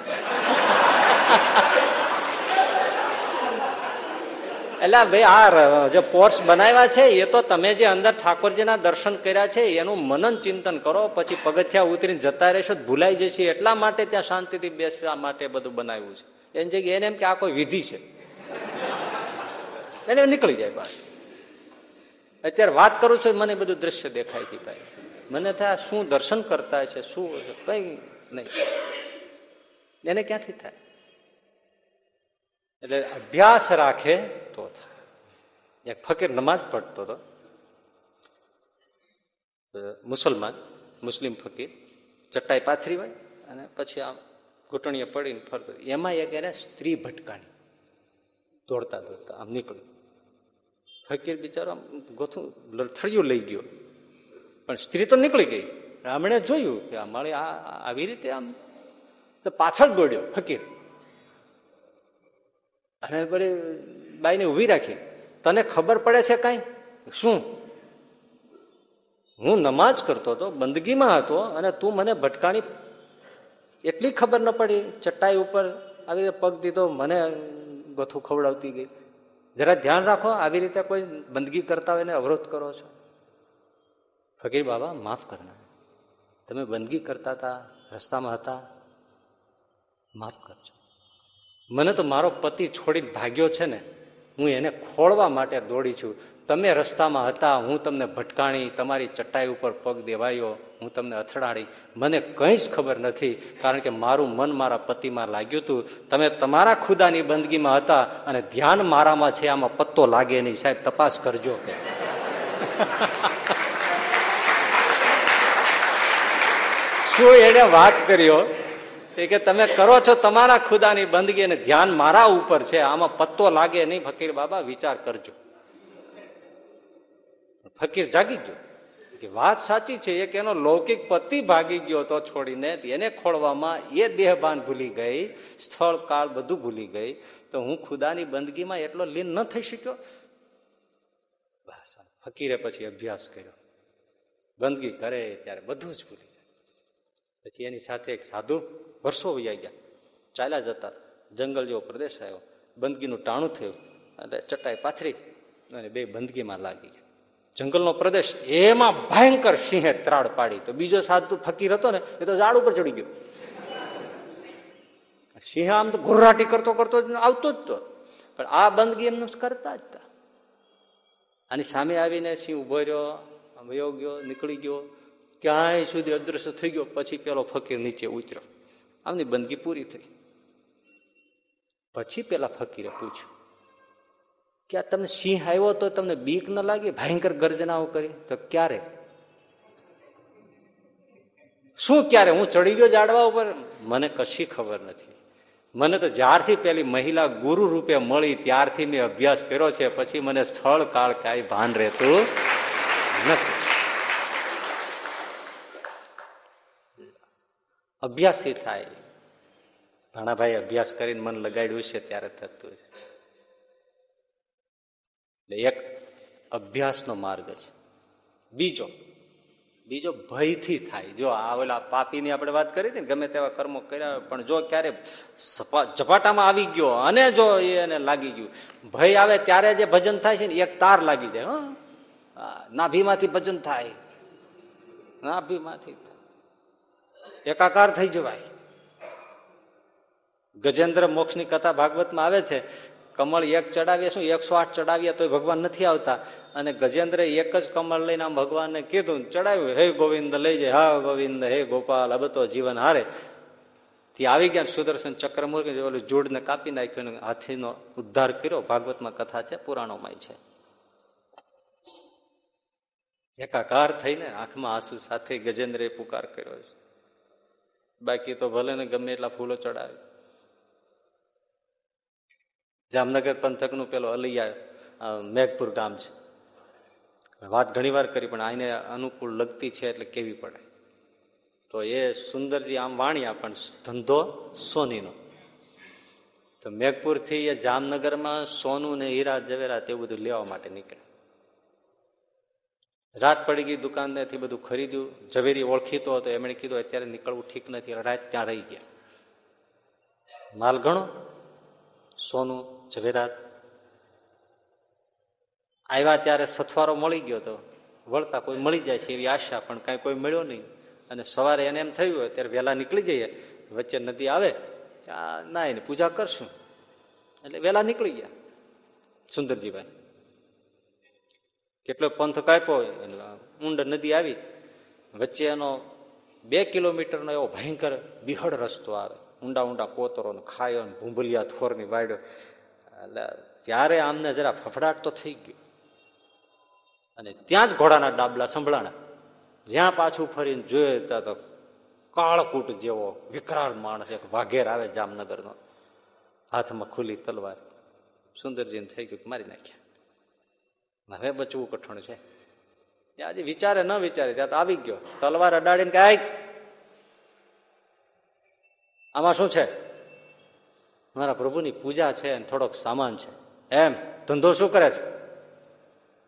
એટલે ભાઈ, આ જે પોર્ટ્સ બનાવ્યા છે, એ તો તમે જે અંદર ઠાકોરજીના દર્શન કર્યા છે, એનું મનન ચિંતન કરો, પછી પગથિયા ઉતરીને જતા રહેશો, ભૂલાઈ જશે, એટલા માટે ત્યાં શાંતિથી બેસવા માટે બધું બનાવ્યું છે. એની જગ્યાએ એને એમ કે આ કોઈ વિધિ છે. એને નીકળી જાય બસ અત્યારે વાત કરું છું, મને બધું દ્રશ્ય દેખાય છે ભાઈ. મને થાય શું દર્શન કરતા છે શું કઈ નહીં. એને ક્યાંથી થાય? એટલે અભ્યાસ રાખે તો થાય. એક ફકીર નમાજ પડતો હતો. મુસલમાન, મુસ્લિમ ફકીર ચટ્ટાઈ પાથરી હોય અને પછી આમ ઘૂંટણીએ પડીને ફરતો. એમાં એક એને સ્ત્રી ભટકાણી. દોડતા દોડતા આમ નીકળ્યું. ફકીર બિચારો ગોથું લથડિયું લઈ ગયો. પણ સ્ત્રી તો નીકળી ગઈ. રામણે જોયું કે અમારે આ આવી રીતે આમ પાછળ દોડ્યો ફકીર. અને બધી બાઈને ઊભી રાખી. તને ખબર પડે છે કઈ? શું? હું નમાજ કરતો હતો, બંદગીમાં હતો, અને તું મને ભટકાણી એટલી ખબર ન પડી ચટ્ટાઈ ઉપર આવી રીતે પગ દીધો, મને ગોથું ખવડાવતી ગઈ. જરા ધ્યાન રાખો, આવી રીતે કોઈ બંદગી કરતા હોય એને અવરોધ કરો છો. ફકીર બાબા, માફ કરના તમે બંદગી કરતા હતા, રસ્તામાં હતા, માફ કરજો. મને તો મારો પતિ છોડીને ભાગ્યો છે ને, હું એને ખોળવા માટે દોડી છું. તમે રસ્તામાં હતા, હું તમને ભટકાણી, તમારી ચટાઈ ઉપર પગ દેવાયો, હું તમને અથડાડી. મને કંઈ જ ખબર નથી, કારણ કે મારું મન મારા પતિમાં લાગ્યું હતું. તમે તમારા ખુદાની બંદગીમાં હતા અને ધ્યાન મારામાં છે, આમાં પત્તો લાગે નહીં. સાહેબ, તપાસ કરજો. શું એને વાત કર્યો કે તમે કરો છો તમારા ખુદાની બંદગી અને ધ્યાન મારા ઉપર છે. આમાં પત્તો લાગે નહીં. ફકીર બાબા, વિચાર કરજો. ફકીર જાગી ગયો. કે વાત સાચી છે. એક એનો લૌકિક પતિ ભાગી ગયો તો છોડીને એને ખોળવામાં એ દેહભાન ભૂલી ગઈ, સ્થળ કાળ બધું ભૂલી ગઈ. તો હું ખુદાની બંદગીમાં એટલો લીન ન થઈ શક્યો? બસ ફકીરે પછી અભ્યાસ કર્યો. બંદગી કરે ત્યારે બધું જ ભૂલી જાય. પછી એની સાથે એક સાધુ વર્ષો વૈયા ગયા. ચાલ્યા જતા જંગલ જેવો પ્રદેશ આવ્યો. બંદગીનું ટાણું થયું અને ચટાઈ પાથરી અને બે બંદગીમાં લાગી ગયા. જંગલનો પ્રદેશ એમાં ભયંકર સિંહે ત્રાડ પાડી. તો બીજો સાધુ ફકીર હતો ને, એ તો ઝાડ ઉપર ચડી ગયો. સિંહ આમ તો ઘોરાટી કરતો કરતો આવતો જ તો. પણ આ બંદગી એમને કરતા જ હતા આની સામે આવીને સિંહ ઊભો રહ્યો વયો ગયો, નીકળી ગયો. ક્યાંય સુધી અદ્રશ્ય થઈ ગયો, પછી પેલો ફકીર નીચે ઉતર્યો. આમની બંદગી પૂરી થઈ. પછી પેલા ફકીરે પૂછ્યું કે આ તમને સિંહ આવ્યો તો તમને બીક ન લાગી? ભયંકર ગર્જનાઓ કરી. તો ક્યારે? શું ક્યારે? હું ચડી ગયો જાડવા ઉપર. મને કશી ખબર નથી. મને તો જ્યારથી પેલી મહિલા ગુરુ રૂપે મળી ત્યારથી મેં અભ્યાસ કર્યો છે. પછી મને સ્થળ કાળ કાંઈ ભાન રહેતું નથી. અભ્યાસથી થાય. ભાણાભાઈ અભ્યાસ કરીને મન લગાડ્યું છે ત્યારે થતું છે. એટલે એક અભ્યાસનો માર્ગ છે. બીજો બીજો ભયથી થાય. જો આ ઓલા પાપીની આપણે વાત કરી હતી ને, ગમે તેવા કર્મો કર્યા પણ જો ક્યારે ઝપાટામાં આવી ગયો અને જો એને લાગી ગયું. ભય આવે ત્યારે જે ભજન થાય છે ને, એક તાર લાગી જાય, હા? નાભીમાંથી ભજન થાય. નાભીમાંથી એકાકાર થઈ જવાય. ગજેન્દ્ર મોક્ષની કથા ભાગવતમાં આવે છે, કમળ એક ચડાવીએ શું, એકસો આઠ ચડાવીએ તો ભગવાન નથી આવતા. અને ગજેન્દ્ર એક જ કમળ લઈને આમ ભગવાનને કીધું, ચડાવ્યું, હે ગોવિંદ, લઈ જાય હા, ગોવિંદ, હે ગોપાલ હવે તો જીવન હારે. ત્યાં આવી ગયા સુદર્શન ચક્રમુર્ગ ઓલું જોડને કાપી નાખ્યું હાથીનો ઉદ્ધાર કર્યો. ભાગવતમાં કથા છે પુરાણોમાં છે. એકાકાર થઈને આંખમાં આંસુ સાથે ગજેન્દ્ર પુકાર કર્યો છે. બાકી તો ભલે ને ગમે એટલા ફૂલો ચડાવે. જામનગર પંથકનું પેલો અલૈયા મેઘપુર ગામ છે. વાત ઘણી વાર કરી પણ આને અનુકૂળ લગતી છે એટલે કેવી પડે. તો એ સુંદરજી આમ વાણ્યા, પણ ધંધો સોનીનો. તો મેઘપુરથી એ જામનગરમાં સોનું ને હીરા જવેરાત એવું બધું લેવા માટે નીકળે. રાત પડી ગઈ દુકાનથી બધું ખરીદ્યું. ઝવેરી ઓળખીતો હતો. એમણે કીધું, અત્યારે નીકળવું ઠીક નથી. રાત ત્યાં રહી ગયા. માલ ગણો. સોનું ઝવેરાત આવ્યા ત્યારે સથવારો મળી ગયો તો વળતા કોઈ મળી જાય છે એવી આશા, પણ કાંઈ કોઈ મળ્યો નહીં. અને સવારે એને એમ થયું હોય ત્યારે વહેલા નીકળી જઈએ. વચ્ચે નદી આવે. ના એને પૂજા કરશું. એટલે વહેલા નીકળી ગયા સુંદરજીભાઈ. કેટલો પંથ કાપ્યો ઊંડ નદી આવી વચ્ચે એનો બે કિલોમીટરનો એવો ભયંકર બિહડ રસ્તો આવે. ઊંડા ઊંડા કોતરો ને ખાયો ને ભૂંભલિયા થોરની વાડ્યો એટલે ત્યારે આમને જરા ફફડાટ તો થઈ ગયો. અને ત્યાં જ ઘોડાના ડાબલા સંભળાણા. જ્યાં પાછું ફરીને જોયે ત્યાં તો કાળકૂટ જેવો વિકરાળ માણસ એક વાઘેર આવે જામનગરનો. હાથમાં ખુલ્લી તલવાર. સુંદરજીને થઈ ગયું મારી નાખ્યા. હવે બચવું કઠણ છે. આજે વિચારે, ન વિચારે, ત્યાં તો આવી ગયો. તલવાર અડાડીને કે આમાં શું છે? મારા પ્રભુની પૂજા છે અને થોડોક સામાન છે. એમ, ધંધો શું કરે છે?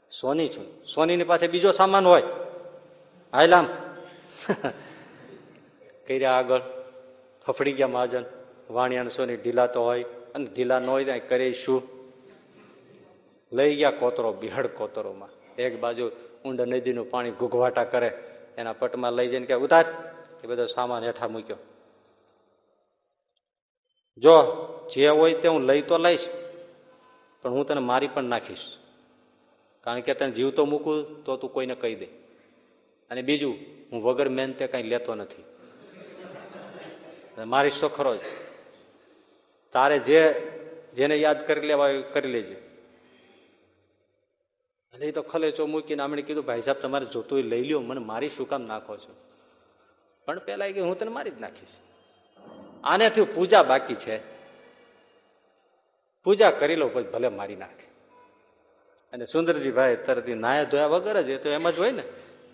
સોની છું. સોનીની પાસે બીજો સામાન હોય. હાયલામ કર્યા આગળ. ફફડી ગયા મહાજન. વાણિયાનું સોની ઢીલા તો હોય. અને ઢીલા ન હોય ત્યાં કરે શું? લઈ ગયા કોતરો, બિહડ કોતરોમાં. એક બાજુ ઊંડ નદીનું પાણી ઘૂઘવાટા કરે, એના પટમાં લઈ જઈને કે ઉતાર, એ બધો સામાન હેઠા મૂક્યો. જો જે હોય તે હું લઈ તો લઈશ, પણ હું તને મારી પણ નાખીશ. કારણ કે તને જીવતો મૂકું, તો તું કોઈને કહી દે. અને બીજું, હું વગર મહેનતે કઈ લેતો નથી. મારી તો ખરો જ. તારે જે, જેને યાદ કરી લેવા કરી લેજે. એ તો ખલેચો મૂકીને આમણે કીધું, ભાઈ સાહેબ, તમારે જોતું લઈ લ્યો, મને મારી શું કામ નાખો છો? પણ પેલા કે હું તને મારી જ નાખીશ. આનેથી પૂજા બાકી છે. પૂજા કરી લો, પછી ભલે મારી નાખે. અને સુંદરજીભાઈ તરત નાયા ધોયા વગર જ, એ તો એમ જ હોય ને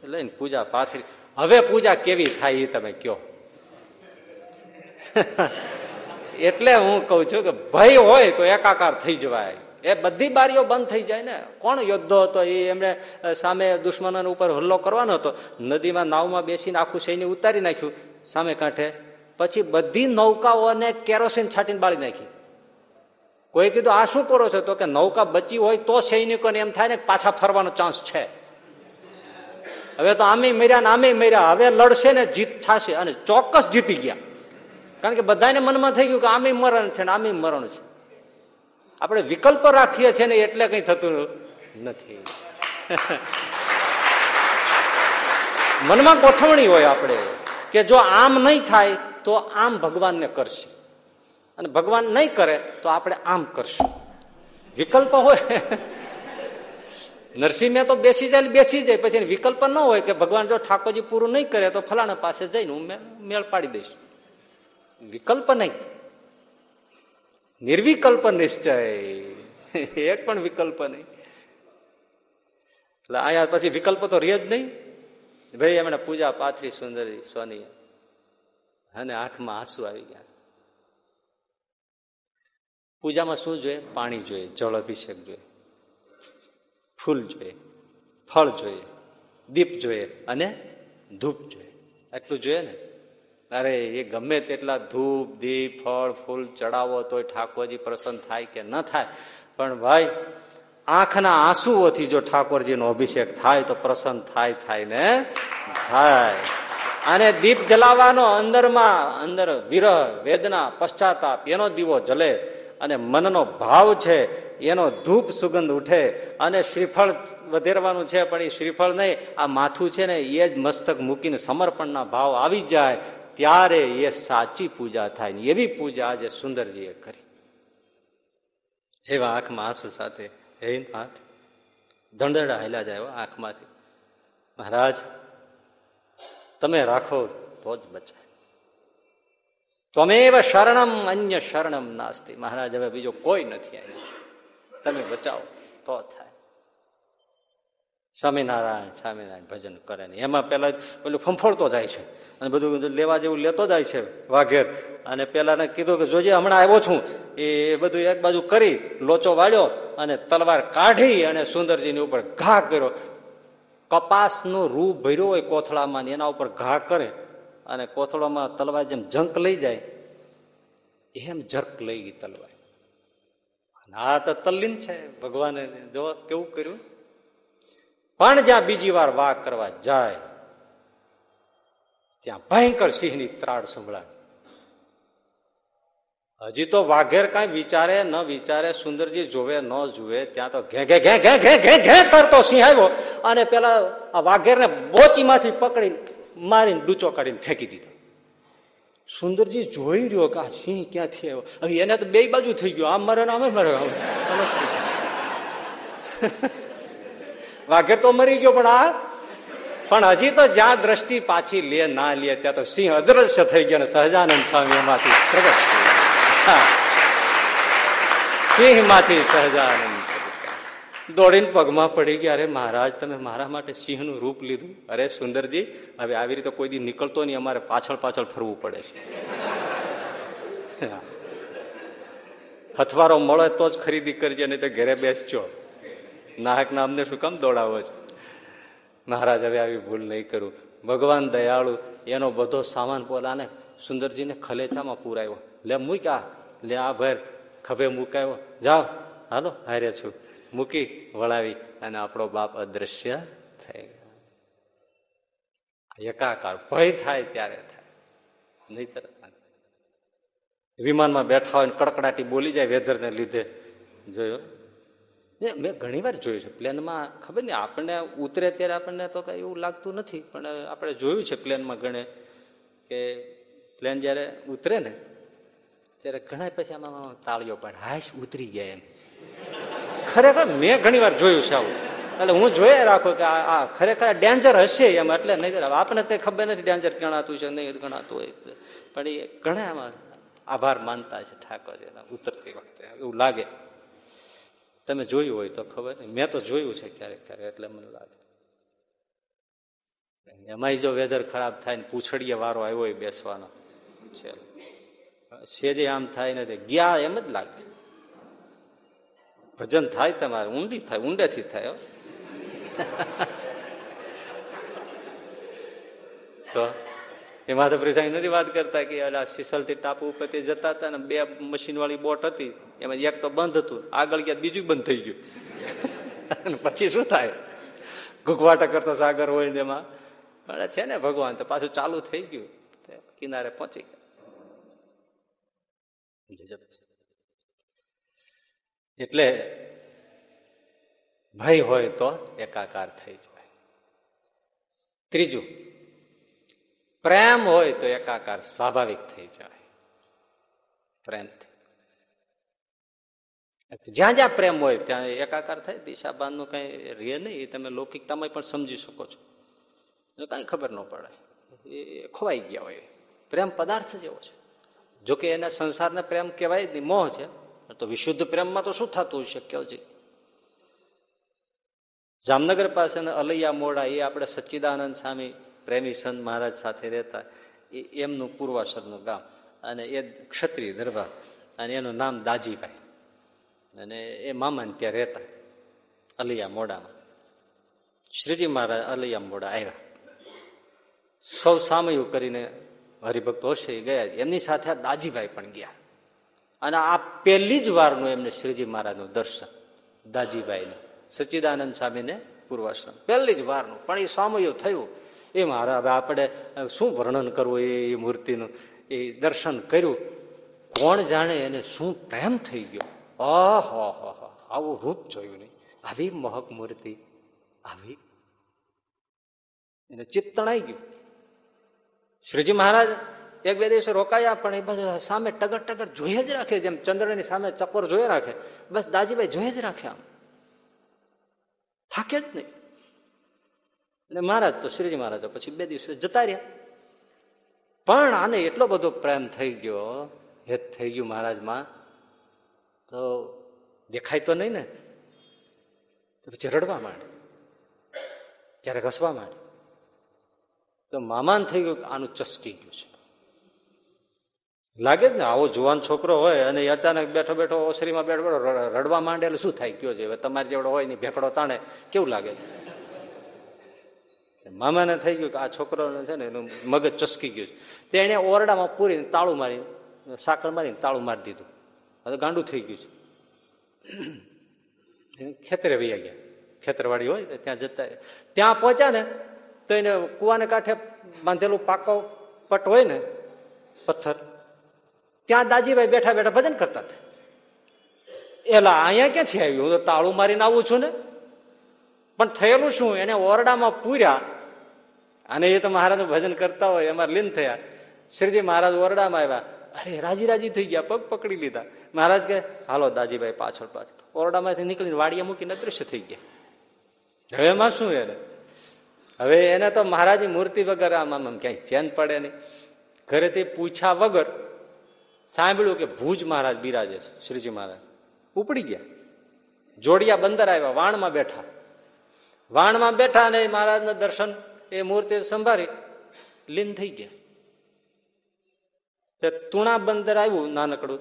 લઈને પૂજા પાથરી. હવે પૂજા કેવી થાય એ તમે કયો. એટલે હું કઉ છું કે ભય હોય તો એકાકાર થઈ જવાય. એ બધી બારીઓ બંધ થઈ જાય ને. કોણ યોદ્ધો હતો? એ એમણે સામે દુશ્મનો ઉપર હલ્લો કરવાનો હતો. નદીમાં નાવમાં બેસીને આખું સૈન્ય ઉતારી નાખ્યું સામે કાંઠે. પછી બધી નૌકાઓને કેરોસીન છાંટીને બાળી નાખી. કોઈ કીધું, આ શું કરો છો? તો કે, નૌકા બચી હોય તો સૈનિકોને એમ થાય ને પાછા ફરવાનો ચાન્સ છે. હવે તો આમે મર્યા ને આમે મર્યા. હવે લડશે ને જીત થશે અને ચોક્કસ જીતી ગયા. કારણ કે બધાને મનમાં થઈ ગયું કે આમે મરણ છે ને આમે મરણ છે. આપણે વિકલ્પ રાખીએ છીએ ને એટલે કઈ થતું નથી. મનમાં ગોઠવણી હોય આપણે કે જો આમ નહીં થાય તો આમ ભગવાનને કરશે. અને ભગવાન નહીં કરે તો આપણે આમ કરશું. વિકલ્પ હોય. નરસિંહ તો બેસી જાય બેસી જાય. પછી વિકલ્પ ન હોય કે ભગવાન જો ઠાકોરજી પૂરું નહીં કરે તો ફલાણા પાસે જઈને હું મેળ પાડી દઈશ. વિકલ્પ નહીં. નિર્વિકલ્પ નિશ્ચય. એક પણ વિકલ્પ નહીં. એટલે અહીંયા પછી વિકલ્પ તો રહે જ નહીં. ભાઈ, એમણે પૂજા પાથરી સુંદરી સોની. અને આંખમાં આંસુ આવી ગયા. પૂજામાં શું જોઈએ? પાણી જોઈએ, જળ અભિષેક જોઈએ. ફૂલ જોઈએ, ફળ જોઈએ, દીપ જોઈએ અને ધૂપ જોઈએ. એટલું જોઈએ ને? અરે, એ ગમે તેટલા ધૂપ, દીપ, ફળ, ફૂલ ચડાવો તો ઠાકોરજી પ્રસન્ન થાય કે ન થાય? પણ ભાઈ, આંખના આંસુઓથી જો ઠાકોરજીનો અભિષેક થાય તો પ્રસન્ન થાય થાય ને થાય. અને દીપ જલાવવાનો અંદરમાં, અંદર વિરહ, વેદના, પશ્ચાતાપ, એનો દીવો જલે અને મનનો ભાવ છે, એનો ધૂપ સુગંધ ઉઠે અને શ્રીફળ વધેરવાનું છે, પણ એ શ્રીફળ નહીં, આ માથું છે ને એ જ મસ્તક મૂકીને સમર્પણના ભાવ આવી જાય. ત્યારે એ સાચી પૂજા થાય એવી પૂજા આજે સુંદરજીએ કરી. એવા આંખમાં આંસુ સાથે હે નાથ ધંધડા હેલા જાય આંખમાંથી. મહારાજ, તમે રાખો તો જ બચાય. ત્વમેવ શરણમ, અન્ય શરણમ નાસ્તી. મહારાજ, હવે બીજો કોઈ નથી આવ્યો તમે બચાવો તો થાય. સ્વામિનારાયણ સ્વામિનારાયણ ભજન કરે ને. એમાં પેલા પેલું ફંફોડતો જાય છે. અને બધું લેવા જેવું લેતો જાય છે વાઘેર. અને પેલા કીધું કે જોજે, હમણાં આવ્યો છું. એ બધું એક બાજુ કરી, લોચો વાળ્યો અને તલવાર કાઢી અને સુંદરજીની ઉપર ઘા કર્યો. કપાસનો રૂ ભર્યો હોય કોથળામાં એના ઉપર ઘા કરે. અને કોથળામાં તલવાર જેમ જંક લઈ જાય, એમ જર્ક લઈ ગઈ તલવાર. આ તો તલ્લીન છે. ભગવાને જો કેવું કર્યું? પણ જ્યાં બીજી વાર વાઘ કરવા જાય, ત્યાં ભયંકર સિંહની ત્રાડ સંભળાય. હજી તો વાઘેર કઈ વિચારે, ન વિચારે, સુંદરજી જોવે, ન જુએ, ત્યાં તો ઘે ઘે ઘે ઘે ઘે ઘે ઘે કરતો સિંહ આવ્યો અને પેલા આ વાઘેર ને બોચીમાંથી પકડી મારીને ડૂચો કાઢીને ફેંકી દીધો. સુંદરજી જોઈ રહ્યો કે આ સિંહ ક્યાંથી આવ્યો? હવે એને તો બે બાજુ થઈ ગયો. આમ મરે આમે મરે. વાઘેર તો મરી ગયો પણ આ પણ હજી તો જ્યાં દ્રષ્ટિ પાછી લે, ના લે, ત્યાં તો સિંહ અદ્રશ્ય થઈ ગયો ને સહજાનંદ સ્વામી એમાંથી પ્રગટ સિંહમાંથી સહજાનંદ. દોડીને પગમાં પડી ગયા. અરે મહારાજ, તમે મારા માટે સિંહનું રૂપ લીધું. અરે સુંદરજી, હવે આવી રીતે કોઈ દી નીકળતો નહીં. અમારે પાછળ પાછળ ફરવું પડે છે. હથવારો મળે તો જ ખરીદી કરજે, નહીં તો ઘરે બેસજો. નાહક અમને શું કામ દોડાવો છે? મહારાજ, હવે આવી ભૂલ નહીં કરું. ભગવાન દયાળુ, એનો બધો સામાન પોલાને સુંદરજીને ખલેચામાં પુરાયો લે મૂક્યા લે, આ ભર. ખભે મૂકાયો. જાઓ. હાલો, હારે છું. મૂકી, વળાવી. અને આપણો બાપ અદ્રશ્ય થઈ ગયો. એકાકાર ભય થાય ત્યારે થાય. નહીતર વિમાનમાં બેઠા હોય કડકડાટી બોલી જાય વેધરને લીધે. જોયો? મેં ઘણી વાર જોયું છે. પ્લેનમાં ખબર ને આપણને ઉતરે ત્યારે આપણને તો કઈ એવું લાગતું નથી, પણ આપણે જોયું છે પ્લેનમાં ગણે કે પ્લેન જયારે ઉતરે ને, ત્યારે ઘણા પછી આમાં તાળીઓ પણ હાશ ઉતરી ગયા એમ. ખરેખર મેં ઘણી વાર જોયું છે આવું. એટલે હું જોઈએ રાખું કે આ ખરેખર ડેન્જર હશે એમ, એટલે નહીં આપણને તે ખબર નથી ડેન્જર ગણાતું છે, નહીં ગણાતું હોય પણ એ ઘણા આમાં આભાર માનતા છે ઠાકોર ઉતરતી વખતે, એવું લાગે. તમે જોયું હોય તો ખબર નહીં. મેં તો જોયું છે ક્યારેક ક્યારેક, એટલે મને લાગે. એમાંય જો વેધર ખરાબ થાય ને પૂછડીએ વારો આવ્યો હોય બેસવાનો છે સેજે આમ થાય ને તે ગયા એમ જ લાગે. ભજન થાય તમારે, ઊંડી થાય, ઊંડેથી થાય તો એ માધવપ્રી સાહેબ નથી વાત કરતા કે સિસલથી ટાપુ ઉપરથી જતા હતા ને બે મશીન વાળી બોટ હતી, એમાં એક તો બંધ હતું, આગળ ગયા બીજું બંધ થઈ ગયું. પછી શું થાય? ઘૂઘવાટા કરતો સાગર હોય ને એમાં. પણ છે ને ભગવાન, તો પાછું ચાલુ થઈ ગયું. કિનારે પહોંચી એટલે ભય હોય તો એકાકાર થઈ જાય. ત્રીજું પ્રેમ હોય તો એકાકાર સ્વાભાવિક થઈ જાય. પ્રેમથી જ્યાં જ્યાં પ્રેમ હોય ત્યાં એકાકાર થાય દિશાબાનનું કઈ રે નહીં તમે લૌકિકતામાં પણ સમજી શકો છો. કઈ ખબર ન પડે. એ ખોવાઈ ગયા હોય. પ્રેમ પદાર્થ જેવો છે. જોકે એના સંસારને પ્રેમ કહેવાય નહીં, મોહ છે. તો વિશુદ્ધ પ્રેમમાં તો શું થતું શક્ય છે જામનગર પાસે અલૈયા મોડા, એ આપણે સચ્ચિદાનંદ સ્વામી પ્રેમી સંત મહારાજ સાથે રહેતા, એ એમનું પૂર્વાસરનું ગામ અને એ ક્ષત્રિય દરબાર, અને એનું નામ દાજીભાઈ. અને એ મામાને ત્યાં રહેતા, અલિયા મોડામાં. શ્રીજી મહારાજ અલિયા મોડા આવ્યા. સૌ સામયું કરીને હરિભક્તો હશે ગયા. એમની સાથે આ દાજીભાઈ પણ ગયા. અને આ પહેલી જ વારનું એમને શ્રીજી મહારાજનું દર્શન, દાજીભાઈનું. સચ્ચિદાનંદ સ્વામીને પૂર્વાશ્રમ. પહેલી જ વારનું. પણ એ સામયું થયું. એ મારા, હવે આપણે શું વર્ણન કરવું એ મૂર્તિનું? એ દર્શન કર્યું. કોણ જાણે એને શું પ્રેમ થઈ ગયો? ઓહો આવું રૂપ જોયું નહીં. આવી મહક મૂર્તિ. આવી. એને ચિત્ત તણાઈ ગયું. શ્રીજી મહારાજ, એક બે દિવસે રોકાયા, પણ એ બધા સામે ટગર ટગર જોઈએ જ રાખે જેમ ચંદ્રની સામે ચકોર જોઈએ રાખે. બસ દાજીભાઈ જોઈએ જ રાખે આમ. થાકે જ નહીં. અને મહારાજ તો શ્રીજી મહારાજ પછી બે દિવસે જતા રહ્યા. પણ આને એટલો બધો પ્રેમ થઈ ગયો હેત થઈ ગયું મહારાજમાં, તો દેખાય તો નહીં ને. પછી રડવા માંડે. ત્યારે ઘસવા માંડે. તો મામાન થઈ ગયું આનું ચસકી ગયું છે. લાગે જ ને આવો જુવાન છોકરો હોય અને અચાનક બેઠો બેઠો ઓસરીમાં બેઠો બેઠો રડવા માંડે એટલે શું થાય? કયો છે? તમારે જેવડો હોય ને ભેકડો તાણે. કેવું લાગે? મામાને થઈ ગયું કે આ છોકરો છે ને એનું મગજ ચસકી ગયું છે. તે એણે ઓરડામાં પૂરીને તાળું મારી સાકળ મારીને તાળું મારી દીધું. હવે ગાંડું થઈ ગયું છે. ખેતરે વૈયા ગયા. ખેતરવાડી હોય ત્યાં જતા ત્યાં પહોંચ્યા ને તો એને કુવાને કાંઠે બાંધેલું પાકો પટ હોય ને, પથ્થર, ત્યાં દાજીભાઈ બેઠા બેઠા ભજન કરતા એલા, અહીંયા ક્યાંથી આવ્યું? હું તો તાળું મારીને આવું છું ને. પણ થયેલું શું? એને ઓરડામાં પૂર્યા અને એ તો મહારાજનું ભજન કરતા હોય એમાં લીન થયા. શ્રીજી મહારાજ ઓરડામાં આવ્યા. અરે, રાજી રાજી થઈ ગયા, પગ પકડી લીધા. મહારાજ કે હાલો દાજીભાઈ, પાછળ પાછળ. ઓરડામાંથી નીકળીને વાડિયા મૂકીને અદૃશ્ય થઈ ગયા. હવે એમાં શું એને? હવે એને તો મહારાજની મૂર્તિ વગર આમ આમ ક્યાંય ચેન પડે નહીં. ઘરેથી પૂછ્યા વગર સાંભળ્યું કે ભુજ મહારાજ બિરાજે શ્રીજી મહારાજ. ઉપડી ગયા. જોડિયા બંદર આવ્યા, વાણમાં બેઠા. વાણમાં બેઠા ને મહારાજના દર્શન એ મૂર્તિ સંભાળી લીન થઈ ગયા. તુણા બંદર આવ્યું નાનકડું.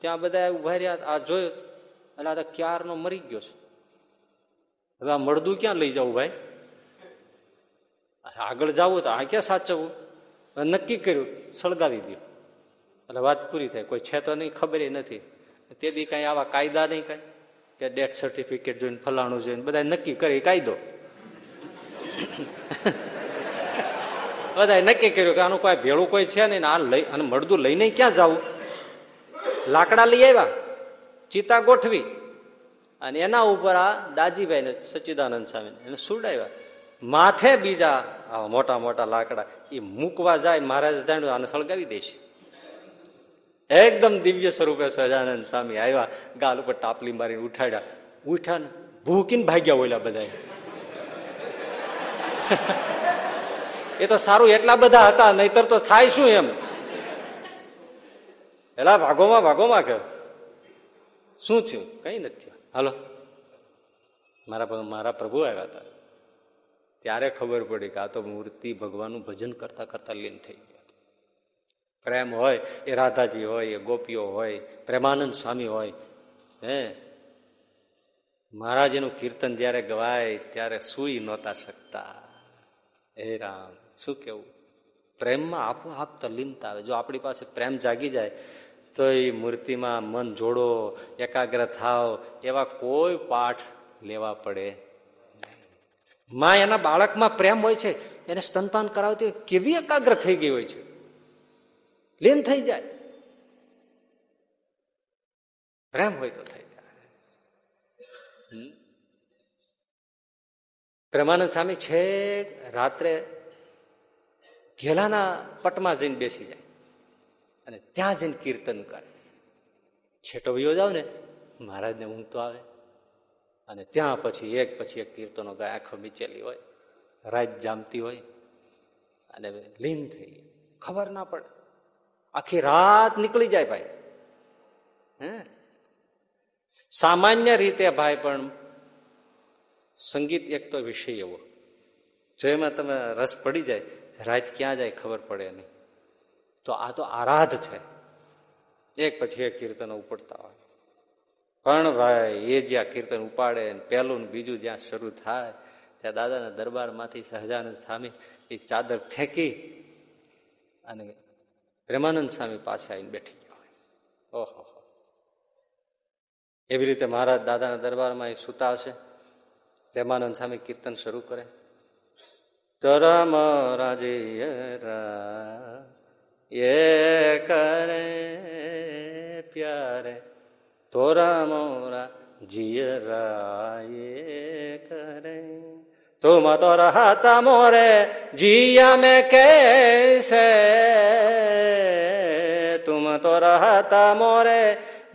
ત્યાં બધા ઊભા રહ્યા, આ જોયું, એટલે આ ક્યારનો મરી ગયો છે. હવે આ મળદું ક્યાં લઈ જવું ભાઈ? આગળ જવું તો આ ક્યાં સાચવવું? નક્કી કર્યું, સળગાવી દો એટલે વાત પૂરી થાય કોઈ છે તો નહીં, ખબર નથી. તે દી કઈ આવા કાયદા નહીં કઈ? કે ડેથ સર્ટિફિકેટ જોઈને, ફલાણું જોઈને બધા નક્કી કરી કાયદો. બધા નક્કી કર્યું કે આનું કોઈ ભેળું કોઈ છે નહીં આ લઈ અને મળદું લઈને ક્યાં જવું? લાકડા લઈ આવ્યા, ચિતા ગોઠવી. અને એના ઉપર આ દાજીભાઈ ને સચ્ચિદાનંદ સ્વામી એને સુડાવ્યા માથે બીજા મોટા મોટા લાકડા, એ મૂકવા જાય મહારાજ જાણ્યું, આને સળગાવી દેશે. એકદમ દિવ્ય સ્વરૂપે સજાનંદ સ્વામી આવ્યા, ગાલ ઉપર ટાપલી મારીને ઉઠાડ્યા. ઉઠ્યા ભૂકીને ભાગ્યા ઓલા બધા એ તો સારું એટલા બધા હતા, નહીતર તો થાય શું એમ? એલા, ભાગોમાં ભાગોમાં કે? શું થયું? કઈ નથી હાલો. મારા મારા પ્રભુ આવ્યા હતા. ત્યારે ખબર પડી કે આ તો મૂર્તિ ભગવાનનું ભજન કરતા કરતા લીન થઈ ગયા પ્રેમ હોય, એ રાધાજી હોય, એ ગોપીઓ હોય, પ્રેમાનંદ સ્વામી હોય, હે? મહારાજનું કીર્તન જયારે ગવાય, ત્યારે સુઈ નહોતા શકતા. હે રામ, શું કેવું? પ્રેમમાં આપોઆપ તલ્લીનતા આવે. જો આપણી પાસે પ્રેમ જાગી જાય, તો એ મૂર્તિમાં મન જોડો, એકાગ્ર થાવ એવા કોઈ પાઠ લેવા પડે માં, એના બાળકમાં પ્રેમ હોય છે, એને સ્તનપાન કરાવતી કેવી એકાગ્ર થઈ ગઈ હોય છે? લીન થઈ જાય. પ્રેમ હોય તો થઈ જાય. પ્રેમાનંદ સ્વામી છે રાત્રે ઘેલાના પટમાં જઈને બેસી જાય અને ત્યાં જઈને કીર્તન કરે. છેટો વયો જાવ ને, મહારાજને ઊંઘ તો આવે. અને ત્યાં પછી એક પછી એક કીર્તનો ગાય, આંખો મીચેલી હોય, રાત જામતી હોય અને લીન થઈ ખબર ના પડે. આખી રાત નીકળી જાય ભાઈ. હે? સામાન્ય રીતે ભાઈ પણ સંગીત એક તો વિષય એવો. જો એમાં તમે રસ પડી જાય, રાત ક્યાં જાય ખબર પડે નહીં. તો આ તો આરાધ છે. એક પછી એક કીર્તનો ઉપડતા હોય. પણ ભાઈ, એ જ્યાં કીર્તન ઉપાડે પહેલું ને બીજું જ્યાં શરૂ થાય, ત્યાં દાદાના દરબારમાંથી સહજાનંદ સ્વામી એ ચાદર ફેંકી અને પ્રેમાનંદ સ્વામી પાસે આવીને બેઠી ગયા હોય. ઓહો એવી રીતે મહારાજ દાદાના દરબારમાં એ સુતા હશે. પ્રેમાનંદ સ્વામી કીર્તન શરૂ કરે તરમ રાજે એ કરે પ્યારે તોરા મોરા જીયરાએ કરે તુમ તો રહતા મોરે જીયા મેં कैसे तुम तो रहता मोरे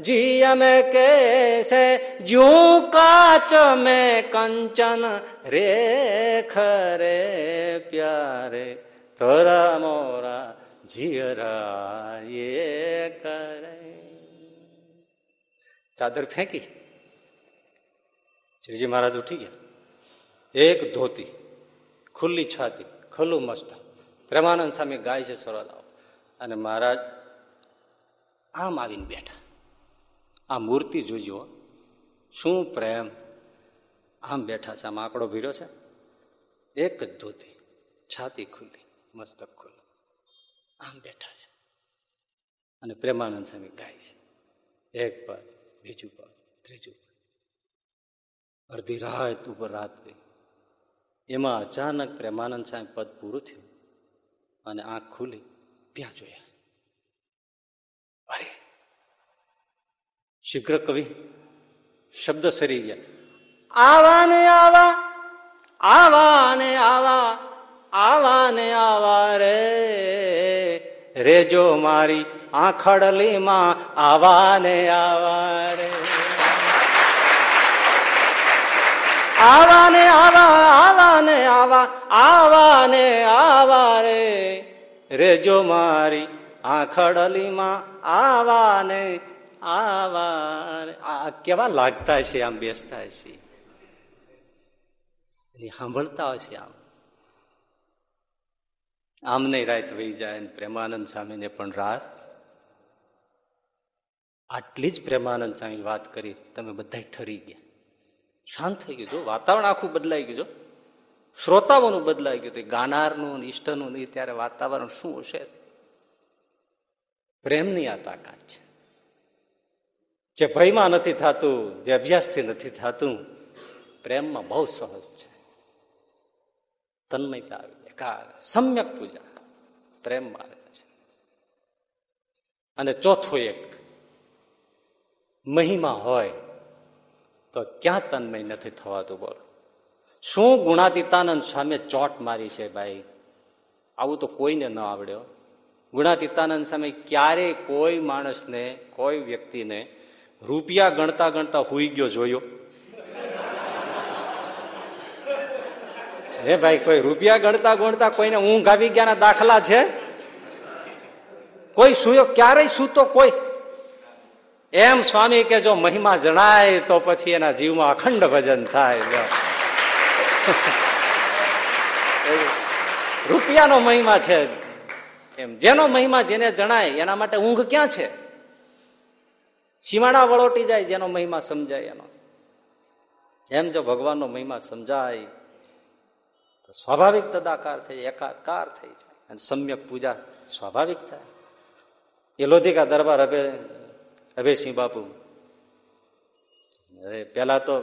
जिया में कैसे जू काच में कंचन रेख रे प्यारे तोरा मोरा જીયરા એ કરે ચાદર ફેંકી શ્રીજી મહારાજ ઉઠી ગયા એક ધોતી ખુલ્લી છાતી ખુલ્લું મસ્ત પ્રેમાનંદ સામે ગાય છે સરદાઓ અને મહારાજ આમ આવીને બેઠા આ મૂર્તિ જોજો શું પ્રેમ? આમ બેઠા છે. આમ આંકડો ભીડ્યો છે. એક જ ધોતી, છાતી ખુલ્લી, મસ્તક ખુલ્લું. આમ બેઠા છે. અને પ્રેમાનંદ સ્વામી ગાય છે. એક પદ બીજું પદ ત્રીજું પદ અડધી રાત ઉપર રાત ગઈ. એમાં અચાનક પ્રેમાનંદ સ્વામી પદ પૂરું થયું અને આંખ ખુલી. ત્યાં જોયા. અરે શીઘ્ર કવિ શબ્દ સરી ગયા. આવા ને આવા આવા ને આવા આવા ને આવા રે. રેજો મારી આખડલીમાં આવા ને આવા રે. આવા ને આવા આવા ને આવા આવા ને આવા રે. રેજો મારી આખડલીમાં આવા ને આવા કેવા લાગતા છે આમ બેસતા છે સાંભળતા હશે આમ. આમ નહીં રાત વહી જાય પ્રેમાનંદ સ્વામીને પણ રાત. આટલી જ પ્રેમાનંદ સ્વામી વાત કરી, તમે બધા ઠરી ગયા. શાંત થઈ ગયું. જો, વાતાવરણ આખું બદલાઈ ગયું, જો. શ્રોતાઓનું બદલાઈ ગયું. ગાનારનું ઈષ્ટનું નહીં ત્યારે વાતાવરણ શું હશે? પ્રેમની આ તાકાત છે. જે ભયમાં નથી થતું, જે અભ્યાસથી નથી થતું, પ્રેમમાં બહુ સહજ છે. તન્મયતા આવી જાય. સમ્યક પૂજા પ્રેમ મારે છે. અને ચોથો એક, મહિમા હોય તો ક્યાં તન્મય નથી થવાતું બોલો. શું ગુણાતીતાનંદ સામે ચોટ મારી છે ભાઈ? આવું તો કોઈને ન આવડ્યો ગુણાતીતાનંદ સામે ક્યારેય કોઈ માણસને, કોઈ વ્યક્તિને રૂપિયા ગણતા ગણતા હુઈ ગયો જોયો. હે ભાઈ, કોઈ રૂપિયા ગણતા ગણતા કોઈને ઊંઘ આવી ગયા દાખલા છે? કોઈ સુયો? ક્યારેય સૂતો કોઈ? એમ સ્વામી કે જો મહિમા જણાય તો પછી એના જીવમાં અખંડ ભજન થાય. રૂપિયાનો મહિમા છે. એમ, જેનો મહિમા જેને જણાય એના માટે ઊંઘ ક્યાં છે? સીમાડા વળોટી જાય, જેનો મહિમા સમજાય એનો. એમ જો ભગવાનનો મહિમા સમજાય, તો સ્વાભાવિક તદાકાર થઈ એકાદકાર થઈ જાય. અને સમ્યક પૂજા સ્વાભાવિક થાય. એ લોધિકા દરબાર હવે અભયસિંહ બાપુ. અરે પેલા તો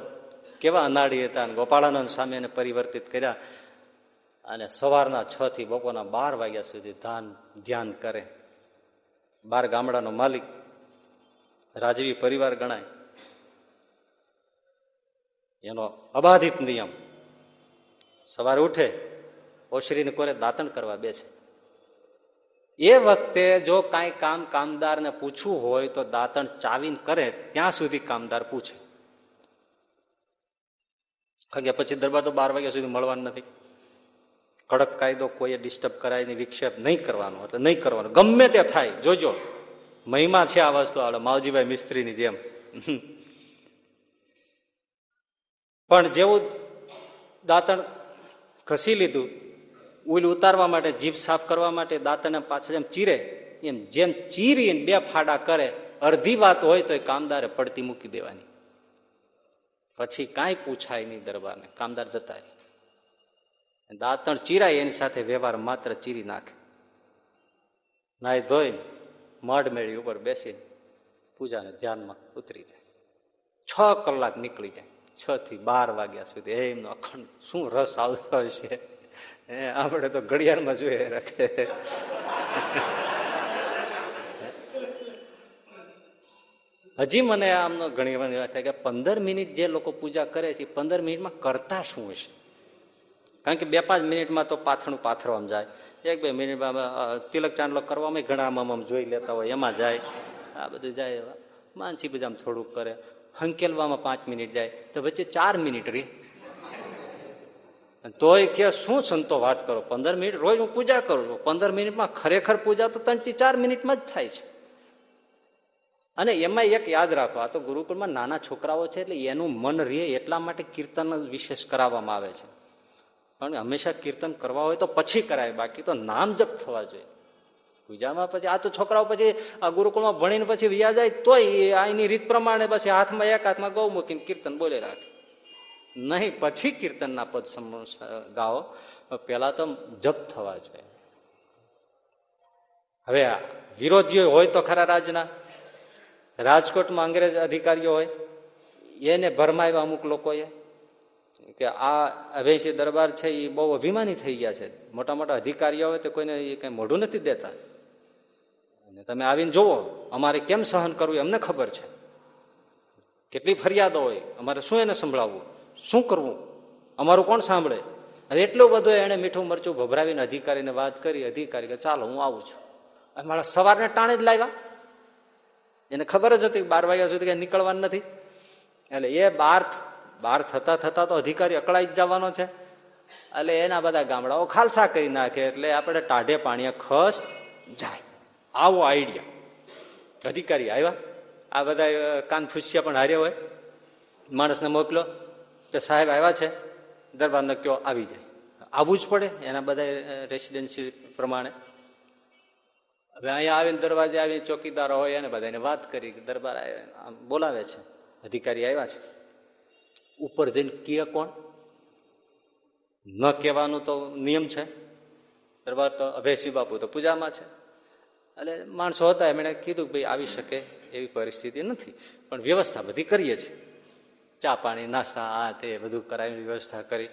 કેવા અનાડી હતા અને ગોપાળાનંદ સ્વામીને પરિવર્તિત કર્યા અને સવારના છ થી બપોરના બાર વાગ્યા સુધી ધ્યાન ધ્યાન કરે. બાર ગામડાનો માલિક રાજવી પરિવાર ગણાય. એનો અબાધિત નિયમ. સવારે ઉઠે, ઓશરીને કોરે દાંતણ કરવા બેસે. એ વખતે જો કાંઈ કામ કામદારને પૂછવું હોય તો દાંતણ ચાવીને કરે, ત્યાં સુધી કામદાર પૂછે. કારણ કે પછી દરબાર તો બાર વાગ્યા સુધી મળવાનું નથી. કડક કાયદો કોઈએ ડિસ્ટર્બ કરાય નહીં, વિક્ષેપ નહીં કરવાનો, એટલે નહીં કરવાનો. ગમે તે થાય, જોજો. મહિમા છે આ વસ્તુ આપણે માવજીભાઈ મિસ્ત્રીની જેમ. પણ જેવું દાંતણ ઘસી લીધું, ઉલ ઉતારવા માટે, જીભ સાફ કરવા માટે દાંતને પાછળ એમ ચીરે, એમ જેમ ચીરીને બે ફાડા કરે, અડધી વાત હોય તો એ કામદારે પડતી મૂકી દેવાની. પછી કાંઈ પૂછાય નહીં દરબારને. કામદાર જતા દાંતણ ચીરાય, એની સાથે વ્યવહાર માત્ર ચીરી નાખે. નાય ધોઈ મઢ મેળી ઉપર બેસીને પૂજાને ધ્યાનમાં ઉતરી જાય. છ કલાક નીકળી જાય. છ થી બાર વાગ્યા સુધી એમનો અખંડ શું રસ આવતો હશે? આપણે તો ઘડિયાળમાં જોઈએ રાખે. હજી મને આમનો ઘણી વાર થાય કે પંદર મિનિટ જે લોકો પૂજા કરે છે પંદર મિનિટમાં કરતા શું હશે? કારણ કે બે પાંચ મિનિટમાં તો પાથરણું પાથરવામાં જાય. એક બે મિનિટમાં તિલક ચાંદલો કરવામાં ઘણા આમ જોઈ લેતા હોય, એમાં જાય. આ બધું જાય માનસી પૂજામાં થોડુંક કરે. હંકેલવામાં પાંચ મિનિટ જાય. તો વચ્ચે ચાર મિનિટ રે તોય કે શું સંતો વાત કરો? પંદર મિનિટ? રોજ હું પૂજા કરું છું. પંદર મિનિટમાં ખરેખર પૂજા તો ત્રણથી ચાર મિનિટમાં જ થાય છે. અને એમાં એક યાદ રાખો, આ તો ગુરુકુળમાં નાના છોકરાઓ છે એટલે એનું મન રહે એટલા માટે કીર્તન વિશેષ કરાવવામાં આવે છે. પણ હંમેશા કીર્તન કરવા હોય તો પછી કરાય, બાકી તો નામ જપ થવા જોઈએ. પૂજામાં પછી આ તો છોકરાઓ પછી આ ગુરુકુળમાં ભણીને પછી વ્યા જાય તોય એની રીત પ્રમાણે પછી હાથમાં એક હાથમાં ગૌ મૂકીને કીર્તન બોલે રાખે. નહીં, પછી કીર્તનના પદ ગાઓ. પેલા તો જપ થવા જોઈએ. હવે વિરોધીઓ હોય તો ખરા રાજના. રાજકોટમાં અંગ્રેજ અધિકારીઓ હોય. એને ભરમાવ્યા અમુક લોકોએ. કે આ અભયસિંહ દરબાર છે એ બહુ અભિમાની થઈ ગયા છે. મોટા મોટા અધિકારીઓ હોય તો કોઈને એ કઈ મોઢું નથી દેતા. અને તમે આવીને જુઓ, અમારે કેમ સહન કરવું એમને ખબર છે. કેટલી ફરિયાદો હોય, અમારે શું એને સંભળાવવું? શું કરવું? અમારું કોણ સાંભળે? હવે એટલું બધું એને મીઠું મરચું ભભરાવીને અધિકારીને વાત કરી, અધિકારી કે, ચાલો, હું આવું છું. મારા સવારને ટાણે જ લાવ્યા. એને ખબર જ હતી, બાર વાગ્યા સુધી કંઈ નીકળવાનું નથી. એટલે એ બાર બહાર થતા થતા તો અધિકારી અકળાઈ જ જવાનો છે. એટલે એના બધા ગામડાઓ ખાલસા કરી નાખે એટલે આપણે ટાઢે પાણીએ ખસ જાય. આવો આઈડિયા અધિકારી આવ્યા. આ બધા કાન ફૂસ્યા પણ હાર્યા હોય. માણસને મોકલો. કે સાહેબ આવ્યા છે. દરબાર કયો આવી જાય. આવવું જ પડે એના બધા રેસિડેન્સી પ્રમાણે. હવે અહીંયા આવીને દરવાજે આવીને ચોકીદારો હોય એને બધાને વાત કરી દરબાર બોલાવે છે. અધિકારી આવ્યા છે. ઉપર જઈને કીએ કોણ? ન કહેવાનું તો નિયમ છે. દરબાર તો અભયસિંહ બાપુ તો પૂજામાં છે. એટલે માણસો હતા, એમણે કીધું કે ભાઈ આવી શકે એવી પરિસ્થિતિ નથી. પણ વ્યવસ્થા બધી કરીએ છીએ. ચા પાણી, નાસ્તા, આ તે બધું કરાવી વ્યવસ્થા કરી.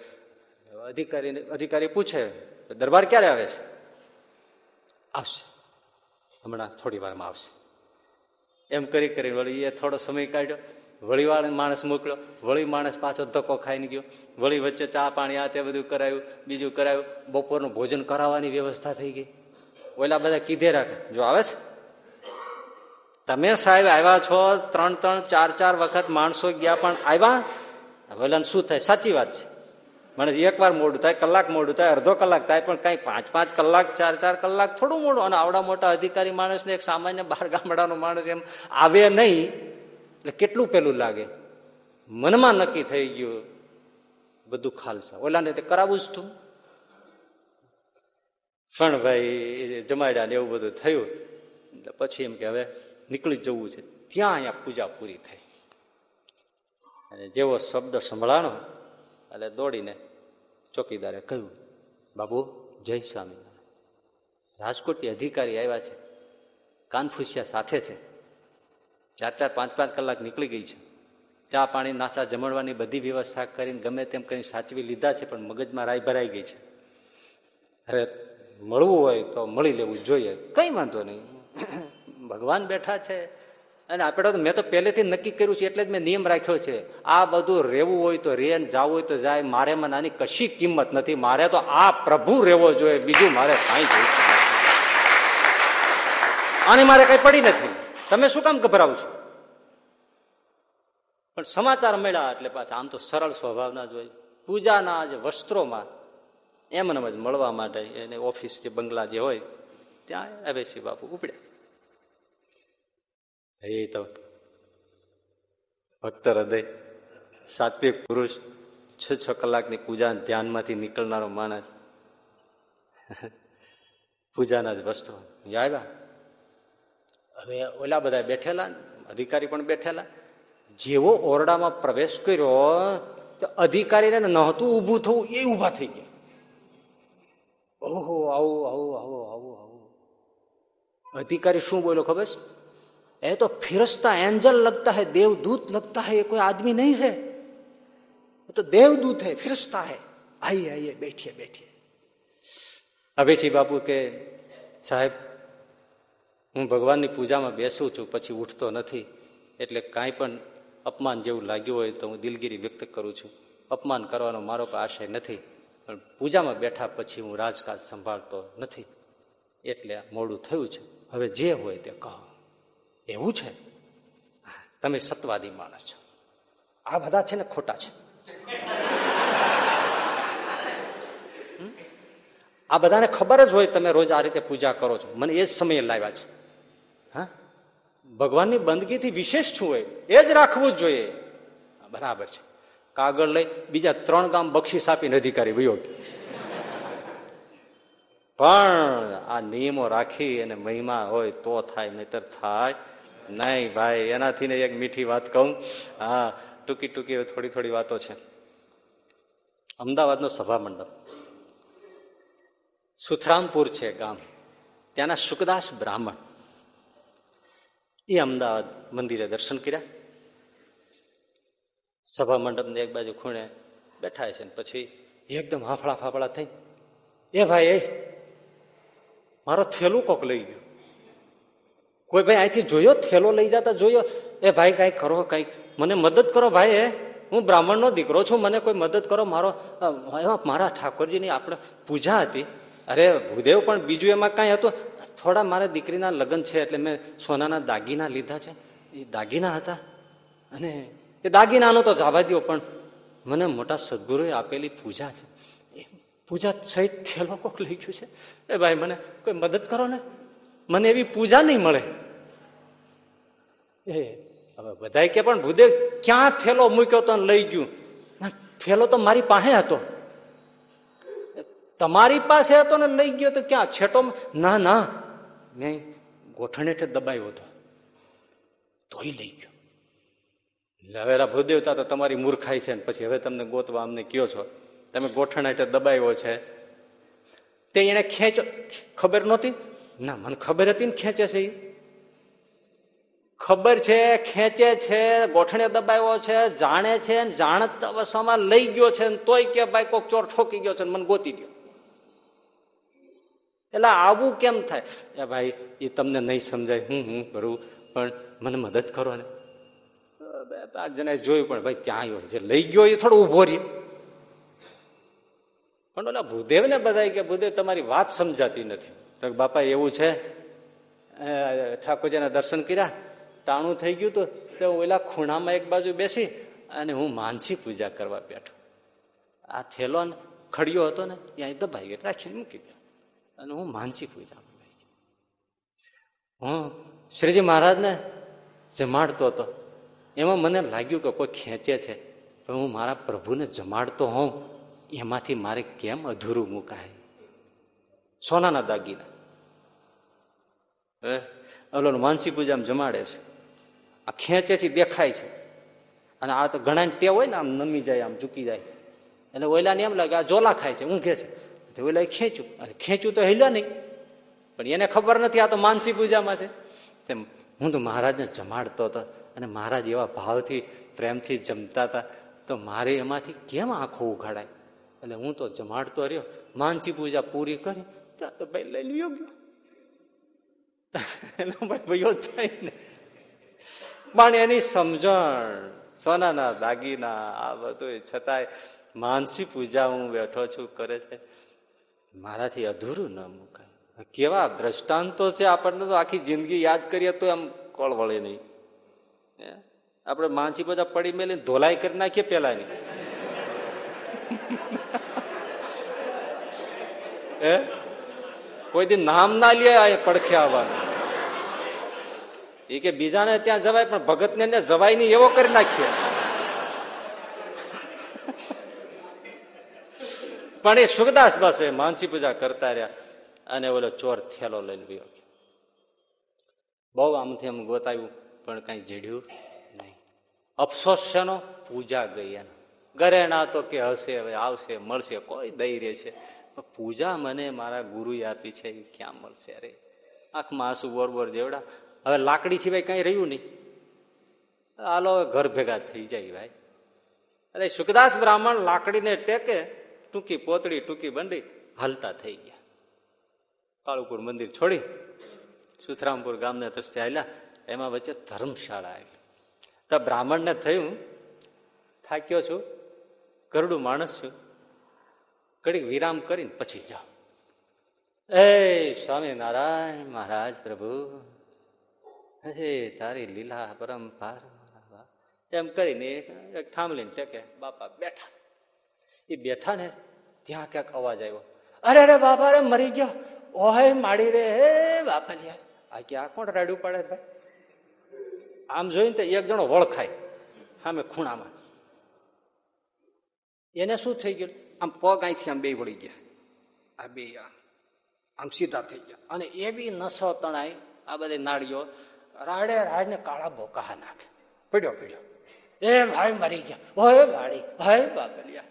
અધિકારી અધિકારી પૂછે દરબાર ક્યારે આવે છે? આવશે. હમણાં થોડી વારમાં આવશે. એમ કરી કરી વળી એ થોડો સમય કાઢ્યો. વળી માણસ મોકલ્યો વળી માણસ પાછો ધક્કો ખાઈને ગયો, વળી વચ્ચે ચા પાણી આ તે બધું કરાયું, બીજું કરાયું, બપોરનું ભોજન કરાવવાની વ્યવસ્થા થઈ ગઈ. ઓલા બધા કીધે રાખે, જો આવે છે? તમે સાહેબ આવ્યા છો ત્રણ ત્રણ ચાર ચાર વખત, માણસો ગયા પણ આવ્યા? વલન શું થાય? સાચી વાત છે. મને એક વાર મોડું થાય, કલાક મોડું થાય, અડધો કલાક થાય, પણ કઈ પાંચ પાંચ કલાક, ચાર ચાર કલાક થોડું મોડું. અને આવડા મોટા અધિકારી માણસને એક સામાન્ય બાર ગામડાનો માણસ એમ આવે નહીં. એટલે કેટલું પેલું લાગે? મનમાં નક્કી થઈ ગયું બધું ખાલસા. ઓલાને તે કરાવું જ તું. પણ ભાઈ જમાડ્યા ને એવું બધું થયું, એટલે પછી એમ કે હવે નીકળી જવું છે. ત્યાં અહીંયા પૂજા પૂરી થઈ. અને જેવો શબ્દ સંભળાણો, એટલે દોડીને ચોકીદારે કહ્યું, બાબુ, જય સ્વામિનારાયણ. રાજકોટથી અધિકારી આવ્યા છે. કાનફુસિયા સાથે છે. ચાર ચાર પાંચ પાંચ કલાક નીકળી ગઈ છે. ચા પાણી નાસ્તા જમણવાની બધી વ્યવસ્થા કરીને ગમે તેમ કરીને સાચવી લીધા છે પણ મગજમાં રાય ભરાઈ ગઈ છે. અરે મળવું હોય તો મળી લેવું જોઈએ. કંઈ વાંધો નહીં. ભગવાન બેઠા છે. અને આપણે તો મેં તો પહેલેથી નક્કી કર્યું છે એટલે જ મેં નિયમ રાખ્યો છે. આ બધું રહેવું હોય તો રે જવું હોય તો જાય. મારે મને નાની કશી કિંમત નથી. મારે તો આ પ્રભુ રહેવો જોઈએ. બીજું મારે કાંઈ જોયું આની મારે કઈ પડી નથી. તમે શું કામ ગભરાવ છો? પણ સમાચાર મળ્યા એટલે પાછા આમ તો સરળ સ્વભાવના જ હોય. પૂજાના જે વસ્ત્રોમાં એમને જ મળવા માટે એને ઓફિસ જે બંગલા જે હોય, ત્યાં અભયસિંહ બાપુ ઉપડ્યા. એ તો ભક્ત હૃદય, સાત્વિક પુરુષ, છ છ કલાકની પૂજા ધ્યાનમાંથી નીકળનારો માણસ. પૂજાના જ વસ્ત્રો આવ્યા? હવે ઓલા બધા બેઠેલા, અધિકારી પણ બેઠેલા. જેવો ઓરડામાં પ્રવેશ કર્યો, તો અધિકારીને નહોતું ઊભું થવું, એ ઊભા થઈ ગયા. ઓહો, આવું આવું આવું આવું આવું. અધિકારી શું બોલ્યો ખબર છે? એ તો ફિરસ્તા એન્જલ લગતા હૈ, દેવદૂત લગતા હૈ કોઈ આદમી નહીં હે. તો દેવદૂત હૈ, ફિરસ્તા હૈ. આઈએ આઈએ, બેઠીએ બેઠીએ. અભિષી બાપુ કે સાહેબ હું ભગવાનની પૂજામાં બેસું છું, પછી ઉઠતો નથી. એટલે કાંઈ પણ અપમાન જેવું લાગ્યું હોય તો હું દિલગીરી વ્યક્ત કરું છું. અપમાન કરવાનો મારો કોઈ આશય નથી. પણ પૂજામાં બેઠા પછી હું રાજકાજ સંભાળતો નથી. એટલે મોડું થયું છે. હવે જે હોય તે કહો. એવું છે? તમે સત્વાદી માણસ છો. આ બધા છે ને ખોટા છે. આ બધાને ખબર જ હોય તમે રોજ આ રીતે પૂજા કરો છો. મને એ જ સમયે લાવ્યા છે. હા? ભગવાનની બંદગીથી વિશેષ છું એ. એ જ રાખવું જ જોઈએ. બરાબર છે. કાગળ લઈ બીજા ત્રણ ગામ બક્ષીસ આપીને અધિકારી વયો પણ આ નિયમો રાખી અને મહિમા હોય તો થાય, નહીતર થાય નહીં ભાઈ. એનાથી ને એક મીઠી વાત કહું. હા, ટૂંકી ટૂંકી થોડી થોડી વાતો છે. અમદાવાદનો સભા મંડપ સુથરામપુર છે ગામ. ત્યાંના સુખદાસ બ્રાહ્મણ. એ અમદાવાદ મંદિરે દર્શન કર્યા. સભા મંડપને એક બાજુ ખૂણે બેઠા છે પછી એકદમ હાફળા ફાફળા થઈ એ ભાઈ, એ, મારો થેલું કોક લઈ ગયું. કોઈ ભાઈ અહીંથી જોયો? થેલો લઈ જતા જોયો? એ ભાઈ, કઈ કરો કાંઈક મને મદદ કરો ભાઈ, એ, હું બ્રાહ્મણનો દીકરો છું, મને કોઈ મદદ કરો, મારો એમાં મારા ઠાકોરજીની આપણે પૂજા હતી અરે, ભૂદેવ પણ બીજું એમાં કાંઈ હતું? થોડા મારા દીકરીના લગ્ન છે એટલે મેં સોનાના દાગીના લીધા છે. એ દાગીના હતા. અને એ દાગીનાનો તો જાવા દો પણ મને મોટા સદગુરુએ આપેલી પૂજા છે. એ પૂજા સહિત થયેલો કોક લઈ ગયું છે. એ ભાઈ, મને કોઈ મદદ કરો ને? મને એવી પૂજા નહીં મળે. એ, હવે બધા કે પણ ભૂદેવ, ક્યાં થેલો મૂક્યો તો લઈ ગયું? થેલો તો મારી પાસે હતો. તમારી પાસે હતો ને લઈ ગયો તો ક્યાં? છેટો ના ના. મેં ગોઠણ હેઠે દબાયો હતો. તોય લઈ ગયો. લવેરા ભૂદેવતા તો તમારી મૂર્ખાઈ છે ને પછી હવે તમને ગોતવા અમને કયો છો? તમે ગોઠણ હેઠે દબાયો છે. તે એને ખેંચો ખબર નહોતી? ના, મને ખબર હતી ને ખેંચે છે ખબર છે, ખેંચે છે, ગોઠણે દબાવ્યો છે, જાણે છે જાણત અવસ્થામાં લઈ ગયો છે તોય કે ભાઈ કોક ચોર ઠોકી ગયો છે મને ગોતી ગયો એટલે આવું કેમ થાય? એ ભાઈ એ તમને નહીં સમજાય. હું હું કરું, પણ મને મદદ કરો ને. પાંચ જણાએ જોયું પણ ભાઈ, ત્યાં આવ્યો જે લઈ ગયો, એ થોડો ઊભો રહી પણ ઓલા ભૂદેવ ને બધા કે, ભૂદેવ, તમારી વાત સમજાતી નથી. તો બાપા, એવું છે? ઠાકોરજીના દર્શન કર્યા. ટાણું થઈ ગયું તો ઓલા ખૂણામાં એક બાજુ બેસી અને હું માનસી પૂજા કરવા બેઠો. આ થેલો ખડિયો હતો ને ત્યાં દબાઈ ગયો રાખીને મૂકી અને હું માનસી પૂજા હું શ્રીજી મહારાજને જમાડતો હતો. એમાં મને લાગ્યું કે કોઈ ખેંચે છે, પણ હું મારા પ્રભુને જમાડતો હોઉં, એમાંથી મારે કેમ અધૂરું મુકાય? સોનાના દાગીના. ઓલો માનસી પૂજામાં જમાડે છે. આ ખેંચે છે દેખાય છે. અને આ તો ઘણા ટેવ હોય ને, આમ નમી જાય, આમ ચૂકી જાય. એટલે ઓલાને એમ લાગે, આ જોલા ખાય છે, ઊંઘે છે. તો ઓલા ખેંચું. ખેંચું તો હેલ્યો નહીં. પણ એને ખબર નથી આ તો માનસી પૂજામાં છે. તેમ હું તો મહારાજને જમાડતો હતો અને મહારાજ એવા ભાવથી, પ્રેમથી જમતા હતા. તો મારે એમાંથી કેમ આંખો ઉઘાડાય? એટલે હું તો જમાડતો રહ્યો. માનસી પૂજા પૂરી કરી. ત્યાં તો ભાઈ લઈ લ્યો ગયો. એનો ભાઈ ભાઈઓ થાય ને. પણ એની સમજણ, સોનાના દાગીના, આ બધું છતાંય માનસી પૂજા હું બેઠો છું, કરે છે. મારાથી અધૂરું ન મુકાય. કેવા દ્રષ્ટાંતો છે આપણને તો આખી જિંદગી યાદ કરીએ તો એમ કોળ વળે નહીં આપણે માનસી બધા પડી મેલી ધોલાઈ કરી નાખીએ પેલા ની હે? કોઈ દી નામ ના લે પડખે આવવાનું. એ કે બીજાને ત્યાં જવાય પણ ભગતને જવાય નહીં, એવો કરી નાખીએ. પણ એ સુખદાસ એ માનસી પૂજા કરતા રહ્યા અને ઓલો ચોર થેલો લઈને ગયો બહુ આમથી આમ ગોતાવ્યું પણ કઈ જીડ્યું નહીં. અફસોસ છે નો પૂજા ગઈ એને. ઘરેણા તો કે હશે, હવે આવશે, મળશે, કોઈ દઈ રહે છે પૂજા મને મારા ગુરુએ આપી છે, એ ક્યાં મળશે અરે આંખમાં આંસુ બોર બોર જેવડા. હવે લાકડી સિવાય કઈ રહ્યું નહીં. હાલો ઘર ભેગા થઈ જાય ભાઈ. અરે સુખદાસ બ્રાહ્મણ લાકડીને ટેકે ટૂંકી પોતળી, ટૂંકી બંડી હાલતા થઈ ગયા. કાળુપુર મંદિર છોડી સુથરામપુર ગામને રસ્તે આવેલા, એમાં વચ્ચે ધર્મશાળા આવી તો બ્રાહ્મણને થયું, થાક્યો છું કરડું માણસ છું, ઘડીક વિરામ કરીને પછી જાઓ. એ સ્વામિનારાયણ મહારાજ પ્રભુ હે તારી લીલા પરંપાર એમ કરીને એક થાંભલીને ટેકે બાપા બેઠા. એ બેઠા ને ત્યાં ક્યાંક અવાજ આવ્યો, અરે અરે, બાપા રે મરી ગયો. ઓહે, માડી રે, હે બાપા લ્યા આ ક્યાં, કોણ રાડ્યું પડે ભાઈ? આમ જોઈને તો એક જણો વળખાય સામે ખૂણામાં. એને શું થઈ ગયું? આમ પગ અહીંથી આમ બે વળી ગયા. આ બે આમ સીધા થઈ ગયા. અને એવી નસો તણાઈ, આ બધી નાળીઓ રાડે રાડને કાળા બોકા નાખે. પીડ્યો પીડ્યો. એ ભાઈ, મરી ગયા. ઓય ભાડી ભાઈ બાપલિયા.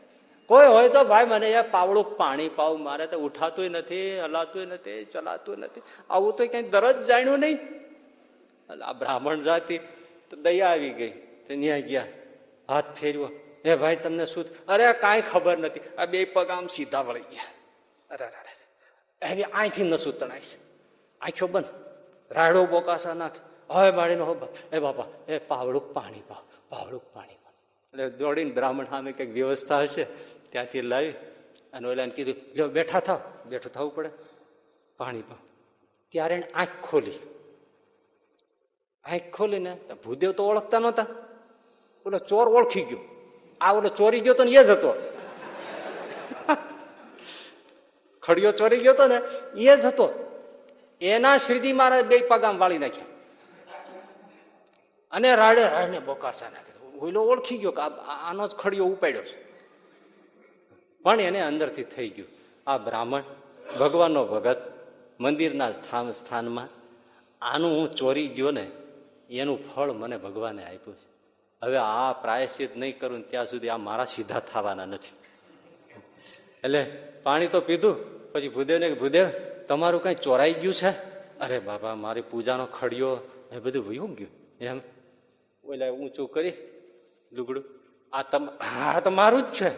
કોઈ હોય તો ભાઈ, મને યાર પાવડું પાણી પાવ, મારે તો ઉઠાતું નથી હલાતું નથી ચલાતું નથી. આવું તો ક્યાંય દરજ જાણ્યું નહીં. આ બ્રાહ્મણ જાતિ તો દયા આવી ગઈ. તો ત્યાં ગયા. હાથ ફેરવો. એ ભાઈ, તમને શું અરે કાંઈ ખબર નથી. આ બે પગ આમ સીધા વળી ગયા. અરે અરે એની અહીંથી નસું તણાય. છે આંખો બંધ. રાડો બોકાસા નાખ. હવે બાળીનો એ બાપા, એ પાવડું પાણી પાવ, પાવડું પાણી એટલે દોડીને બ્રાહ્મણ સામે કંઈક વ્યવસ્થા હશે, ત્યાંથી લાવી અને ઓલાને કીધું, લ્યો, બેઠા થાવ. બેઠું થવું પડે. પાણી પાવ. ત્યારે એને આંખ ખોલી. આંખ ખોલીને ભૂદેવ તો ઓળખતા નહોતા. ઓલો ચોર ઓળખી ગયો. આ ઓલો ચોરી ગયો તો ને એ જ હતો. ખડિયો ચોરી ગયો તો ને એ જ હતો. એના શ્રીજી મહારાજ બે પગામ વાળી નાખ્યા. અને રાડે રાડને બોકાસા નાખ્યા ઓલો ઓળખી ગયો કે આનો જ ખડિયો ઉપાડ્યો છે. પણ એને અંદરથી થઈ ગયું. આ બ્રાહ્મણ, ભગવાનનો ભગત, મંદિરના સ્થાનમાં આનું હું ચોરી ગયો ને, એનું ફળ મને ભગવાને આપ્યું છે. હવે આ પ્રાયશ્ચિત નહીં કરું ત્યાં સુધી આ મારા સીધા થવાના નથી. એટલે પાણી તો પીધું, પછી ભૂદેવને ભૂદેવ, તમારું કઈ ચોરાઈ ગયું છે? અરે બાબા, મારી પૂજાનો ખડિયો એ બધું વયું ગયું. એમ. ઓલા ઊંચું કરી લુગડું? આ તમ હા તો મારું જ છે.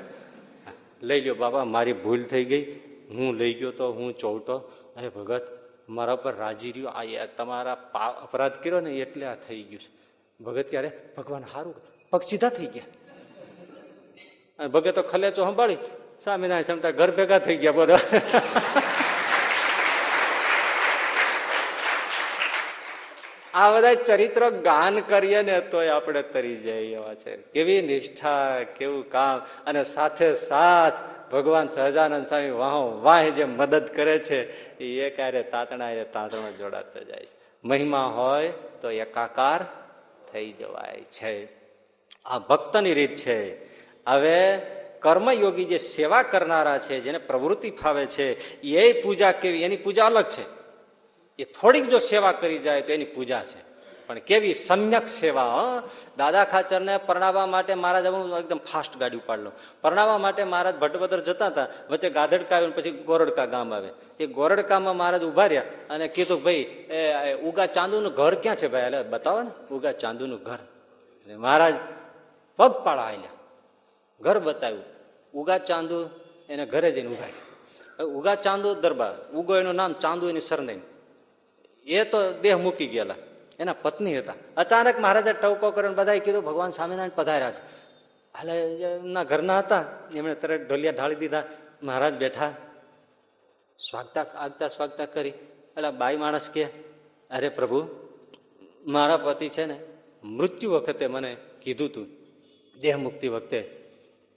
લઈ લ્યો બાબા, મારી ભૂલ થઈ ગઈ. હું લઈ ગયો તો, હું ચોવટો. અરે ભગત, મારા પર રાજી રહ્યો. આ તમારા પા, અપરાધ કર્યો ને એટલે આ થઈ ગયું છે. ભગત ક્યારે? ભગવાન સારું પગ સીધા થઈ ગયા. ભગતો ખલેચો સંભાળી. સ્વામિનારાયણ ક્ષમતા ઘર ભેગા થઈ ગયા બધા. આ બધા ચરિત્ર ગાન કરીએ ને તોય આપણે તરી જાય એવા છે. કેવી નિષ્ઠા, કેવું કામ. અને સાથે સાથ ભગવાન સહજાનંદ સ્વામી વાહ વાહ જે મદદ કરે છે, એ ક્યારે તાતણા એ તાતણો જોડાતા જાય છે. મહિમા હોય તો એકાકાર થઈ જવાય છે. આ ભક્તની રીત છે. હવે કર્મયોગી જે સેવા કરનારા છે, જેને પ્રવૃત્તિ ફાવે છે, એ પૂજા કેવી? એની પૂજા અલગ છે. એ થોડીક જો સેવા કરી જાય તો એની પૂજા છે. પણ કેવી સમ્યક સેવા દાદા ખાચરને પરણાવવા માટે મહારાજ હું એકદમ ફાસ્ટ ગાડી ઉપાડલો. પરણાવવા માટે મહારાજ ભટ્ટભદ્ર જતા હતા. વચ્ચે ગાધડકા આવ્યું પછી ગોરડકા ગામ આવે. એ ગોરડકામાં મહારાજ ઊભા રહ્યા અને કીધું ભાઈ, એ ઉગા ચાંદુનું ઘર ક્યાં છે ભાઈ? એટલે બતાવો ને, ઉગા ચાંદુનું ઘર. મહારાજ પગ પાડા આવેલા ઘર બતાવ્યું. ઉગા ચાંદુ એને ઘરે જઈને ઊભા ઉગા ચાંદુ દરબાર, ઉગો એનું નામ ચાંદુ એની સરનેમ. એ તો દેહ મૂકી ગયેલા. એના પત્ની હતા. અચાનક મહારાજે ટવકો કર્યો બધાએ કીધું, ભગવાન સ્વામિનારાયણ પધાર્યા છે. હાલે એમના ઘરના હતા. એમણે તરત ઢોલિયા ઢાળી દીધા. મહારાજ બેઠા. સ્વાગતા, આગતા સ્વાગતા કરી. એટલે બાઈ માણસ કે, અરે પ્રભુ, મારા પતિ છે ને, મૃત્યુ વખતે મને કીધું તું, દેહ મુક્તિ વખતે,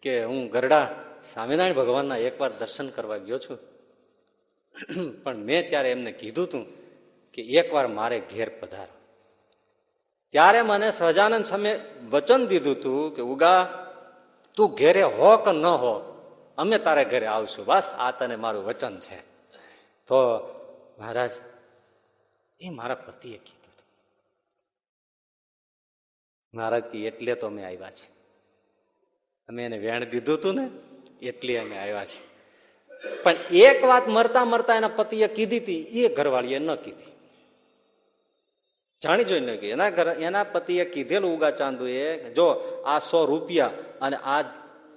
કે હું ગરડા સ્વામિનારાયણ ભગવાનના એકવાર દર્શન કરવા ગયો છું. પણ મેં ત્યારે એમને કીધું તું કે એકવાર મારે ઘેર પધારો. ત્યારે મને સહજાનંદ સામે વચન દીધું તું કે, ઉગા, તું ઘેરે હો કે ન હો? અમે તારે ઘરે આવશું. બસ, આ તને મારું વચન છે. તો મહારાજ, એ મારા પતિએ કીધું હતું મહારાજ કે, એટલે તો અમે આવ્યા છે અમે એને વેણ દીધું હતું ને, એટલે અમે આવ્યા છે પણ એક વાત મરતા મરતા એના પતિએ કીધી હતી એ ઘરવાળીએ ન કીધી. જાણી જોઈને કે એના ઘર એના પતિએ કીધેલું ઉગા ચાંદુ એ જો આ સો રૂપિયા અને આ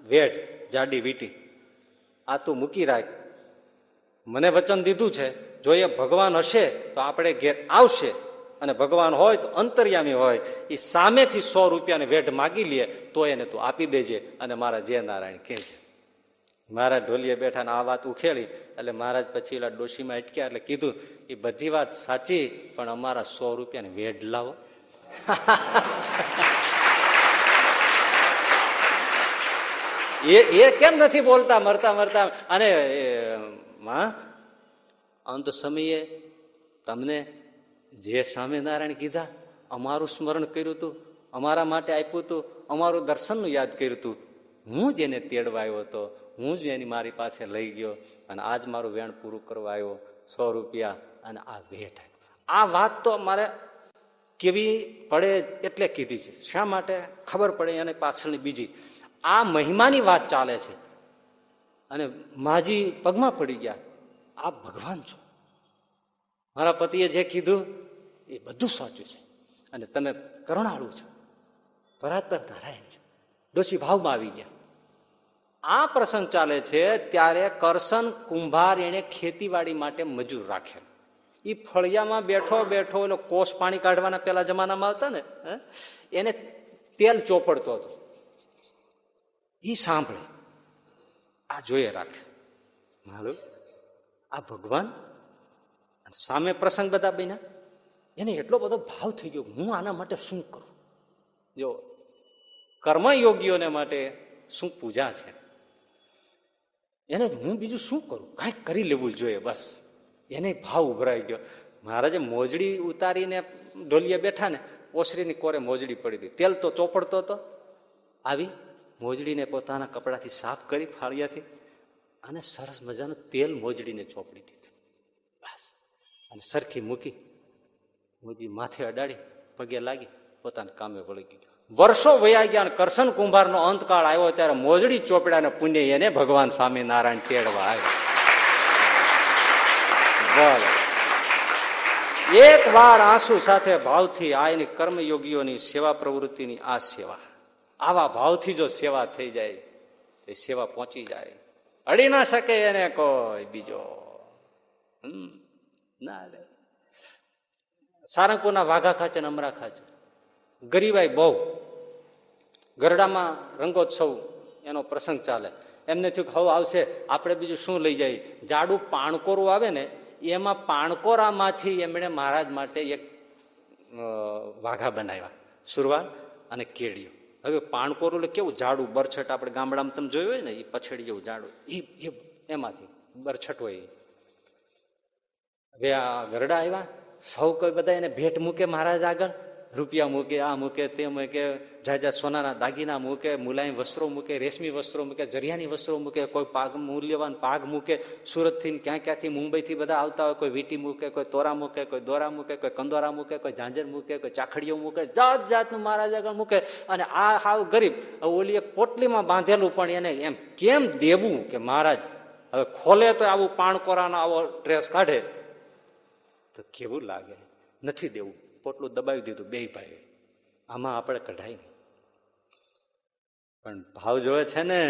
વેઢ જાડી વીટી, આ તું મૂકી રાખ. મને વચન દીધું છે. જો એ ભગવાન હશે તો આપણે ઘેર આવશે. અને ભગવાન હોય તો અંતર્યામી હોય. એ સામેથી સો રૂપિયાને વેઢ માગી લે તો એને તું આપી દેજે અને મારા જય નારાયણ કે મારા ઢોલીએ બેઠા આ વાત ઉખેડી, એટલે મહારાજ પછી એલા ડોશીમાં અટક્યા એટલે કીધું એ બધી વાત સાચી, પણ અમારા સો રૂપિયાને વેઢ લાવો. એ એ કેમ નથી બોલતા મરતા મરતા? અને અંત સમયે તમને જે સ્વામિનારાયણ કીધા, અમારું સ્મરણ કર્યું હતું અમારા માટે આપ્યું હતું અમારું દર્શનનું યાદ કર્યું હતું હું જ એને તેડવા આવ્યો હતો. હું જ એની મારી પાસે લઈ ગયો અને આજ મારું વેણ પૂરું કરવા આવ્યો, સો રૂપિયા અને આ ભેટ આ વાત તો મારે કેવી પડે એટલે કીધી છે. શા માટે? ખબર પડે એને પાછળની બીજી. આ મહિમાની વાત ચાલે છે. અને માજી પગમાં પડી ગયા. આ ભગવાન છો. મારા પતિએ જે કીધું એ બધું સાચું છે. અને તમે કરુણાળુ છો. પરાત્પર નારાયણ છો. દોષી ભાવમાં આવી ગયા. આ પ્રસંગ ચાલે છે ત્યારે કરસન કુંભાર એને ખેતીવાડી માટે મજૂર રાખેલ. એ ફળિયામાં બેઠો બેઠો એટલે કોષ પાણી કાઢવાના પેલા જમાનામાં આવતા ને એને તેલ ચોપડતો હતો. એ સાંભળે. આ જોઈએ રાખે. મારું, આ ભગવાન? સામે પ્રસંગ બધા બન્યા. એને એટલો બધો ભાવ થઈ ગયો હું આના માટે શું કરું? જો કર્મયોગીઓને માટે શું પૂજા છે? એને હું બીજું શું કરું? કાંઈક કરી લેવું જોઈએ, બસ. એને ભાવ ઉભરાઈ ગયો. મહારાજે મોજડી ઉતારીને ઢોલિયા બેઠા ને, ઓસરીની કોરે મોજડી પડી હતી. તેલ તો ચોપડતો હતો. આવી મોજડીને પોતાના કપડાથી સાફ કરી ફાળિયાથી અને સરસ મજાનું તેલ મોજડીને ચોપડી દીધું. બસ. અને સરખી મૂકી મોજી માથે અડાડી, પગે લાગી, પોતાના કામે વળી ગઈ વર્ષો વયા ગયા કરશન કુંભારનો અંતકાળ આવ્યો ત્યારે મોજડી ચોપડાને પુણ્ય એને ભગવાન સ્વામિનારાયણ તેડવા આવ્યો. એક વાર આંસુ સાથે ભાવથી આ કર્મયોગીઓની સેવા પ્રવૃત્તિની આ સેવા. આવા ભાવથી જો સેવા થઈ જાય, તો સેવા પહોંચી જાય. અડી ના શકે એને કોઈ બીજો. ના સારંગપુરના વાઘા ખાચર અમરા ખાચે ગરીબાઈ બહુ. ગરડામાં રંગોત્સવ એનો પ્રસંગ ચાલે. એમને થયું કે હવે આવશે, આપણે બીજું શું લઈ જાય? જાડું પાણકોરું આવે ને, એમાં પાણકોરામાંથી એમણે મહારાજ માટે એક વાઘા બનાવ્યા સુરવા અને કેળિયું. હવે પાણકોરું એટલે કેવું? જાડું બરછટ આપણે ગામડામાં તમે જોયું હોય ને, એ પછેડી જેવું જાડું. એ એમાંથી બરછટ હોય. હવે આ ગરડા આવ્યા, સૌ કોઈ બધા એને ભેટ મૂકે મહારાજ આગળ. રૂપિયા મૂકે, આ મૂકે, તે મૂકે, જાજા સોનાના દાગીના મૂકે, મુલાયમ વસ્ત્રો મૂકે, રેશમી વસ્ત્રો મૂકે, જરિયાની વસ્ત્રો મૂકે, કોઈ પાગ મૂલ્યવાન પાગ મૂકે, સુરતથી ક્યાં ક્યાંથી મુંબઈથી બધા આવતા હોય, કોઈ વીટી મૂકે, કોઈ તોરા મૂકે, કોઈ દોરા મૂકે, કોઈ કંદોરા મૂકે, કોઈ ઝાંઝર મૂકે, કોઈ ચાખડીઓ મૂકે, જાત જાતનું મહારાજ મૂકે. અને આ હાવ ગરીબ ઓલી એક પોટલીમાં બાંધેલું પણ એને એમ કેમ દેવું કે મહારાજ, હવે ખોલે તો આવું પાણકોરાનો આવો ડ્રેસ કાઢે? તો કેવું લાગે? નથી દેવું. પોટલું દબાવી દીધું બે ભાઈ આમાં આપણે કઢાય પણ ભાવ જોવે છે ને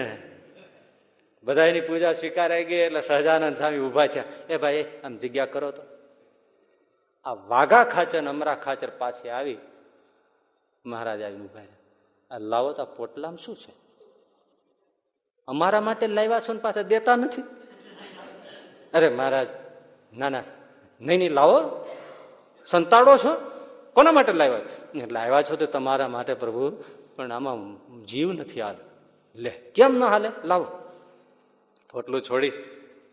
બધાની પૂજા સ્વીકારાઈ ગઈ એટલે સહજાનંદ સ્વામી ઊભા થયા. એ ભાઈ, આમ જગ્યા કરો તો. આ વાઘા ખાચર અમરા ખાચર પાછી આવી, મહારાજ આવી ઊભા આ લાવો તો પોટલામ શું છે? અમારા માટે લાવ્યા છો ને પાછા દેતા નથી? અરે મહારાજ, ના ના, નહીં નહીં, લાવો. સંતાડો છો? કોના માટે લાવ્યા? લાવ્યા છો તો તમારા માટે પ્રભુ, પણ આમાં જીવ નથી હાલ. લે, કેમ ન હાલે? લાવો. પોટલું છોડી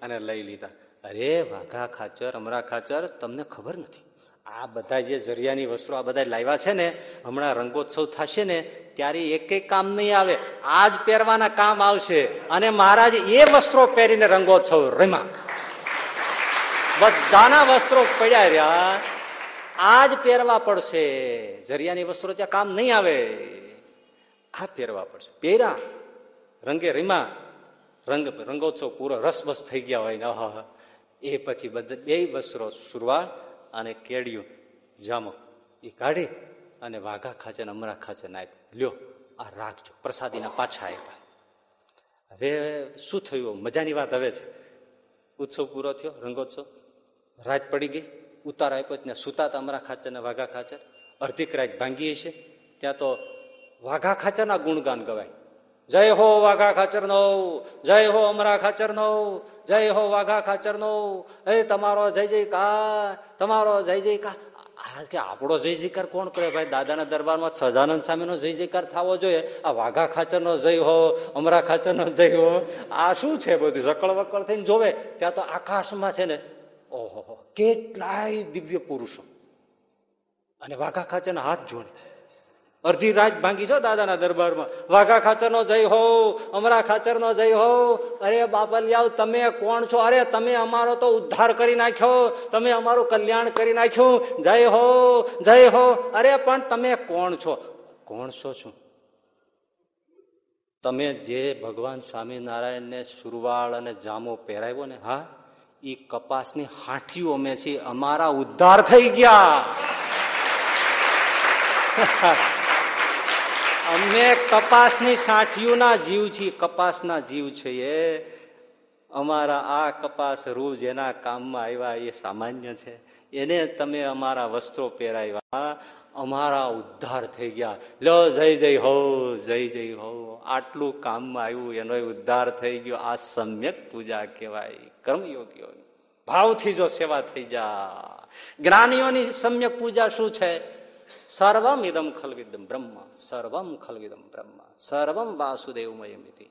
અને લઈ લીધા. અરે, વાઘા ખાચર, અમરા ખાચર, તમને ખબર નથી. આ બધા જે જરિયાની વસ્ત્રો આ બધા લાવ્યા છે ને, હમણાં રંગોત્સવ થશે ને, ત્યારે એક કામ નહીં આવે. આજ પહેરવાના કામ આવશે અને મહારાજ એ વસ્ત્રો પહેરીને રંગોત્સવ રમ્યા. બધાના વસ્ત્રો પડ્યા રહ્યા. આજ પહેરવા પડશે. જરિયાની વસ્ત્રો ત્યાં કામ નહીં આવે. આ પહેરવા પડશે. પહેરા. રંગે રીમા. રંગ રંગોત્સવ પૂરો રસબસ થઈ ગયા હોય એ પછી બધા, બે વસ્ત્રો સુરવાળ અને કેડિયું જામો એ કાઢી અને વાઘા ખાચે ને અમરા ખાચે નાખ લ્યો, આ રાખજો. પ્રસાદીના પાછા આવ્યા હવે શું થયું? મજાની વાત હવે છે. ઉત્સવ પૂરો થયો, રંગોત્સવ. રાત પડી ગઈ. ઉતાર આપ્યો ત્યાં સુતા અમરા ખાચર ને વાઘા ખાચર. અર્ધિક રાત ભાંગી છે ત્યાં તો વાઘા ખાચરના ગુણગાન ગવાય. જય હો વાઘા ખાચર નો જય હો અમરા ખાચર નો જય હો વાઘા ખાચર નો એ તમારો જય જયકાર, તમારો જય જયકાર. કે આપણો જય જયકાર કોણ કરે ભાઈ? દાદાના દરબારમાં સજાનંદ સામેનો જય જયકાર થવો જોઈએ. આ વાઘા ખાચરનો જય હો, અમરા ખાચરનો જય હો. આ શું છે બધું? સકળ વકળ થઈને જોવે. ત્યાં તો આકાશમાં છે ને ઓહો કેટલાય દિવ્ય પુરુષો. અને વાઘા ખાચરના હાથ જોડે. અડધી રાત ભાંગી છો દાદાના દરબારમાં. વાઘા ખાચર નો જય હો, અમરા ખાચર નો જય હો. અરે બાપલિયાવ તમે કોણ છો? અરે તમે અમારો તો ઉદ્ધાર કરી નાખ્યો. તમે અમારું કલ્યાણ કરી નાખ્યું. જય હો જય હો. અરે પણ તમે કોણ છો? કોણ છો શું? તમે જે ભગવાન સ્વામિનારાયણને સુરવાળ અને જામો પહેરાવ્યો ને, હા? એ કપાસની હાંઠીઓ અમે છીએ. અમારા ઉદ્ધાર થઈ ગયા. અમે કપાસની સાઠીઓના જીવ છીએ. કપાસના જીવ છીએ અમારા આ કપાસ રૂ જેના કામમાં આવ્યા. એ સામાન્ય છે. એને તમે અમારા વસ્ત્રો પહેરાવ્યા. અમારા ઉદ્ધાર થઈ ગયા. લો, જય જય હો, જય જય હો. આટલું કામમાં આવ્યું, એનો ઉદ્ધાર થઈ ગયો. આ સમ્યક પૂજા કહેવાય. કર્મયોગીઓ ભાવથી જો સેવા થઈ જા જ્ઞાનીઓની સમ્યક પૂજા શું છે? સર્વમ ઇદમ ખલવિદમ બ્રહ્મ. સર્વમ ખલવિદમ બ્રહ્મ. સર્વમ વાસુદેવમય મિતિ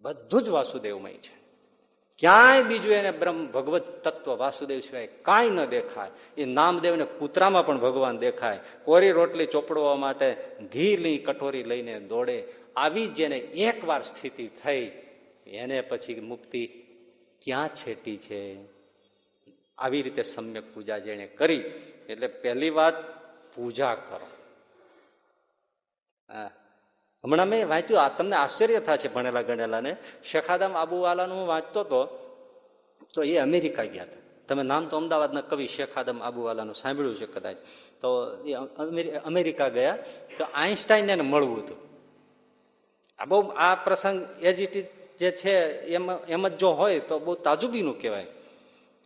બધું જ વાસુદેવમય છે. ક્યાંય બીજું એને બ્રહ્મ ભગવત તત્વ વાસુદેવ સિવાય કાંઈ ન દેખાય, એ નામદેવને કૂતરામાં પણ ભગવાન દેખાય. કોરી રોટલી ચોપડવા માટે ઘીની કટોરી લઈને દોડે. આવી જેને એકવાર સ્થિતિ થઈ, એને પછી મુક્તિ ક્યાં છેટી છે? આવી રીતે સમ્યક પૂજા જેણે કરી. એટલે પહેલી વાત, પૂજા કરો. હા. હમણાં મેં વાંચ્યું તમને આશ્ચર્ય છે ભણેલા ગણેલાને. શેખાદામ આબુવાલાનું હું વાંચતો હતો તો એ અમેરિકા ગયા હતા. તમે નામ તો અમદાવાદના કવિ શેખાદમ આબુવાલાનું સાંભળ્યું છે કદાચ. તો એ અમેરિકા ગયા, તો આઈન્સ્ટાઈને મળવું હતું. આ બહુ, આ પ્રસંગ એજીટી જે છે, એમ એમ જ જો હોય તો બહુ તાજુબીનું કહેવાય.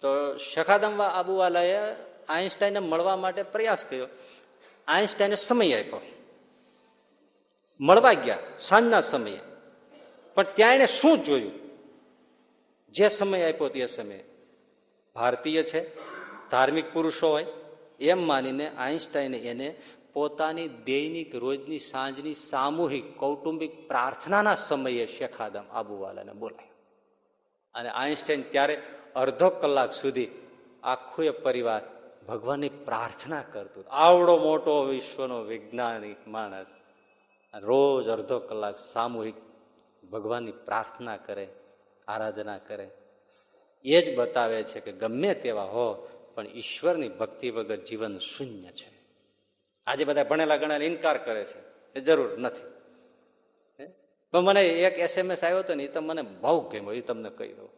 તો શેખાદમ આબુવાલાએ આઈન્સ્ટાઈને મળવા માટે પ્રયાસ કર્યો. આઈન્સ્ટાઈને સમય આપ્યો. મળવા ગયા સાંજના સમયે. પણ ત્યાં એને શું જોયું? જે સમય આપ્યો તે સમયે. ભારતીય છે, ધાર્મિક પુરુષો હોય, એમ માનીને આઈન્સ્ટાઈને એને પોતાની દૈનિક રોજની સાંજની સામૂહિક કૌટુંબિક પ્રાર્થનાના સમયે શેખાદમ આબુવાલાને બોલાયો. અને આઈન્સ્ટાઈન ત્યારે અડધો કલાક સુધી આખું એ પરિવાર ભગવાનની પ્રાર્થના કરતું આવડો મોટો વિશ્વનો વૈજ્ઞાનિક માણસ. રોજ અડધો કલાક સામૂહિક ભગવાનની પ્રાર્થના કરે, આરાધના કરે. એ જ બતાવે છે કે ગમે તેવા હો, પણ ઈશ્વરની ભક્તિ વગર જીવન શૂન્ય છે. આજે બધા ભણેલા ગણેલા ઇનકાર કરે છે, એ જરૂર નથી. પણ મને એક એસએમએસ આવ્યો હતો ને, એ તો મને બહુ ગમ્યો, એ તમને કહી દઉં.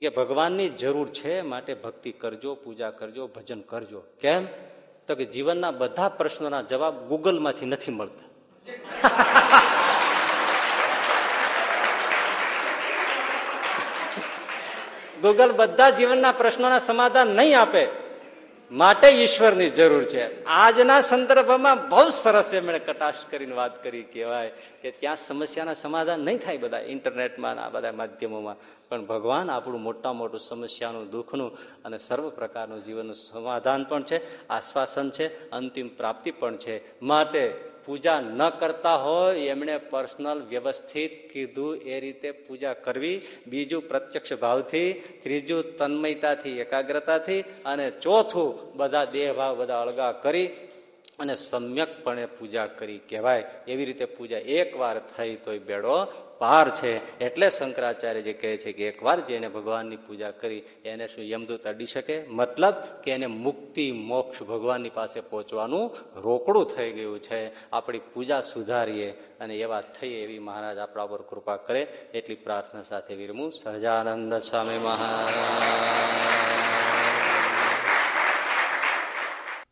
કે ભગવાનની જરૂર છે માટે ભક્તિ કરજો, પૂજા કરજો, ભજન કરજો. કેમ? તો કે જીવનના બધા પ્રશ્નોના જવાબ ગૂગલમાંથી નથી મળતા. ગૂગલ બધા જીવનના પ્રશ્નોના સમાધાન નહીં આપે. માટે ઈશ્વરની જરૂર છે. આજના સંદર્ભમાં બહુ સરસ એમણે કટાક્ષ કરીને વાત કરી કહેવાય કે ત્યાં સમસ્યાના સમાધાન નહીં થાય બધા ઇન્ટરનેટમાં આ બધા માધ્યમોમાં. પણ ભગવાન આપણું મોટા મોટું સમસ્યાનું, દુઃખનું અને સર્વ પ્રકારનું જીવનનું સમાધાન પણ છે, આશ્વાસન છે, અંતિમ પ્રાપ્તિ પણ છે. માટે પૂજા ન કરતા હોય, એમણે પર્સનલ વ્યવસ્થિત કીધું એ રીતે પૂજા કરવી. બીજું પ્રત્યક્ષ ભાવથી, ત્રીજું તન્મયતાથી, એકાગ્રતાથી, અને ચોથું બધા દેહભાવ બધા અળગા કરી અને સમ્યકપણે પૂજા કરી કહેવાય. એવી રીતે પૂજા એકવાર થઈ તોય બેડો પાર છે. એટલે શંકરાચાર્યજી કહે છે કે એકવાર જેને ભગવાનની પૂજા કરી, એને શું યમદૂત અડી શકે? મતલબ કે એને મુક્તિ, મોક્ષ ભગવાનની પાસે પહોંચવાનું રોકડું થઈ ગયું છે. આપણી પૂજા સુધારીએ અને એવા થઈ એવી મહારાજ આપણા પર કૃપા કરે. એટલી પ્રાર્થના સાથે વિરમું. સહજાનંદ સ્વામી મહારાજ.